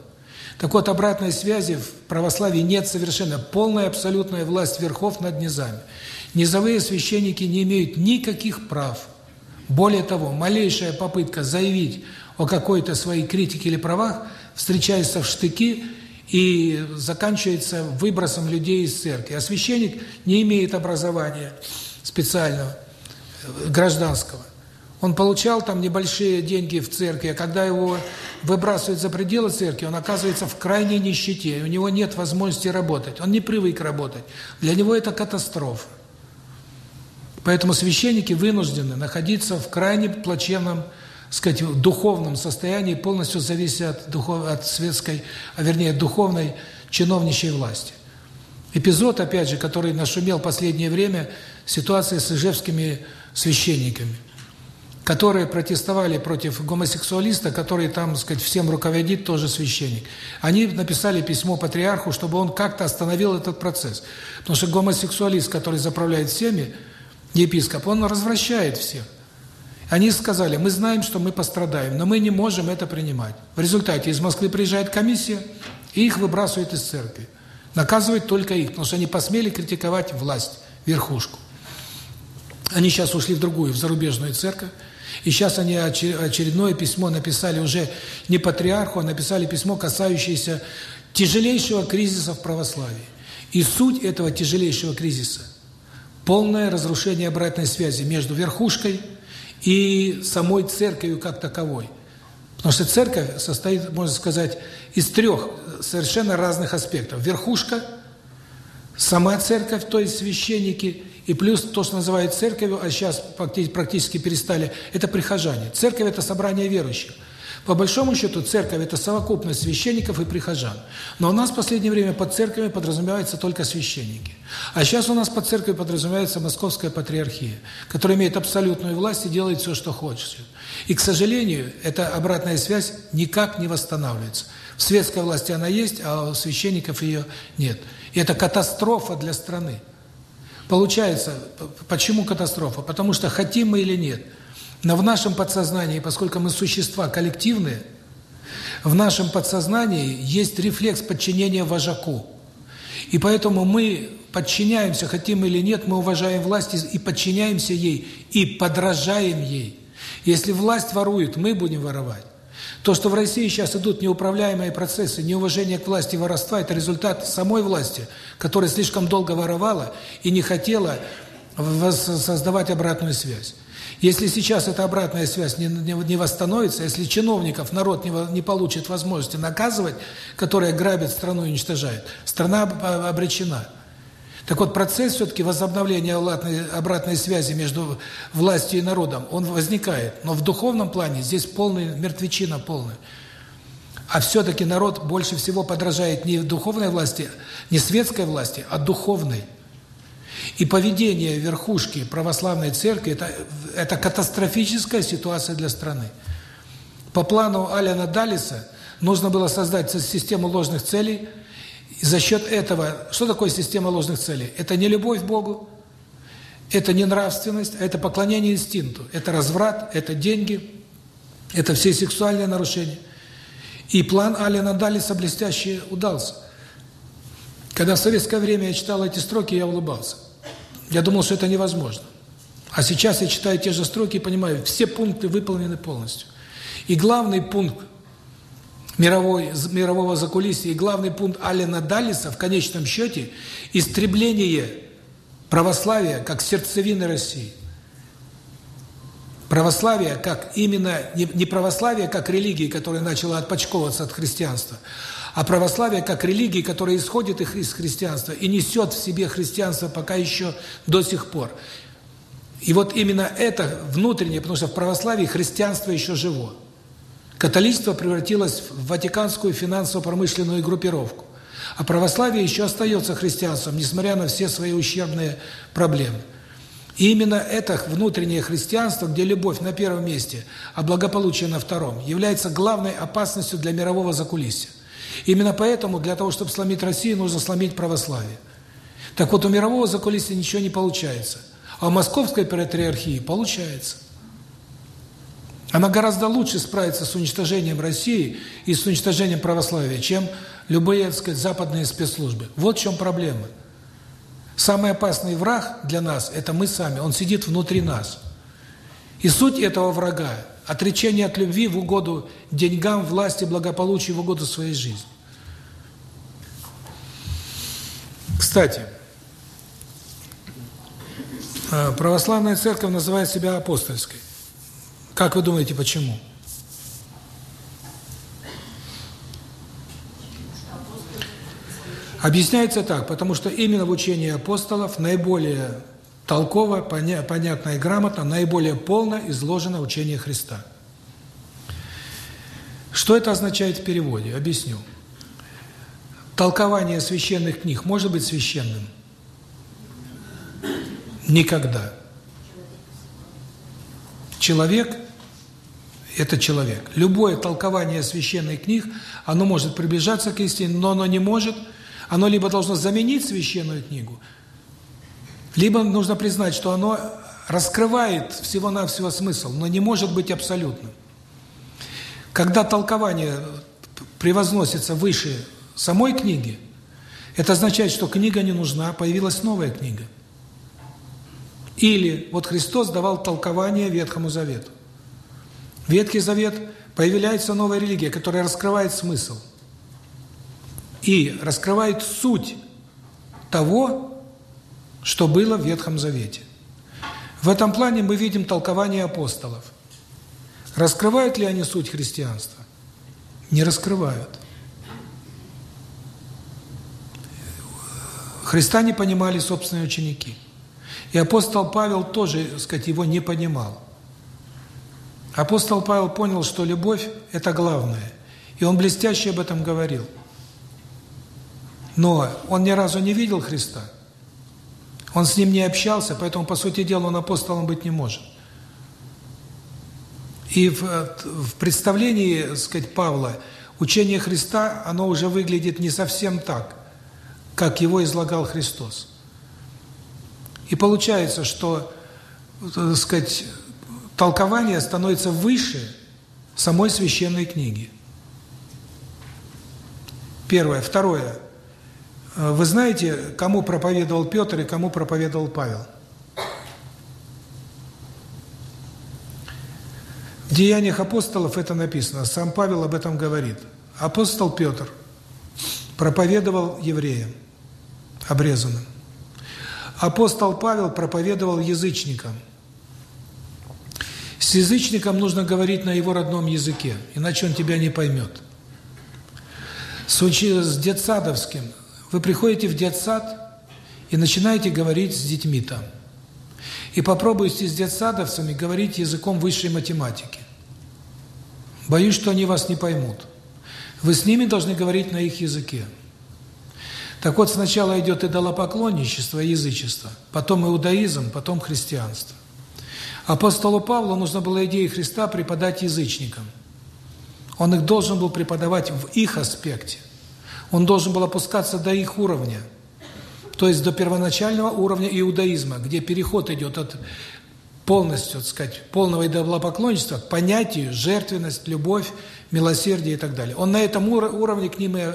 Так вот, обратной связи в православии нет совершенно. Полная абсолютная власть верхов над низами. Низовые священники не имеют никаких прав. Более того, малейшая попытка заявить о какой-то своей критике или правах – встречается в штыки и заканчивается выбросом людей из церкви. А священник не имеет образования специального, э, гражданского. Он получал там небольшие деньги в церкви, а когда его выбрасывают за пределы церкви, он оказывается в крайней нищете, у него нет возможности работать, он не привык работать. Для него это катастрофа. Поэтому священники вынуждены находиться в крайне плачевном сказать, духовном состоянии полностью зависит от, духов, от светской, а вернее, духовной чиновничьей власти. Эпизод, опять же, который нашумел в последнее время, ситуация с ижевскими священниками, которые протестовали против гомосексуалиста, который там, сказать, всем руководит, тоже священник. Они написали письмо патриарху, чтобы он как-то остановил этот процесс. Потому что гомосексуалист, который заправляет всеми, епископ, он развращает всех. Они сказали, мы знаем, что мы пострадаем, но мы не можем это принимать. В результате из Москвы приезжает комиссия, и их выбрасывают из церкви. Наказывают только их, потому что они посмели критиковать власть, верхушку. Они сейчас ушли в другую, в зарубежную церковь, и сейчас они очередное письмо написали уже не патриарху, а написали письмо, касающееся тяжелейшего кризиса в православии. И суть этого тяжелейшего кризиса – полное разрушение обратной связи между верхушкой – и самой церковью как таковой. Потому что церковь состоит, можно сказать, из трех совершенно разных аспектов. Верхушка, сама церковь, то есть священники, и плюс то, что называют церковью, а сейчас практически перестали, это прихожане. Церковь – это собрание верующих. По большому счету, церковь – это совокупность священников и прихожан. Но у нас в последнее время под церковью подразумеваются только священники. А сейчас у нас под церковью подразумевается Московская Патриархия, которая имеет абсолютную власть и делает все, что хочет. И, к сожалению, эта обратная связь никак не восстанавливается. В светской власти она есть, а у священников ее нет. И это катастрофа для страны. Получается, почему катастрофа? Потому что хотим мы или нет – но в нашем подсознании, поскольку мы существа коллективные, в нашем подсознании есть рефлекс подчинения вожаку. И поэтому мы подчиняемся, хотим или нет, мы уважаем власть и подчиняемся ей, и подражаем ей. Если власть ворует, мы будем воровать. То, что в России сейчас идут неуправляемые процессы, неуважение к власти воровства, это результат самой власти, которая слишком долго воровала и не хотела создавать обратную связь. Если сейчас эта обратная связь не, не, не восстановится, если чиновников народ не, не получит возможности наказывать, которые грабят страну и уничтожают, страна обречена. Так вот, процесс все-таки возобновления обратной связи между властью и народом, он возникает. Но в духовном плане здесь полная мертвечина полная. А все-таки народ больше всего подражает не духовной власти, не светской власти, а духовной. И поведение верхушки православной церкви это, – это катастрофическая ситуация для страны. По плану Алена Далиса нужно было создать систему ложных целей, и за счет этого, что такое система ложных целей? Это не любовь к Богу, это не нравственность, а это поклонение инстинкту, это разврат, это деньги, это все сексуальные нарушения. И план Алина Далиса блестяще удался. Когда в советское время я читал эти строки, я улыбался. Я думал, что это невозможно. А сейчас я читаю те же строки и понимаю, все пункты выполнены полностью. И главный пункт мировой, мирового закулисья, и главный пункт Алина Далиса в конечном счете – истребление православия как сердцевины России. Православие как именно, не православие как религии, которая начала отпочковываться от христианства, а православие как религии, которая исходит из христианства и несет в себе христианство пока еще до сих пор. И вот именно это внутреннее, потому что в православии христианство еще живо. Католичество превратилось в ватиканскую финансово-промышленную группировку. А православие еще остается христианством, несмотря на все свои ущербные проблемы. И именно это внутреннее христианство, где любовь на первом месте, а благополучие на втором, является главной опасностью для мирового закулисья. Именно поэтому для того, чтобы сломить Россию, нужно сломить православие. Так вот, у мирового закулисья ничего не получается. А у московской патриархии получается. Она гораздо лучше справится с уничтожением России и с уничтожением православия, чем любые, так сказать, западные спецслужбы. Вот в чем проблема. Самый опасный враг для нас – это мы сами, он сидит внутри нас. И суть этого врага – отречение от любви в угоду деньгам, власти, благополучию, в угоду своей жизни. Кстати, э, православная церковь называет себя апостольской. Как вы думаете, почему? Объясняется так, потому что именно в учении апостолов наиболее толково, поня понятно и грамотно, наиболее полно изложено учение Христа. Что это означает в переводе? Объясню. Толкование священных книг может быть священным? Никогда. Человек – это человек. Любое толкование священных книг, оно может приближаться к истине, но оно не может – оно либо должно заменить священную книгу, либо нужно признать, что оно раскрывает всего-навсего смысл, но не может быть абсолютным. Когда толкование превозносится выше самой книги, это означает, что книга не нужна, появилась новая книга. Или вот Христос давал толкование Ветхому Завету. Ветхий Завет появляется новая религия, которая раскрывает смысл и раскрывает суть того, что было в Ветхом Завете. В этом плане мы видим толкование апостолов. Раскрывают ли они суть христианства? Не раскрывают. Христа не понимали собственные ученики. И апостол Павел тоже, так сказать, его не понимал. Апостол Павел понял, что любовь – это главное. И он блестяще об этом говорил. Но он ни разу не видел Христа. Он с ним не общался, поэтому, по сути дела, он апостолом быть не может. И в, в представлении, так сказать, Павла, учение Христа, оно уже выглядит не совсем так, как его излагал Христос. И получается, что, так сказать, толкование становится выше самой священной книги. Первое. Второе. Э, вы знаете, кому проповедовал Петр и кому проповедовал Павел? В Деяниях апостолов это написано, сам Павел об этом говорит. Апостол Петр проповедовал евреям, обрезанным. Апостол Павел проповедовал язычникам. С язычником нужно говорить на его родном языке, иначе он тебя не поймет. С детсадовским вы приходите в детсад и начинаете говорить с детьми там. И попробуйте с детсадовцами говорить языком высшей математики. Боюсь, что они вас не поймут. Вы с ними должны говорить на их языке. Так вот, сначала идет идолопоклонничество язычество, потом иудаизм, потом христианство. Апостолу Павлу нужно было идеи Христа преподать язычникам. Он их должен был преподавать в их аспекте. Он должен был опускаться до их уровня, то есть до первоначального уровня иудаизма, где переход идет от полностью, так сказать, полного идолопоклонничества к понятию жертвенность, любовь, милосердие и так далее. Он на этом уровне к ним и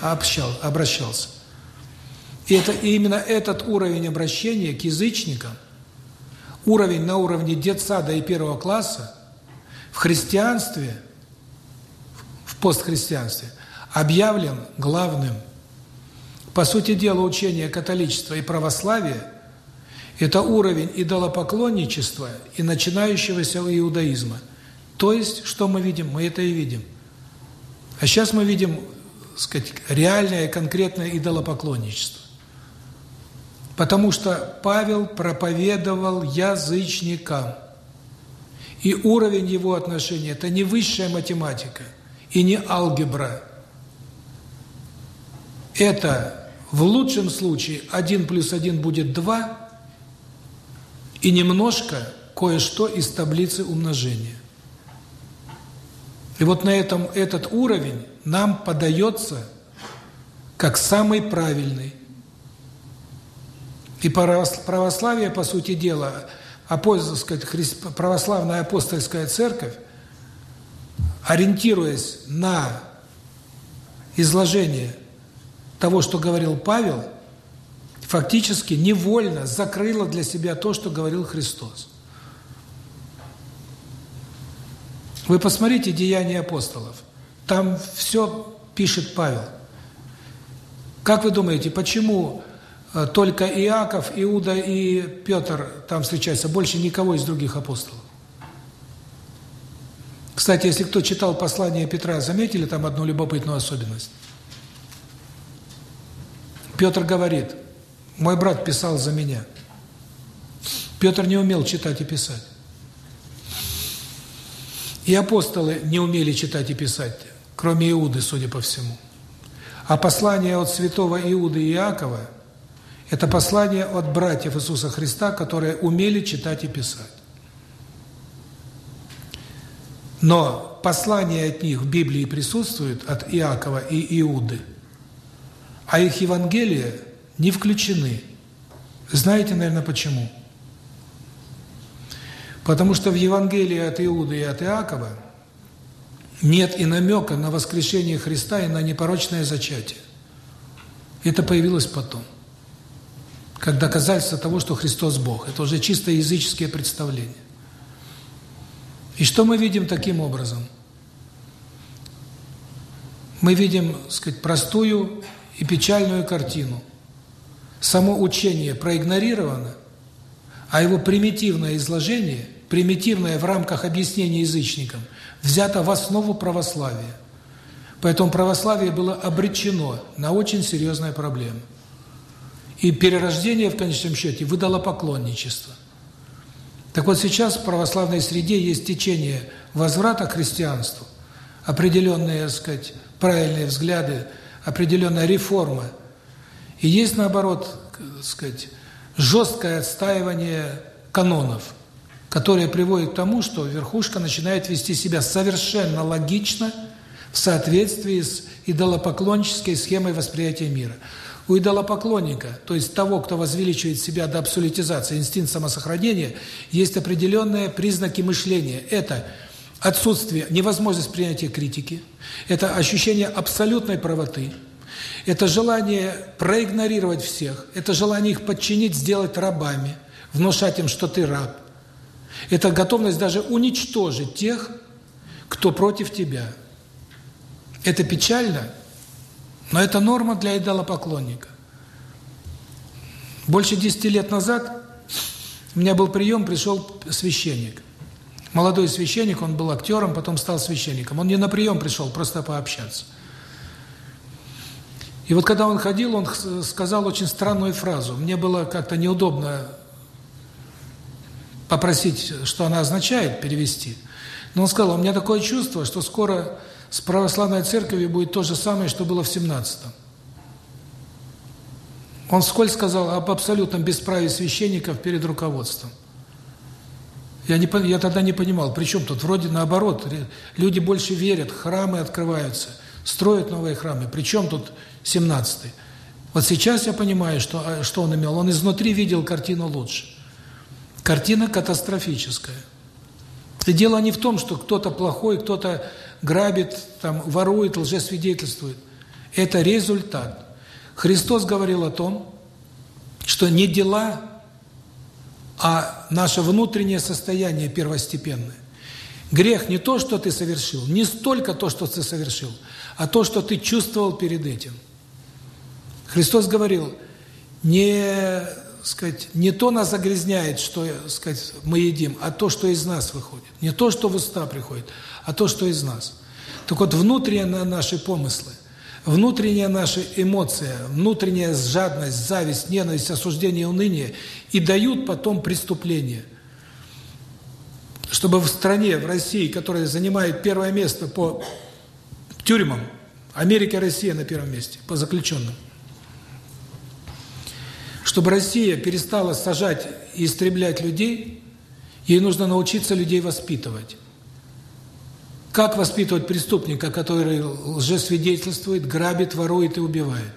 общал, обращался. И это и именно этот уровень обращения к язычникам, уровень на уровне детсада и первого класса, в христианстве, в постхристианстве, объявлен главным. По сути дела, учение католичества и православия – это уровень идолопоклонничества и начинающегося иудаизма. То есть, что мы видим? Мы это и видим. А сейчас мы видим, сказать, реальное конкретное идолопоклонничество. Потому что Павел проповедовал язычникам. И уровень его отношений – это не высшая математика и не алгебра. Это в лучшем случае 1 плюс 1 будет 2 и немножко кое-что из таблицы умножения. И вот на этом этот уровень нам подается как самый правильный. И православие, по сути дела, сказать, православная апостольская церковь, ориентируясь на изложение того, что говорил Павел, фактически невольно закрыла для себя то, что говорил Христос. Вы посмотрите «Деяния апостолов». Там все пишет Павел. Как вы думаете, почему только Иаков, Иуда и Петр там встречаются, больше никого из других апостолов. Кстати, если кто читал послание Петра, заметили там одну любопытную особенность? Петр говорит, мой брат писал за меня. Петр не умел читать и писать. И апостолы не умели читать и писать, кроме Иуды, судя по всему. А послание от святого Иуды и Иакова – это послание от братьев Иисуса Христа, которые умели читать и писать. Но послания от них в Библии присутствуют, от Иакова и Иуды, а их Евангелия не включены. Знаете, наверное, почему? Потому что в Евангелии от Иуды и от Иакова нет и намека на воскрешение Христа и на непорочное зачатие. Это появилось потом как доказательство того, что Христос Бог. Это уже чисто языческие представления. И что мы видим таким образом? Мы видим, так сказать, простую и печальную картину. Само учение проигнорировано, а его примитивное изложение, примитивное в рамках объяснения язычникам, взято в основу православия. Поэтому православие было обречено на очень серьезные проблемы. И перерождение, в конечном счете, выдало поклонничество. Так вот сейчас в православной среде есть течение возврата к христианству, определенные, так сказать, правильные взгляды, определенная реформа. И есть, наоборот, так сказать, жесткое отстаивание канонов, которое приводит к тому, что верхушка начинает вести себя совершенно логично в соответствии с идолопоклоннической схемой восприятия мира – у идолопоклонника, то есть того, кто возвеличивает себя до абсолютизации, инстинкт самосохранения, есть определенные признаки мышления. Это отсутствие, невозможность принятия критики, это ощущение абсолютной правоты, это желание проигнорировать всех, это желание их подчинить, сделать рабами, внушать им, что ты раб. Это готовность даже уничтожить тех, кто против тебя. Это печально, но это норма для идолопоклонника. Больше 10 лет назад у меня был прием, пришел священник. Молодой священник, он был актером, потом стал священником. Он не на прием пришел, просто пообщаться. И вот когда он ходил, он сказал очень странную фразу. Мне было как-то неудобно попросить, что она означает, перевести. Но он сказал, у меня такое чувство, что скоро с православной церковью будет то же самое, что было в 17-м. Он сколь сказал об абсолютном бесправии священников перед руководством. Я, не, я тогда не понимал, причем тут вроде наоборот, люди больше верят, храмы открываются, строят новые храмы. Причем тут 17-й? Вот сейчас я понимаю, что, а, что он имел. Он изнутри видел картину лучше. Картина катастрофическая. И дело не в том, что кто-то плохой, кто-то грабит, там, ворует, лжесвидетельствует. Это результат. Христос говорил о том, что не дела, а наше внутреннее состояние первостепенное. Грех не то, что ты совершил, не столько то, что ты совершил, а то, что ты чувствовал перед этим. Христос говорил, не, сказать, не то нас загрязняет, что сказать, мы едим, а то, что из нас выходит. Не то, что в уста приходит, а то, что из нас. Так вот, внутренние наши помыслы, внутренняя наша эмоция, внутренняя жадность, зависть, ненависть, осуждение, уныние и дают потом преступление. Чтобы в стране, в России, которая занимает первое место по тюрьмам, Америка и Россия на первом месте по заключенным, чтобы Россия перестала сажать и истреблять людей, ей нужно научиться людей воспитывать. Как воспитывать преступника, который лжесвидетельствует, грабит, ворует и убивает?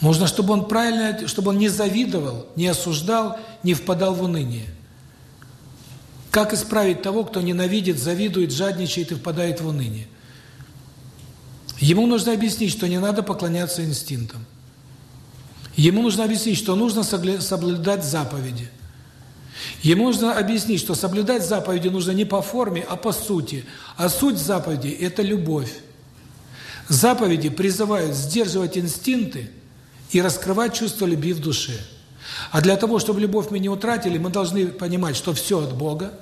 Нужно, чтобы он правильно, чтобы он не завидовал, не осуждал, не впадал в уныние. Как исправить того, кто ненавидит, завидует, жадничает и впадает в уныние? Ему нужно объяснить, что не надо поклоняться инстинктам. Ему нужно объяснить, что нужно соблюдать заповеди. Ему нужно объяснить, что соблюдать заповеди нужно не по форме, а по сути. А суть заповеди – это любовь. Заповеди призывают сдерживать инстинкты и раскрывать чувство любви в душе. А для того, чтобы любовь мы не утратили, мы должны понимать, что все от Бога,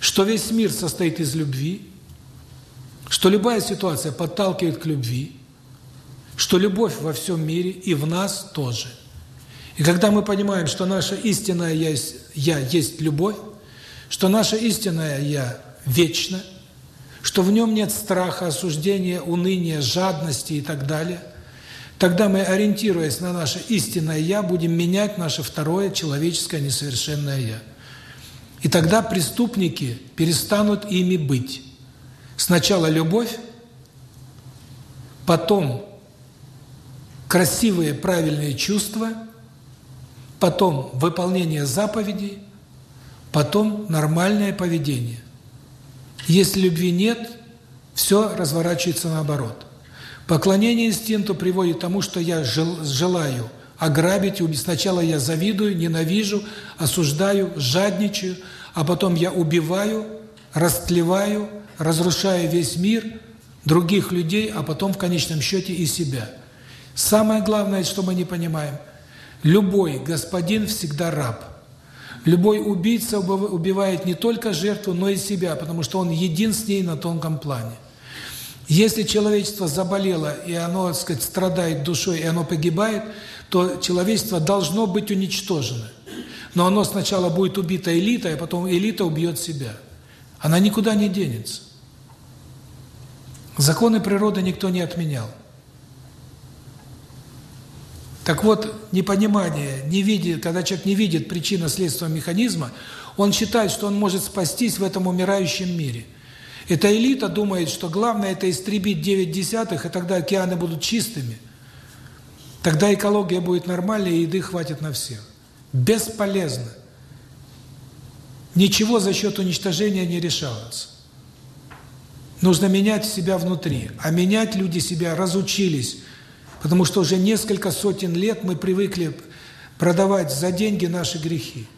что весь мир состоит из любви, что любая ситуация подталкивает к любви, что любовь во всем мире и в нас тоже. И когда мы понимаем, что наше истинное «я» есть, «я» есть любовь, что наше истинное «я» вечно, что в нем нет страха, осуждения, уныния, жадности и так далее, тогда мы, ориентируясь на наше истинное «я», будем менять наше второе человеческое несовершенное «я». И тогда преступники перестанут ими быть. Сначала любовь, потом красивые, правильные чувства, потом выполнение заповедей, потом нормальное поведение. Если любви нет, все разворачивается наоборот. Поклонение инстинкту приводит к тому, что я желаю ограбить. Сначала я завидую, ненавижу, осуждаю, жадничаю, а потом я убиваю, растлеваю, разрушаю весь мир, других людей, а потом в конечном счете и себя – Самое главное, что мы не понимаем, любой господин всегда раб. Любой убийца убивает не только жертву, но и себя, потому что он един с ней на тонком плане. Если человечество заболело, и оно, так сказать, страдает душой, и оно погибает, то человечество должно быть уничтожено. Но оно сначала будет убито элитой, а потом элита убьет себя. Она никуда не денется. Законы природы никто не отменял. Так вот, непонимание, не видит, когда человек не видит причинно-следственного механизма, он считает, что он может спастись в этом умирающем мире. Эта элита думает, что главное это истребить 9 десятых, и тогда океаны будут чистыми. Тогда экология будет нормальной, и еды хватит на всех. Бесполезно. Ничего за счет уничтожения не решается. Нужно менять себя внутри. А менять люди себя разучились – Потому что уже несколько сотен лет мы привыкли продавать за деньги наши грехи.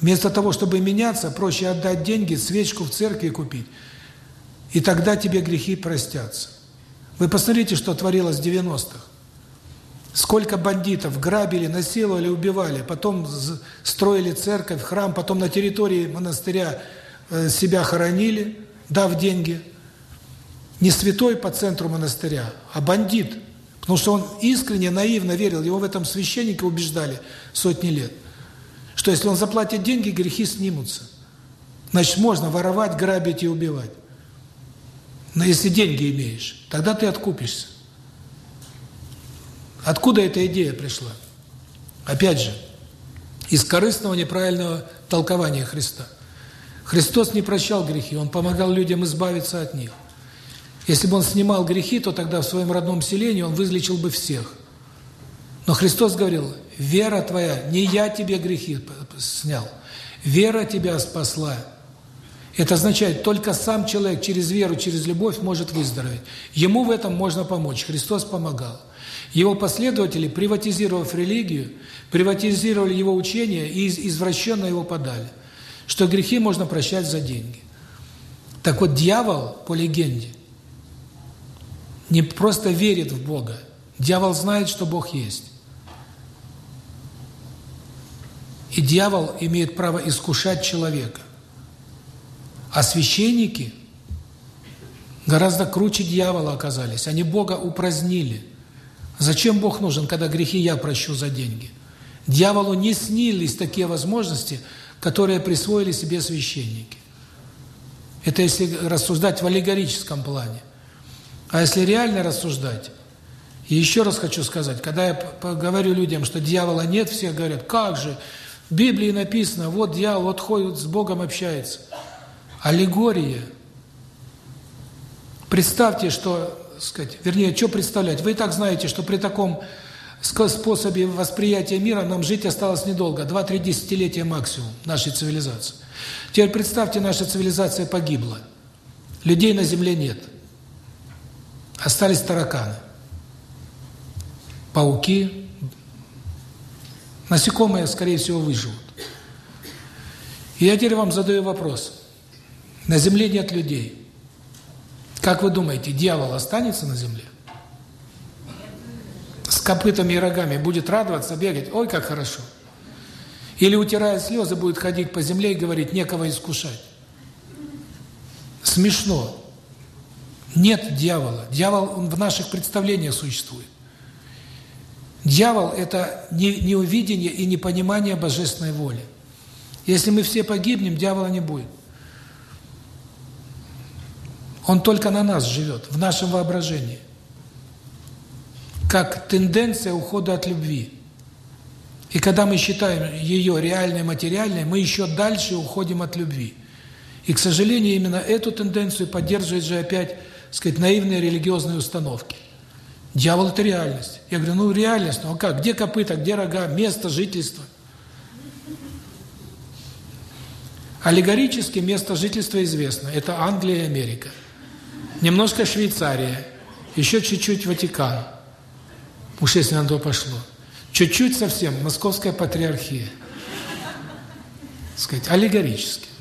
Вместо того, чтобы меняться, проще отдать деньги, свечку в церкви купить. И тогда тебе грехи простятся. Вы посмотрите, что творилось в 90-х. Сколько бандитов грабили, насиловали, убивали, потом строили церковь, храм, потом на территории монастыря э, себя хоронили, дав деньги. Не святой по центру монастыря, а бандит – Потому что он искренне, наивно верил, его в этом священники убеждали сотни лет, что если он заплатит деньги, грехи снимутся. Значит, можно воровать, грабить и убивать. Но если деньги имеешь, тогда ты откупишься. Откуда эта идея пришла? Опять же, из корыстного неправильного толкования Христа. Христос не прощал грехи, Он помогал людям избавиться от них. Если бы Он снимал грехи, то тогда в своем родном селении Он вылечил бы всех. Но Христос говорил, вера твоя, не я тебе грехи снял, вера тебя спасла. Это означает, только сам человек через веру, через любовь может выздороветь. Ему в этом можно помочь. Христос помогал. Его последователи, приватизировав религию, приватизировали его учение и извращенно его подали. Что грехи можно прощать за деньги. Так вот, дьявол, по легенде, не просто верит в Бога. Дьявол знает, что Бог есть. И дьявол имеет право искушать человека. А священники гораздо круче дьявола оказались. Они Бога упразднили. Зачем Бог нужен, когда грехи я прощу за деньги? Дьяволу не снились такие возможности, которые присвоили себе священники. Это если рассуждать в аллегорическом плане. А если реально рассуждать, и еще раз хочу сказать, когда я говорю людям, что дьявола нет, все говорят, как же, в Библии написано, вот дьявол, вот ходит с Богом общается. Аллегория. Представьте, что, сказать, вернее, что представлять? Вы и так знаете, что при таком способе восприятия мира нам жить осталось недолго, 2-3 десятилетия максимум нашей цивилизации. Теперь представьте, наша цивилизация погибла. Людей на земле нет. Остались тараканы. Пауки, Насекомые, скорее всего, выживут. И я теперь вам задаю вопрос. На Земле нет людей. Как вы думаете, дьявол останется на Земле? С копытами и рогами будет радоваться, бегать, ой, как хорошо. Или, утирая слезы, будет ходить по земле и говорить, некого искушать. Смешно. Нет дьявола. Дьявол в наших представлениях существует. Дьявол – это неувидение и непонимание божественной воли. Если мы все погибнем, дьявола не будет. Он только на нас живет, в нашем воображении. Как тенденция ухода от любви. И когда мы считаем ее реальной, материальной, мы еще дальше уходим от любви. И, к сожалению, именно эту тенденцию поддерживает же опять, сказать, наивные религиозные установки. Дьявол – это реальность. Я говорю, ну реальность, ну а как? Где копыта, где рога, место жительства? Аллегорически место жительства известно. Это Англия и Америка. Немножко Швейцария. Еще чуть-чуть Ватикан. Уж если на то пошло. Чуть-чуть совсем Московская патриархия. сказать, аллегорически.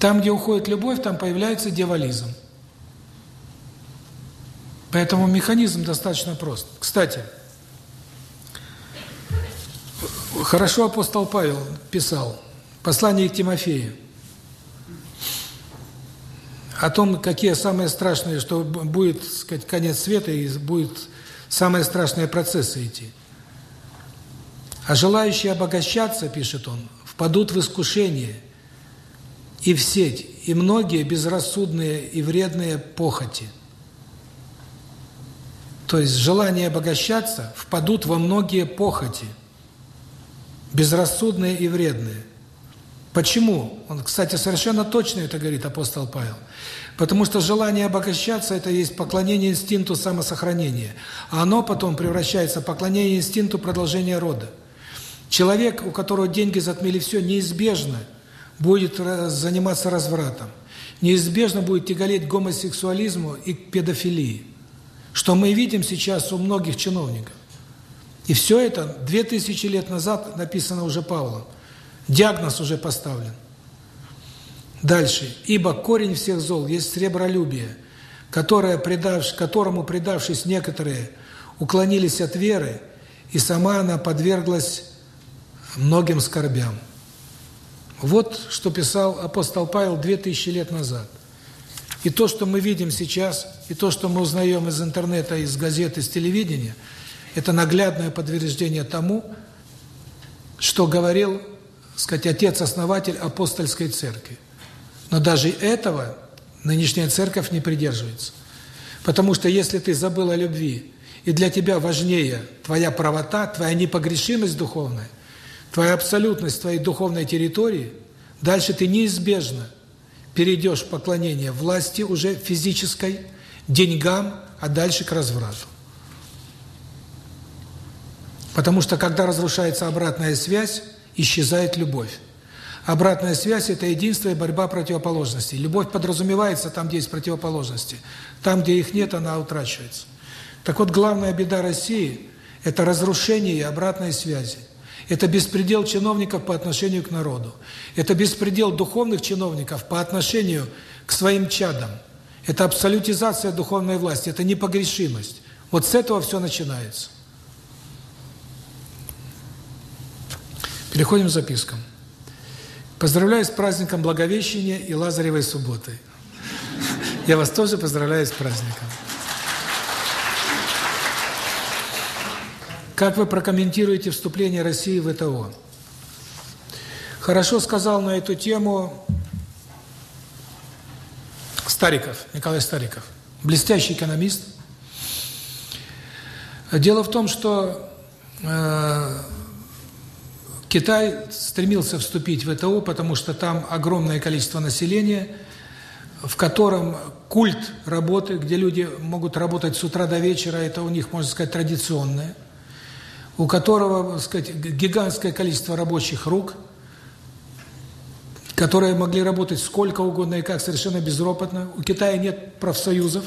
Там, где уходит любовь, там появляется дьяволизм. Поэтому механизм достаточно прост. Кстати, хорошо апостол Павел писал послание к Тимофею о том, какие самые страшные, что будет, сказать, конец света и будет самые страшные процессы идти. А желающие обогащаться, пишет он, впадут в искушение и в сеть, и многие безрассудные и вредные похоти – то есть желание обогащаться, впадут во многие похоти, безрассудные и вредные. Почему? Он, кстати, совершенно точно это говорит апостол Павел. Потому что желание обогащаться – это есть поклонение инстинкту самосохранения. А оно потом превращается в поклонение инстинкту продолжения рода. Человек, у которого деньги затмили все, неизбежно будет заниматься развратом. Неизбежно будет тяголеть гомосексуализму и к педофилии что мы видим сейчас у многих чиновников. И все это 2000 лет назад написано уже Павлом. Диагноз уже поставлен. Дальше. «Ибо корень всех зол есть сребролюбие, которое, предавш, которому, предавшись некоторые, уклонились от веры, и сама она подверглась многим скорбям». Вот что писал апостол Павел 2000 лет назад. И то, что мы видим сейчас, и то, что мы узнаем из интернета, из газет, из телевидения, это наглядное подтверждение тому, что говорил, сказать, отец-основатель апостольской церкви. Но даже этого нынешняя церковь не придерживается. Потому что если ты забыл о любви, и для тебя важнее твоя правота, твоя непогрешимость духовная, твоя абсолютность твоей духовной территории, дальше ты неизбежно перейдешь в поклонение власти уже физической, деньгам, а дальше к разврату. Потому что когда разрушается обратная связь, исчезает любовь. Обратная связь – это единство и борьба противоположностей. Любовь подразумевается там, где есть противоположности. Там, где их нет, она утрачивается. Так вот, главная беда России – это разрушение обратной связи. Это беспредел чиновников по отношению к народу. Это беспредел духовных чиновников по отношению к своим чадам. Это абсолютизация духовной власти, это непогрешимость. Вот с этого все начинается. Переходим к запискам. Поздравляю с праздником Благовещения и Лазаревой субботы. Я вас тоже поздравляю с праздником. Как вы прокомментируете вступление России в ВТО? Хорошо сказал на эту тему Стариков, Николай Стариков. Блестящий экономист. Дело в том, что э, Китай стремился вступить в ВТО, потому что там огромное количество населения, в котором культ работы, где люди могут работать с утра до вечера, это у них, можно сказать, традиционное – у которого, так сказать, гигантское количество рабочих рук, которые могли работать сколько угодно и как совершенно безропотно. У Китая нет профсоюзов.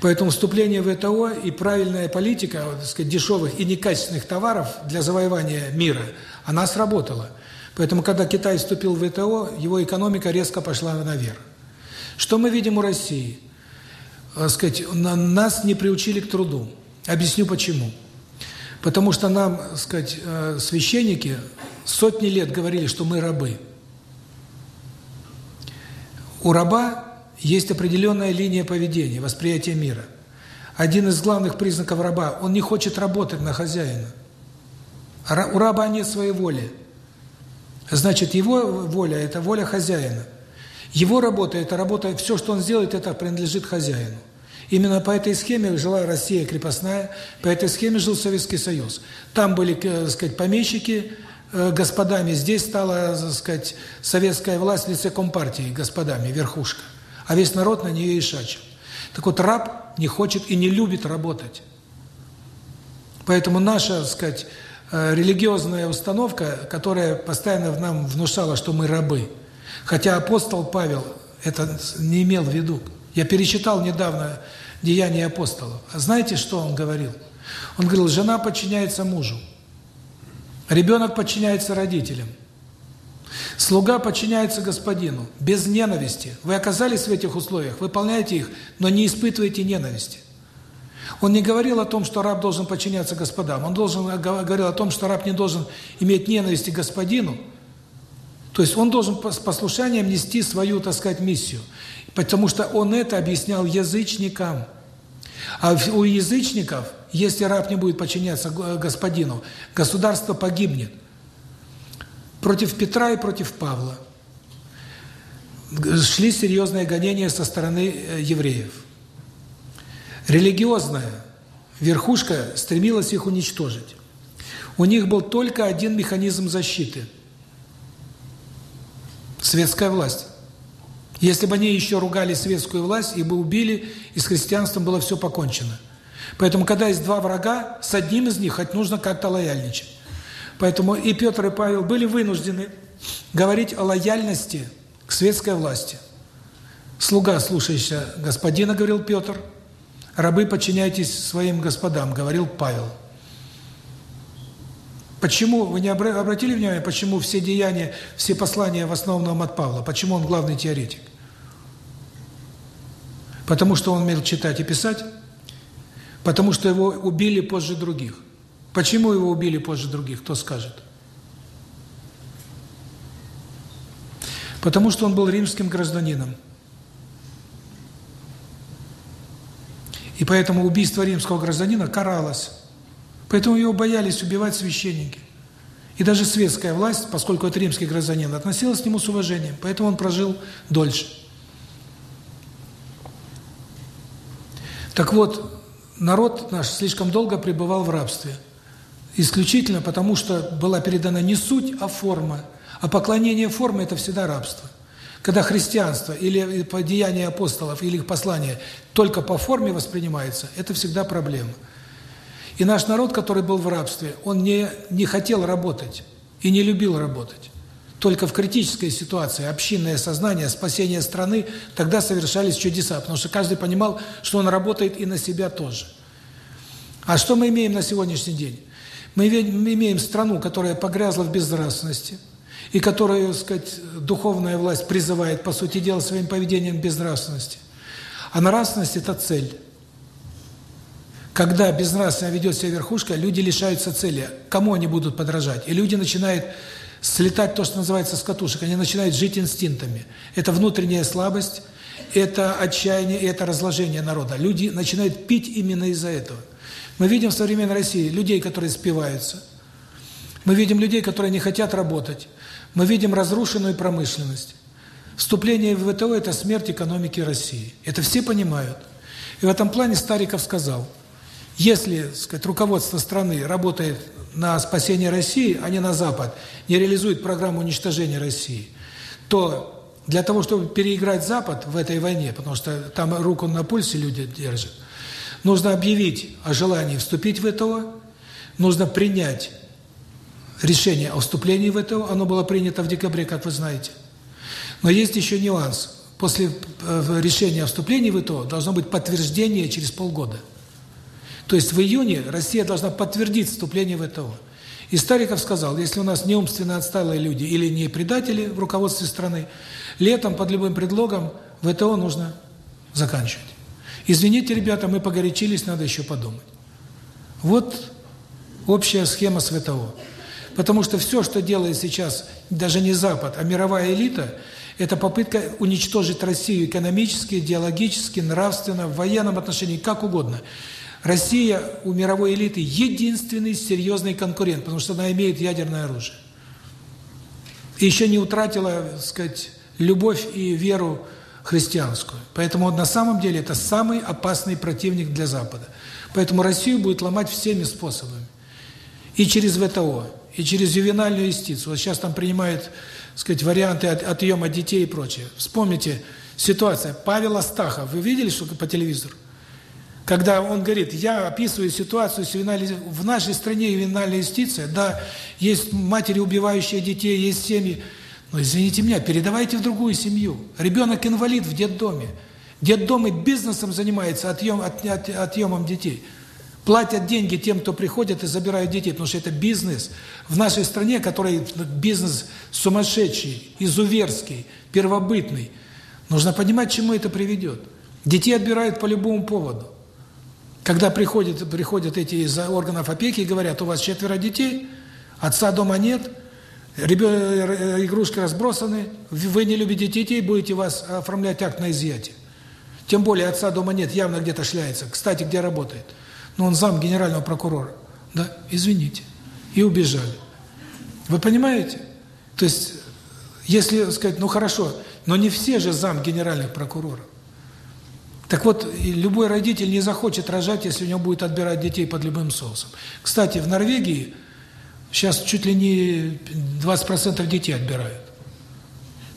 Поэтому вступление в ВТО и правильная политика, так сказать, дешевых и некачественных товаров для завоевания мира, она сработала. Поэтому, когда Китай вступил в ВТО, его экономика резко пошла наверх. Что мы видим у России? Так сказать, нас не приучили к труду. Объясню почему. Потому что нам, так сказать, э, священники сотни лет говорили, что мы рабы. У раба есть определенная линия поведения, восприятия мира. Один из главных признаков раба – он не хочет работать на хозяина. У раба нет своей воли. Значит, его воля – это воля хозяина. Его работа – это работа, все, что он сделает, это принадлежит хозяину. Именно по этой схеме жила Россия крепостная, по этой схеме жил Советский Союз. Там были, э, так сказать, помещики э, господами, здесь стала, так сказать, советская власть в лице Компартии господами, верхушка. А весь народ на нее и шачил. Так вот, раб не хочет и не любит работать. Поэтому наша, так сказать, э, религиозная установка, которая постоянно в нам внушала, что мы рабы, хотя апостол Павел это не имел в виду. Я перечитал недавно Деяния апостолов. А знаете, что он говорил? Он говорил, жена подчиняется мужу, ребенок подчиняется родителям, слуга подчиняется господину, без ненависти. Вы оказались в этих условиях, выполняете их, но не испытываете ненависти. Он не говорил о том, что раб должен подчиняться господам. Он должен говорил о том, что раб не должен иметь ненависти к господину. То есть он должен с послушанием нести свою, так сказать, миссию. Потому что он это объяснял язычникам. А у язычников, если раб не будет подчиняться господину, государство погибнет. Против Петра и против Павла шли серьезные гонения со стороны э, евреев. Религиозная верхушка стремилась их уничтожить. У них был только один механизм защиты – светская власть. Если бы они еще ругали светскую власть и бы убили, и с христианством было все покончено. Поэтому, когда есть два врага, с одним из них хоть нужно как-то лояльничать. Поэтому и Петр, и Павел были вынуждены говорить о лояльности к светской власти. «Слуга, слушающийся господина», — говорил Петр, «рабы, подчиняйтесь своим господам», — говорил Павел. Почему, вы не обратили внимание, почему все деяния, все послания в основном от Павла? Почему он главный теоретик? Потому что он умел читать и писать? Потому что его убили позже других. Почему его убили позже других, кто скажет? Потому что он был римским гражданином. И поэтому убийство римского гражданина каралось. Поэтому его боялись убивать священники. И даже светская власть, поскольку это римский гражданин, относилась к нему с уважением. Поэтому он прожил дольше. Так вот, народ наш слишком долго пребывал в рабстве. Исключительно потому, что была передана не суть, а форма. А поклонение формы – это всегда рабство. Когда христианство или деяния апостолов, или их послание только по форме воспринимается, это всегда проблема. И наш народ, который был в рабстве, он не, не хотел работать и не любил работать. Только в критической ситуации, общинное сознание, спасение страны, тогда совершались чудеса, потому что каждый понимал, что он работает и на себя тоже. А что мы имеем на сегодняшний день? Мы имеем страну, которая погрязла в безнравственности, и которую, так сказать, духовная власть призывает, по сути дела, своим поведением безнравственности. А нравственность – это цель. Когда безнравственно ведет себя верхушка, люди лишаются цели. Кому они будут подражать? И люди начинают слетать то, что называется с катушек. Они начинают жить инстинктами. Это внутренняя слабость, это отчаяние, это разложение народа. Люди начинают пить именно из-за этого. Мы видим в современной России людей, которые спиваются. Мы видим людей, которые не хотят работать. Мы видим разрушенную промышленность. Вступление в ВТО – это смерть экономики России. Это все понимают. И в этом плане Стариков сказал – если, сказать, руководство страны работает на спасение России, а не на Запад, не реализует программу уничтожения России, то для того, чтобы переиграть Запад в этой войне, потому что там руку на пульсе люди держат, нужно объявить о желании вступить в ВТО, нужно принять решение о вступлении в ВТО, оно было принято в декабре, как вы знаете. Но есть еще нюанс. После э, решения о вступлении в ВТО должно быть подтверждение через полгода – то есть в июне Россия должна подтвердить вступление в ВТО. И Стариков сказал, если у нас не умственно отсталые люди или не предатели в руководстве страны, летом под любым предлогом ВТО нужно заканчивать. Извините, ребята, мы погорячились, надо еще подумать. Вот общая схема с ВТО. Потому что все, что делает сейчас даже не Запад, а мировая элита, это попытка уничтожить Россию экономически, идеологически, нравственно, в военном отношении, как угодно. Россия у мировой элиты единственный серьезный конкурент, потому что она имеет ядерное оружие. И еще не утратила, сказать, любовь и веру христианскую. Поэтому на самом деле это самый опасный противник для Запада. Поэтому Россию будет ломать всеми способами. И через ВТО, и через ювенальную юстицию. Вот сейчас там принимают, сказать, варианты от, отъема детей и прочее. Вспомните ситуация. Павел Астахов, вы видели что по телевизору? Когда он говорит, я описываю ситуацию. В нашей стране ювенальная юстиция, да, есть матери, убивающие детей, есть семьи. Но, извините меня, передавайте в другую семью. Ребенок инвалид в детдоме. Детдомы бизнесом занимается отъем, от, от, отъемом детей. Платят деньги тем, кто приходит и забирают детей, потому что это бизнес. В нашей стране, который бизнес сумасшедший, изуверский, первобытный, нужно понимать, чему это приведет. Детей отбирают по любому поводу. Когда приходят, приходят эти из органов опеки и говорят, у вас четверо детей, отца дома нет, игрушки разбросаны, вы не любите детей, будете вас оформлять акт на изъятие. Тем более отца дома нет, явно где-то шляется. Кстати, где работает? Ну, он зам генерального прокурора. Да, извините. И убежали. Вы понимаете? То есть, если сказать, ну хорошо, но не все же зам генеральных прокуроров. Так вот, любой родитель не захочет рожать, если у него будет отбирать детей под любым соусом. Кстати, в Норвегии сейчас чуть ли не 20% детей отбирают.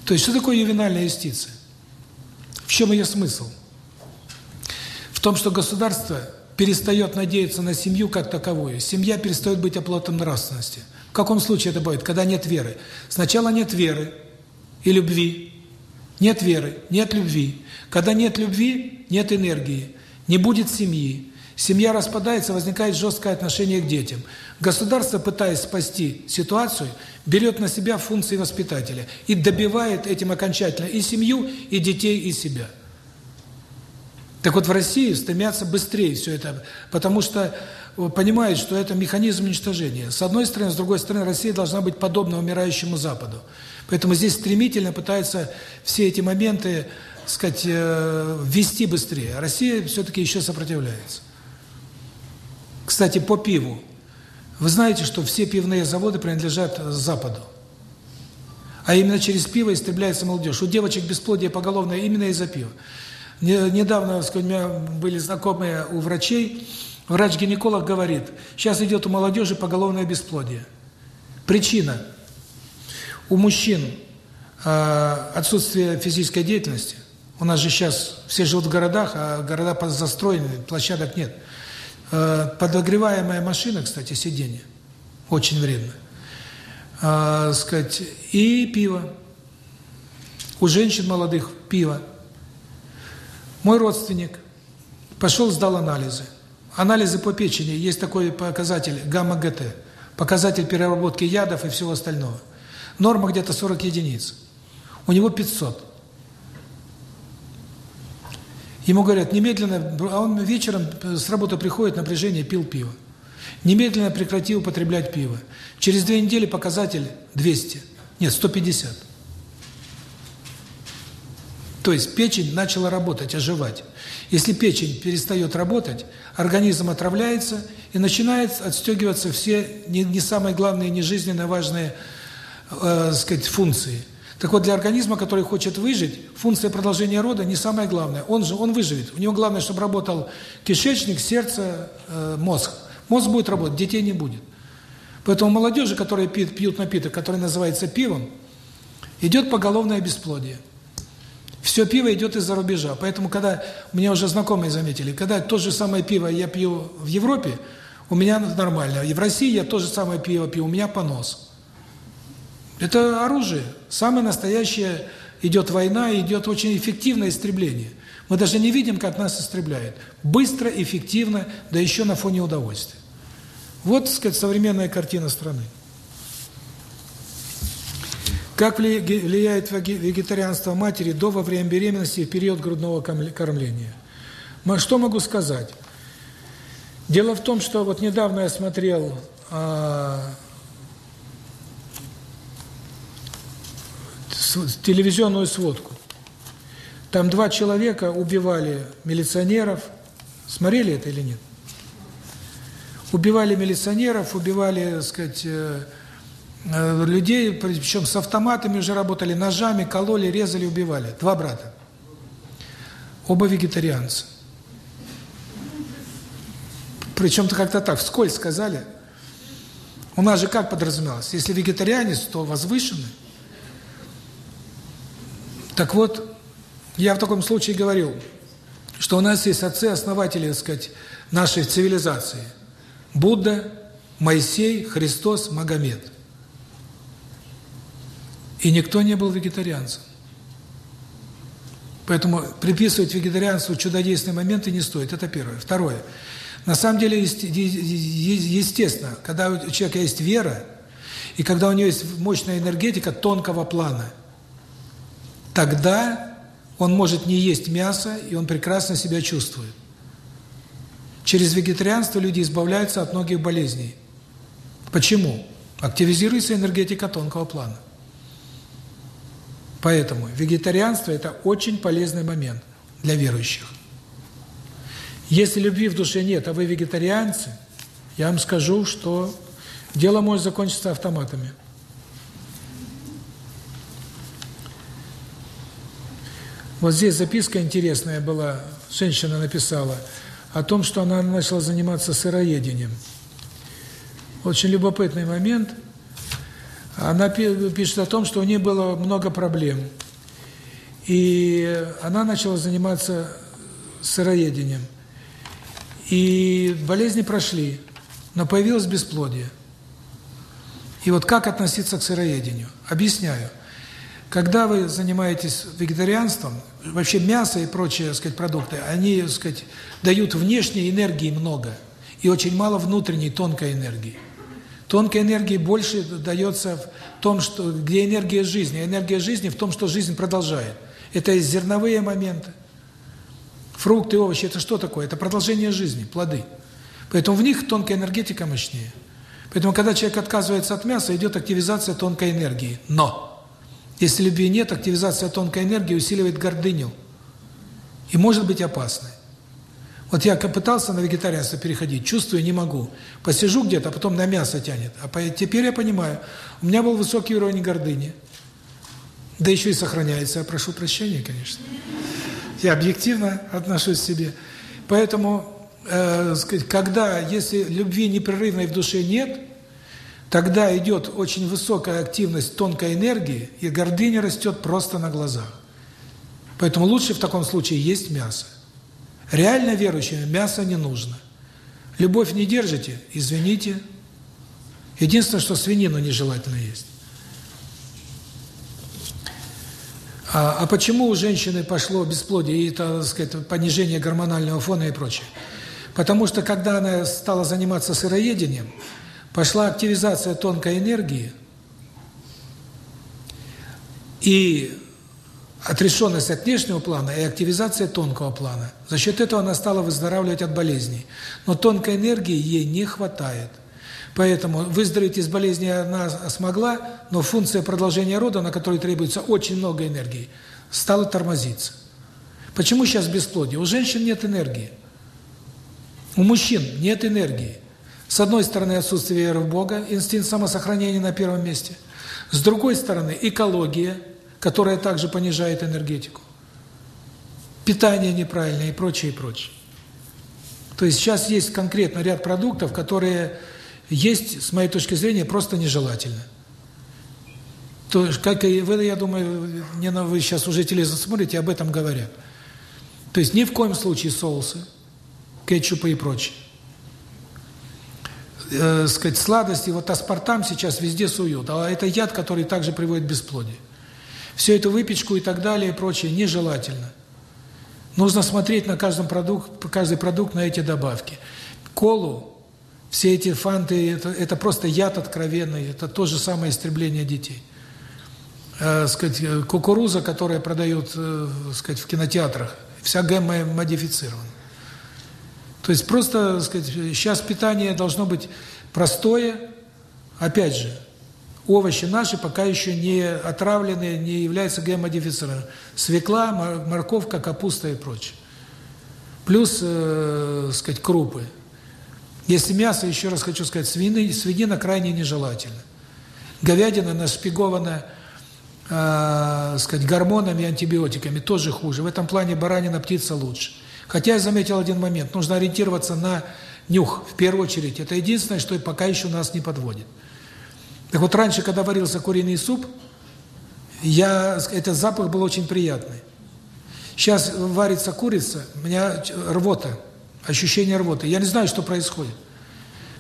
То есть, что такое ювенальная юстиция? В чем ее смысл? В том, что государство перестает надеяться на семью как таковую. Семья перестает быть оплотом нравственности. В каком случае это будет? Когда нет веры. Сначала нет веры и любви. Нет веры, нет любви. Когда нет любви, нет энергии, не будет семьи. Семья распадается, возникает жесткое отношение к детям. Государство, пытаясь спасти ситуацию, берет на себя функции воспитателя и добивает этим окончательно и семью, и детей, и себя. Так вот в России стремятся быстрее все это, потому что понимают, что это механизм уничтожения. С одной стороны, с другой стороны, Россия должна быть подобна умирающему Западу. Поэтому здесь стремительно пытаются все эти моменты сказать, э, ввести быстрее. А Россия все-таки еще сопротивляется. Кстати, по пиву. Вы знаете, что все пивные заводы принадлежат Западу. А именно через пиво истребляется молодежь. У девочек бесплодие поголовное именно из-за пива. Недавно у меня были знакомые у врачей, врач-гинеколог говорит, сейчас идет у молодежи поголовное бесплодие. Причина. У мужчин э, отсутствие физической деятельности. У нас же сейчас все живут в городах, а города застроены, площадок нет. Э, подогреваемая машина, кстати, сиденье, очень вредно. Э, сказать, и пиво. У женщин молодых пиво. Мой родственник пошел, сдал анализы. Анализы по печени, есть такой показатель гамма-ГТ, показатель переработки ядов и всего остального. Норма где-то 40 единиц. У него 500. Ему говорят, немедленно, а он вечером с работы приходит, напряжение, пил пиво. Немедленно прекрати употреблять пиво. Через две недели показатель 200. Нет, 150. То есть печень начала работать, оживать. Если печень перестает работать, организм отравляется и начинает отстегиваться все не, не самые главные, не жизненно важные э, сказать, функции. Так вот, для организма, который хочет выжить, функция продолжения рода не самое главное. Он же он выживет. У него главное, чтобы работал кишечник, сердце, э, мозг. Мозг будет работать, детей не будет. Поэтому молодежи, которые пьют, пьют напиток, который называется пивом, идет поголовное бесплодие. Все пиво идет из-за рубежа. Поэтому, когда, меня уже знакомые заметили, когда то же самое пиво я пью в Европе, у меня нормально. И в России я то же самое пиво пью, у меня понос. Это оружие. Самое настоящее идет война, идет очень эффективное истребление. Мы даже не видим, как нас истребляют. Быстро, эффективно, да еще на фоне удовольствия. Вот, так сказать, современная картина страны. Как влияет вегетарианство матери до, во время беременности и в период грудного кормления? Что могу сказать? Дело в том, что вот недавно я смотрел телевизионную сводку. Там два человека убивали милиционеров. Смотрели это или нет? Убивали милиционеров, убивали, так сказать, э, Э, людей, причем с автоматами уже работали, ножами, кололи, резали, убивали. Два брата. Оба вегетарианцы. Причем-то как-то так, вскользь сказали. У нас же как подразумевалось? Если вегетарианец, то возвышенный. Так вот, я в таком случае говорил, что у нас есть отцы-основатели, так сказать, нашей цивилизации. Будда, Моисей, Христос, Магомед. И никто не был вегетарианцем. Поэтому приписывать вегетарианству чудодейственные моменты не стоит. Это первое. Второе. На самом деле, естественно, когда у человека есть вера, и когда у него есть мощная энергетика тонкого плана, тогда он может не есть мясо, и он прекрасно себя чувствует. Через вегетарианство люди избавляются от многих болезней. Почему? Активизируется энергетика тонкого плана. Поэтому вегетарианство – это очень полезный момент для верующих. Если любви в душе нет, а вы вегетарианцы, я вам скажу, что дело может закончиться автоматами. Вот здесь записка интересная была, женщина написала, о том, что она начала заниматься сыроедением. Очень любопытный момент – она пишет о том, что у нее было много проблем. И она начала заниматься сыроедением. И болезни прошли, но появилось бесплодие. И вот как относиться к сыроедению? Объясняю. Когда вы занимаетесь вегетарианством, вообще мясо и прочие, так сказать, продукты, они, так сказать, дают внешней энергии много и очень мало внутренней тонкой энергии. Тонкой энергии больше дается в том, что где энергия жизни. Энергия жизни в том, что жизнь продолжает. Это зерновые моменты. Фрукты, овощи – это что такое? Это продолжение жизни, плоды. Поэтому в них тонкая энергетика мощнее. Поэтому, когда человек отказывается от мяса, идет активизация тонкой энергии. Но, если любви нет, активизация тонкой энергии усиливает гордыню. И может быть опасной. Вот я пытался на вегетарианство переходить, чувствую, не могу. Посижу где-то, а потом на мясо тянет. А теперь я понимаю, у меня был высокий уровень гордыни. Да еще и сохраняется, я прошу прощения, конечно. Я объективно отношусь к себе. Поэтому, э, сказать, когда, если любви непрерывной в душе нет, тогда идет очень высокая активность тонкой энергии, и гордыня растет просто на глазах. Поэтому лучше в таком случае есть мясо. Реально верующим мясо не нужно. Любовь не держите, извините. Единственное, что свинину нежелательно есть. А, а почему у женщины пошло бесплодие и, так сказать, понижение гормонального фона и прочее? Потому что когда она стала заниматься сыроедением, пошла активизация тонкой энергии, и отрешенность от внешнего плана и активизация тонкого плана. За счет этого она стала выздоравливать от болезней. Но тонкой энергии ей не хватает. Поэтому выздороветь из болезни она смогла, но функция продолжения рода, на которой требуется очень много энергии, стала тормозиться. Почему сейчас бесплодие? У женщин нет энергии. У мужчин нет энергии. С одной стороны, отсутствие веры в Бога, инстинкт самосохранения на первом месте. С другой стороны, экология – которая также понижает энергетику. Питание неправильное и прочее, и прочее. То есть сейчас есть конкретно ряд продуктов, которые есть, с моей точки зрения, просто нежелательно. То, как и вы, я думаю, не на вы сейчас уже телевизор смотрите, об этом говорят. То есть ни в коем случае соусы, кетчупы и прочее. Э, сказать, сладости, вот аспартам сейчас везде суют, а это яд, который также приводит к бесплодию. Все эту выпечку и так далее и прочее нежелательно. Нужно смотреть на каждом продукт, каждый продукт на эти добавки. Колу, все эти фанты, это, это просто яд откровенный, это то же самое истребление детей. Э, сказать, кукуруза, которая продают э, сказать, в кинотеатрах, вся гемма модифицирована. То есть просто, сказать, сейчас питание должно быть простое, опять же, овощи наши пока еще не отравленные, не являются геомодифицированными. Свекла, морковка, капуста и прочее. Плюс, э, сказать, крупы. Если мясо, еще раз хочу сказать, свины, свинина крайне нежелательна. Говядина нашпигована, э, сказать, гормонами антибиотиками, тоже хуже. В этом плане баранина, птица лучше. Хотя я заметил один момент, нужно ориентироваться на нюх в первую очередь. Это единственное, что пока еще нас не подводит. Так вот, раньше, когда варился куриный суп, я, этот запах был очень приятный. Сейчас варится курица, у меня рвота, ощущение рвоты. Я не знаю, что происходит.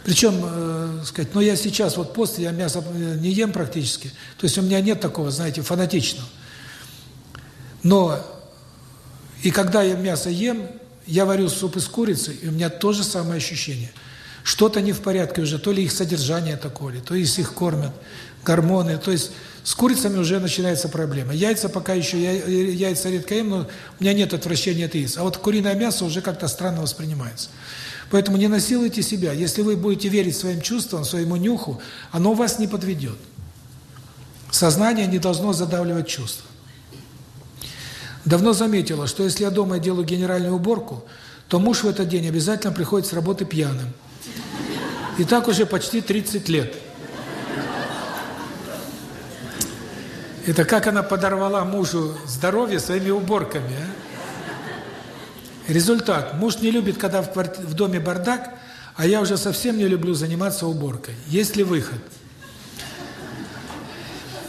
Причем, э, сказать, но я сейчас, вот после, я мясо не ем практически. То есть у меня нет такого, знаете, фанатичного. Но и когда я мясо ем, я варю суп из курицы, и у меня то же самое ощущение – что-то не в порядке уже, то ли их содержание такое, то есть их кормят, гормоны, то есть с курицами уже начинается проблема. Яйца пока еще, я, яйца редко ем, но у меня нет отвращения от яиц. А вот куриное мясо уже как-то странно воспринимается. Поэтому не насилуйте себя. Если вы будете верить своим чувствам, своему нюху, оно вас не подведет. Сознание не должно задавливать чувства. Давно заметила, что если я дома делаю генеральную уборку, то муж в этот день обязательно приходит с работы пьяным. И так уже почти 30 лет. Это как она подорвала мужу здоровье своими уборками. А? Результат. Муж не любит, когда в, кварти... в доме бардак, а я уже совсем не люблю заниматься уборкой. Есть ли выход?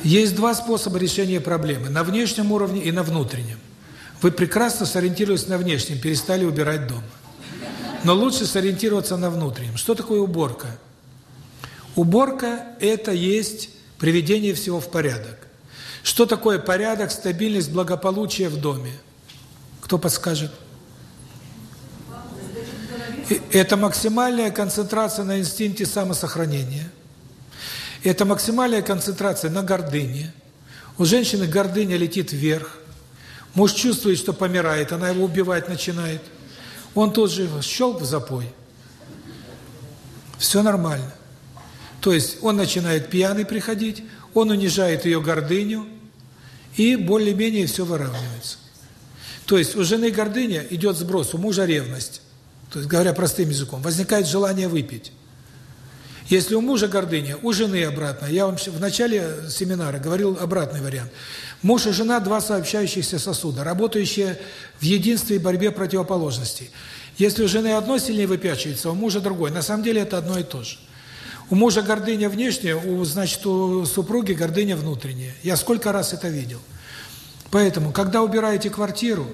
Есть два способа решения проблемы. На внешнем уровне и на внутреннем. Вы прекрасно сориентируясь на внешнем, перестали убирать дома. Но лучше сориентироваться на внутреннем. Что такое уборка? Уборка – это есть приведение всего в порядок. Что такое порядок, стабильность, благополучие в доме? Кто подскажет? Это максимальная концентрация на инстинкте самосохранения. Это максимальная концентрация на гордыне. У женщины гордыня летит вверх. Муж чувствует, что помирает, она его убивать начинает. Он тут же щелк в запой. Все нормально. То есть он начинает пьяный приходить, он унижает ее гордыню, и более-менее все выравнивается. То есть у жены гордыня идет сброс, у мужа ревность. То есть, говоря простым языком, возникает желание выпить. Если у мужа гордыня, у жены обратно. Я вам в начале семинара говорил обратный вариант. Муж и жена – два сообщающихся сосуда, работающие в единстве и борьбе противоположностей. Если у жены одно сильнее выпячивается, у мужа другой. На самом деле это одно и то же. У мужа гордыня внешняя, у, значит, у супруги гордыня внутренняя. Я сколько раз это видел. Поэтому, когда убираете квартиру,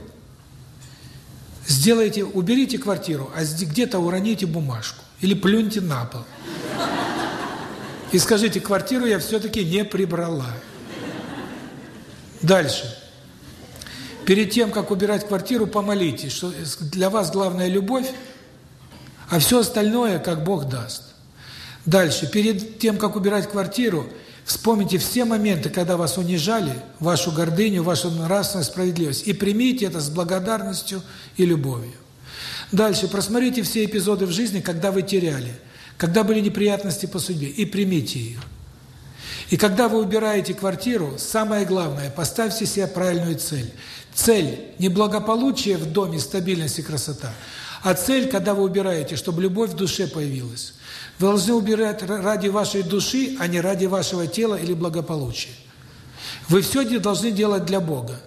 сделайте, уберите квартиру, а где-то уроните бумажку или плюньте на пол. И скажите, квартиру я все-таки не прибрала. Дальше. Перед тем, как убирать квартиру, помолитесь, что для вас главная любовь, а все остальное, как Бог даст. Дальше. Перед тем, как убирать квартиру, вспомните все моменты, когда вас унижали, вашу гордыню, вашу нравственную справедливость, и примите это с благодарностью и любовью. Дальше. Просмотрите все эпизоды в жизни, когда вы теряли, когда были неприятности по судьбе, и примите их. И когда вы убираете квартиру, самое главное, поставьте себе правильную цель. Цель не благополучие в доме, стабильность и красота, а цель, когда вы убираете, чтобы любовь в душе появилась. Вы должны убирать ради вашей души, а не ради вашего тела или благополучия. Вы все должны делать для Бога.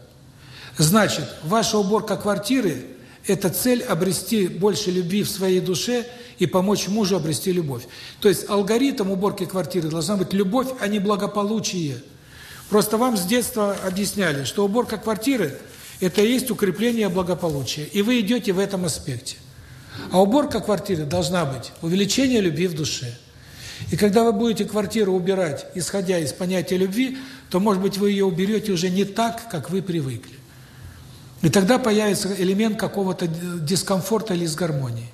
Значит, ваша уборка квартиры – это цель обрести больше любви в своей душе и помочь мужу обрести любовь. То есть алгоритм уборки квартиры должна быть любовь, а не благополучие. Просто вам с детства объясняли, что уборка квартиры – это и есть укрепление благополучия. И вы идете в этом аспекте. А уборка квартиры должна быть увеличение любви в душе. И когда вы будете квартиру убирать, исходя из понятия любви, то, может быть, вы ее уберете уже не так, как вы привыкли. И тогда появится элемент какого-то дискомфорта или дисгармонии.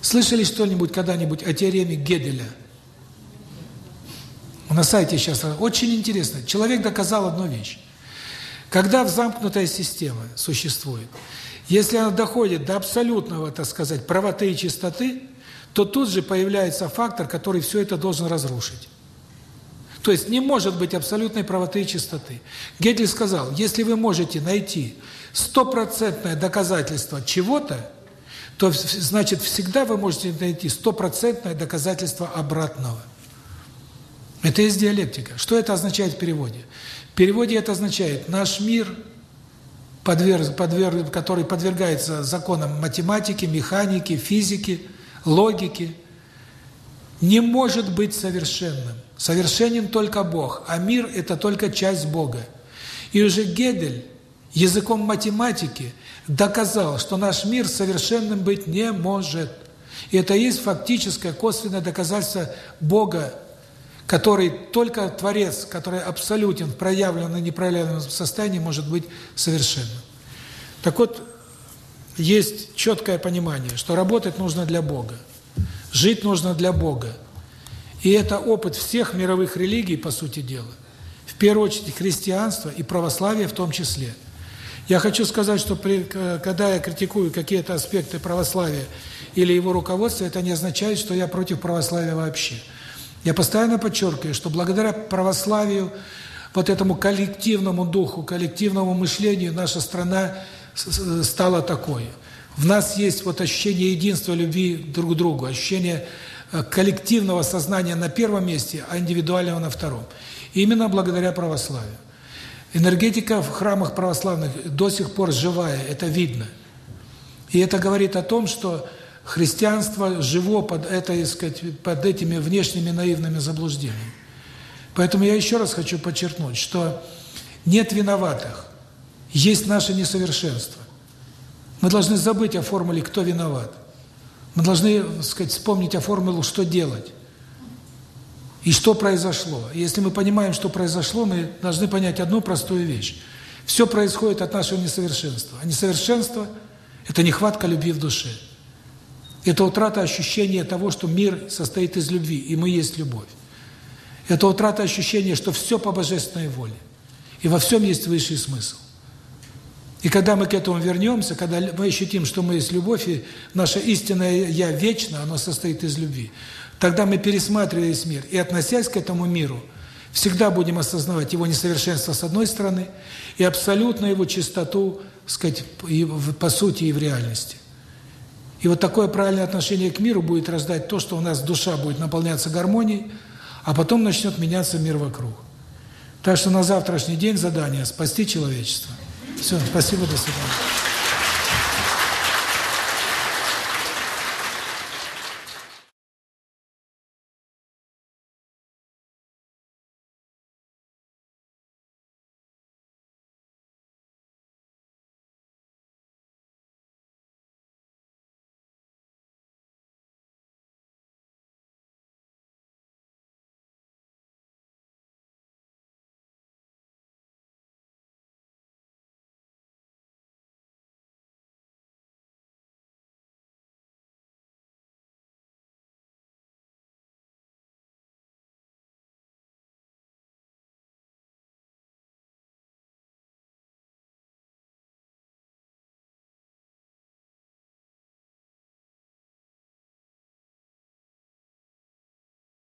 Слышали что-нибудь когда-нибудь о теореме Геделя? На сайте сейчас очень интересно. Человек доказал одну вещь. Когда замкнутая система существует, если она доходит до абсолютного, так сказать, правоты и чистоты, то тут же появляется фактор, который все это должен разрушить. То есть не может быть абсолютной правоты и чистоты. Гегель сказал, если вы можете найти стопроцентное доказательство чего-то, то значит всегда вы можете найти стопроцентное доказательство обратного. Это есть диалектика. Что это означает в переводе? В переводе это означает, наш мир, подверг, подверг, который подвергается законам математики, механики, физики, логики, не может быть совершенным. Совершенен только Бог, а мир – это только часть Бога. И уже Гедель языком математики доказал, что наш мир совершенным быть не может. И это есть фактическое косвенное доказательство Бога который только Творец, который абсолютен в и непроявленном состоянии, может быть совершенным. Так вот, есть четкое понимание, что работать нужно для Бога, жить нужно для Бога. И это опыт всех мировых религий, по сути дела. В первую очередь христианство и православие в том числе. Я хочу сказать, что при, когда я критикую какие-то аспекты православия или его руководства, это не означает, что я против православия вообще. Я постоянно подчеркиваю, что благодаря православию, вот этому коллективному духу, коллективному мышлению наша страна стала такой. В нас есть вот ощущение единства, любви друг к другу, ощущение э, коллективного сознания на первом месте, а индивидуального на втором. Именно благодаря православию. Энергетика в храмах православных до сих пор живая, это видно. И это говорит о том, что христианство живо под это, сказать, под этими внешними наивными заблуждениями. Поэтому я еще раз хочу подчеркнуть, что нет виноватых, есть наше несовершенство. Мы должны забыть о формуле «кто виноват». Мы должны, сказать, вспомнить о формуле «что делать». И что произошло. Если мы понимаем, что произошло, мы должны понять одну простую вещь. Все происходит от нашего несовершенства. А несовершенство – это нехватка любви в душе. Это утрата ощущения того, что мир состоит из любви, и мы есть любовь. Это утрата ощущения, что все по божественной воле. И во всем есть высший смысл. И когда мы к этому вернемся, когда мы ощутим, что мы есть любовь, и наше истинное «я» вечно, оно состоит из любви, тогда мы, пересматривая весь мир и относясь к этому миру, всегда будем осознавать его несовершенство с одной стороны и абсолютно его чистоту, сказать, по сути и в реальности. И вот такое правильное отношение к миру будет рождать то, что у нас душа будет наполняться гармонией, а потом начнет меняться мир вокруг. Так что на завтрашний день задание – спасти человечество. Все, спасибо, до свидания.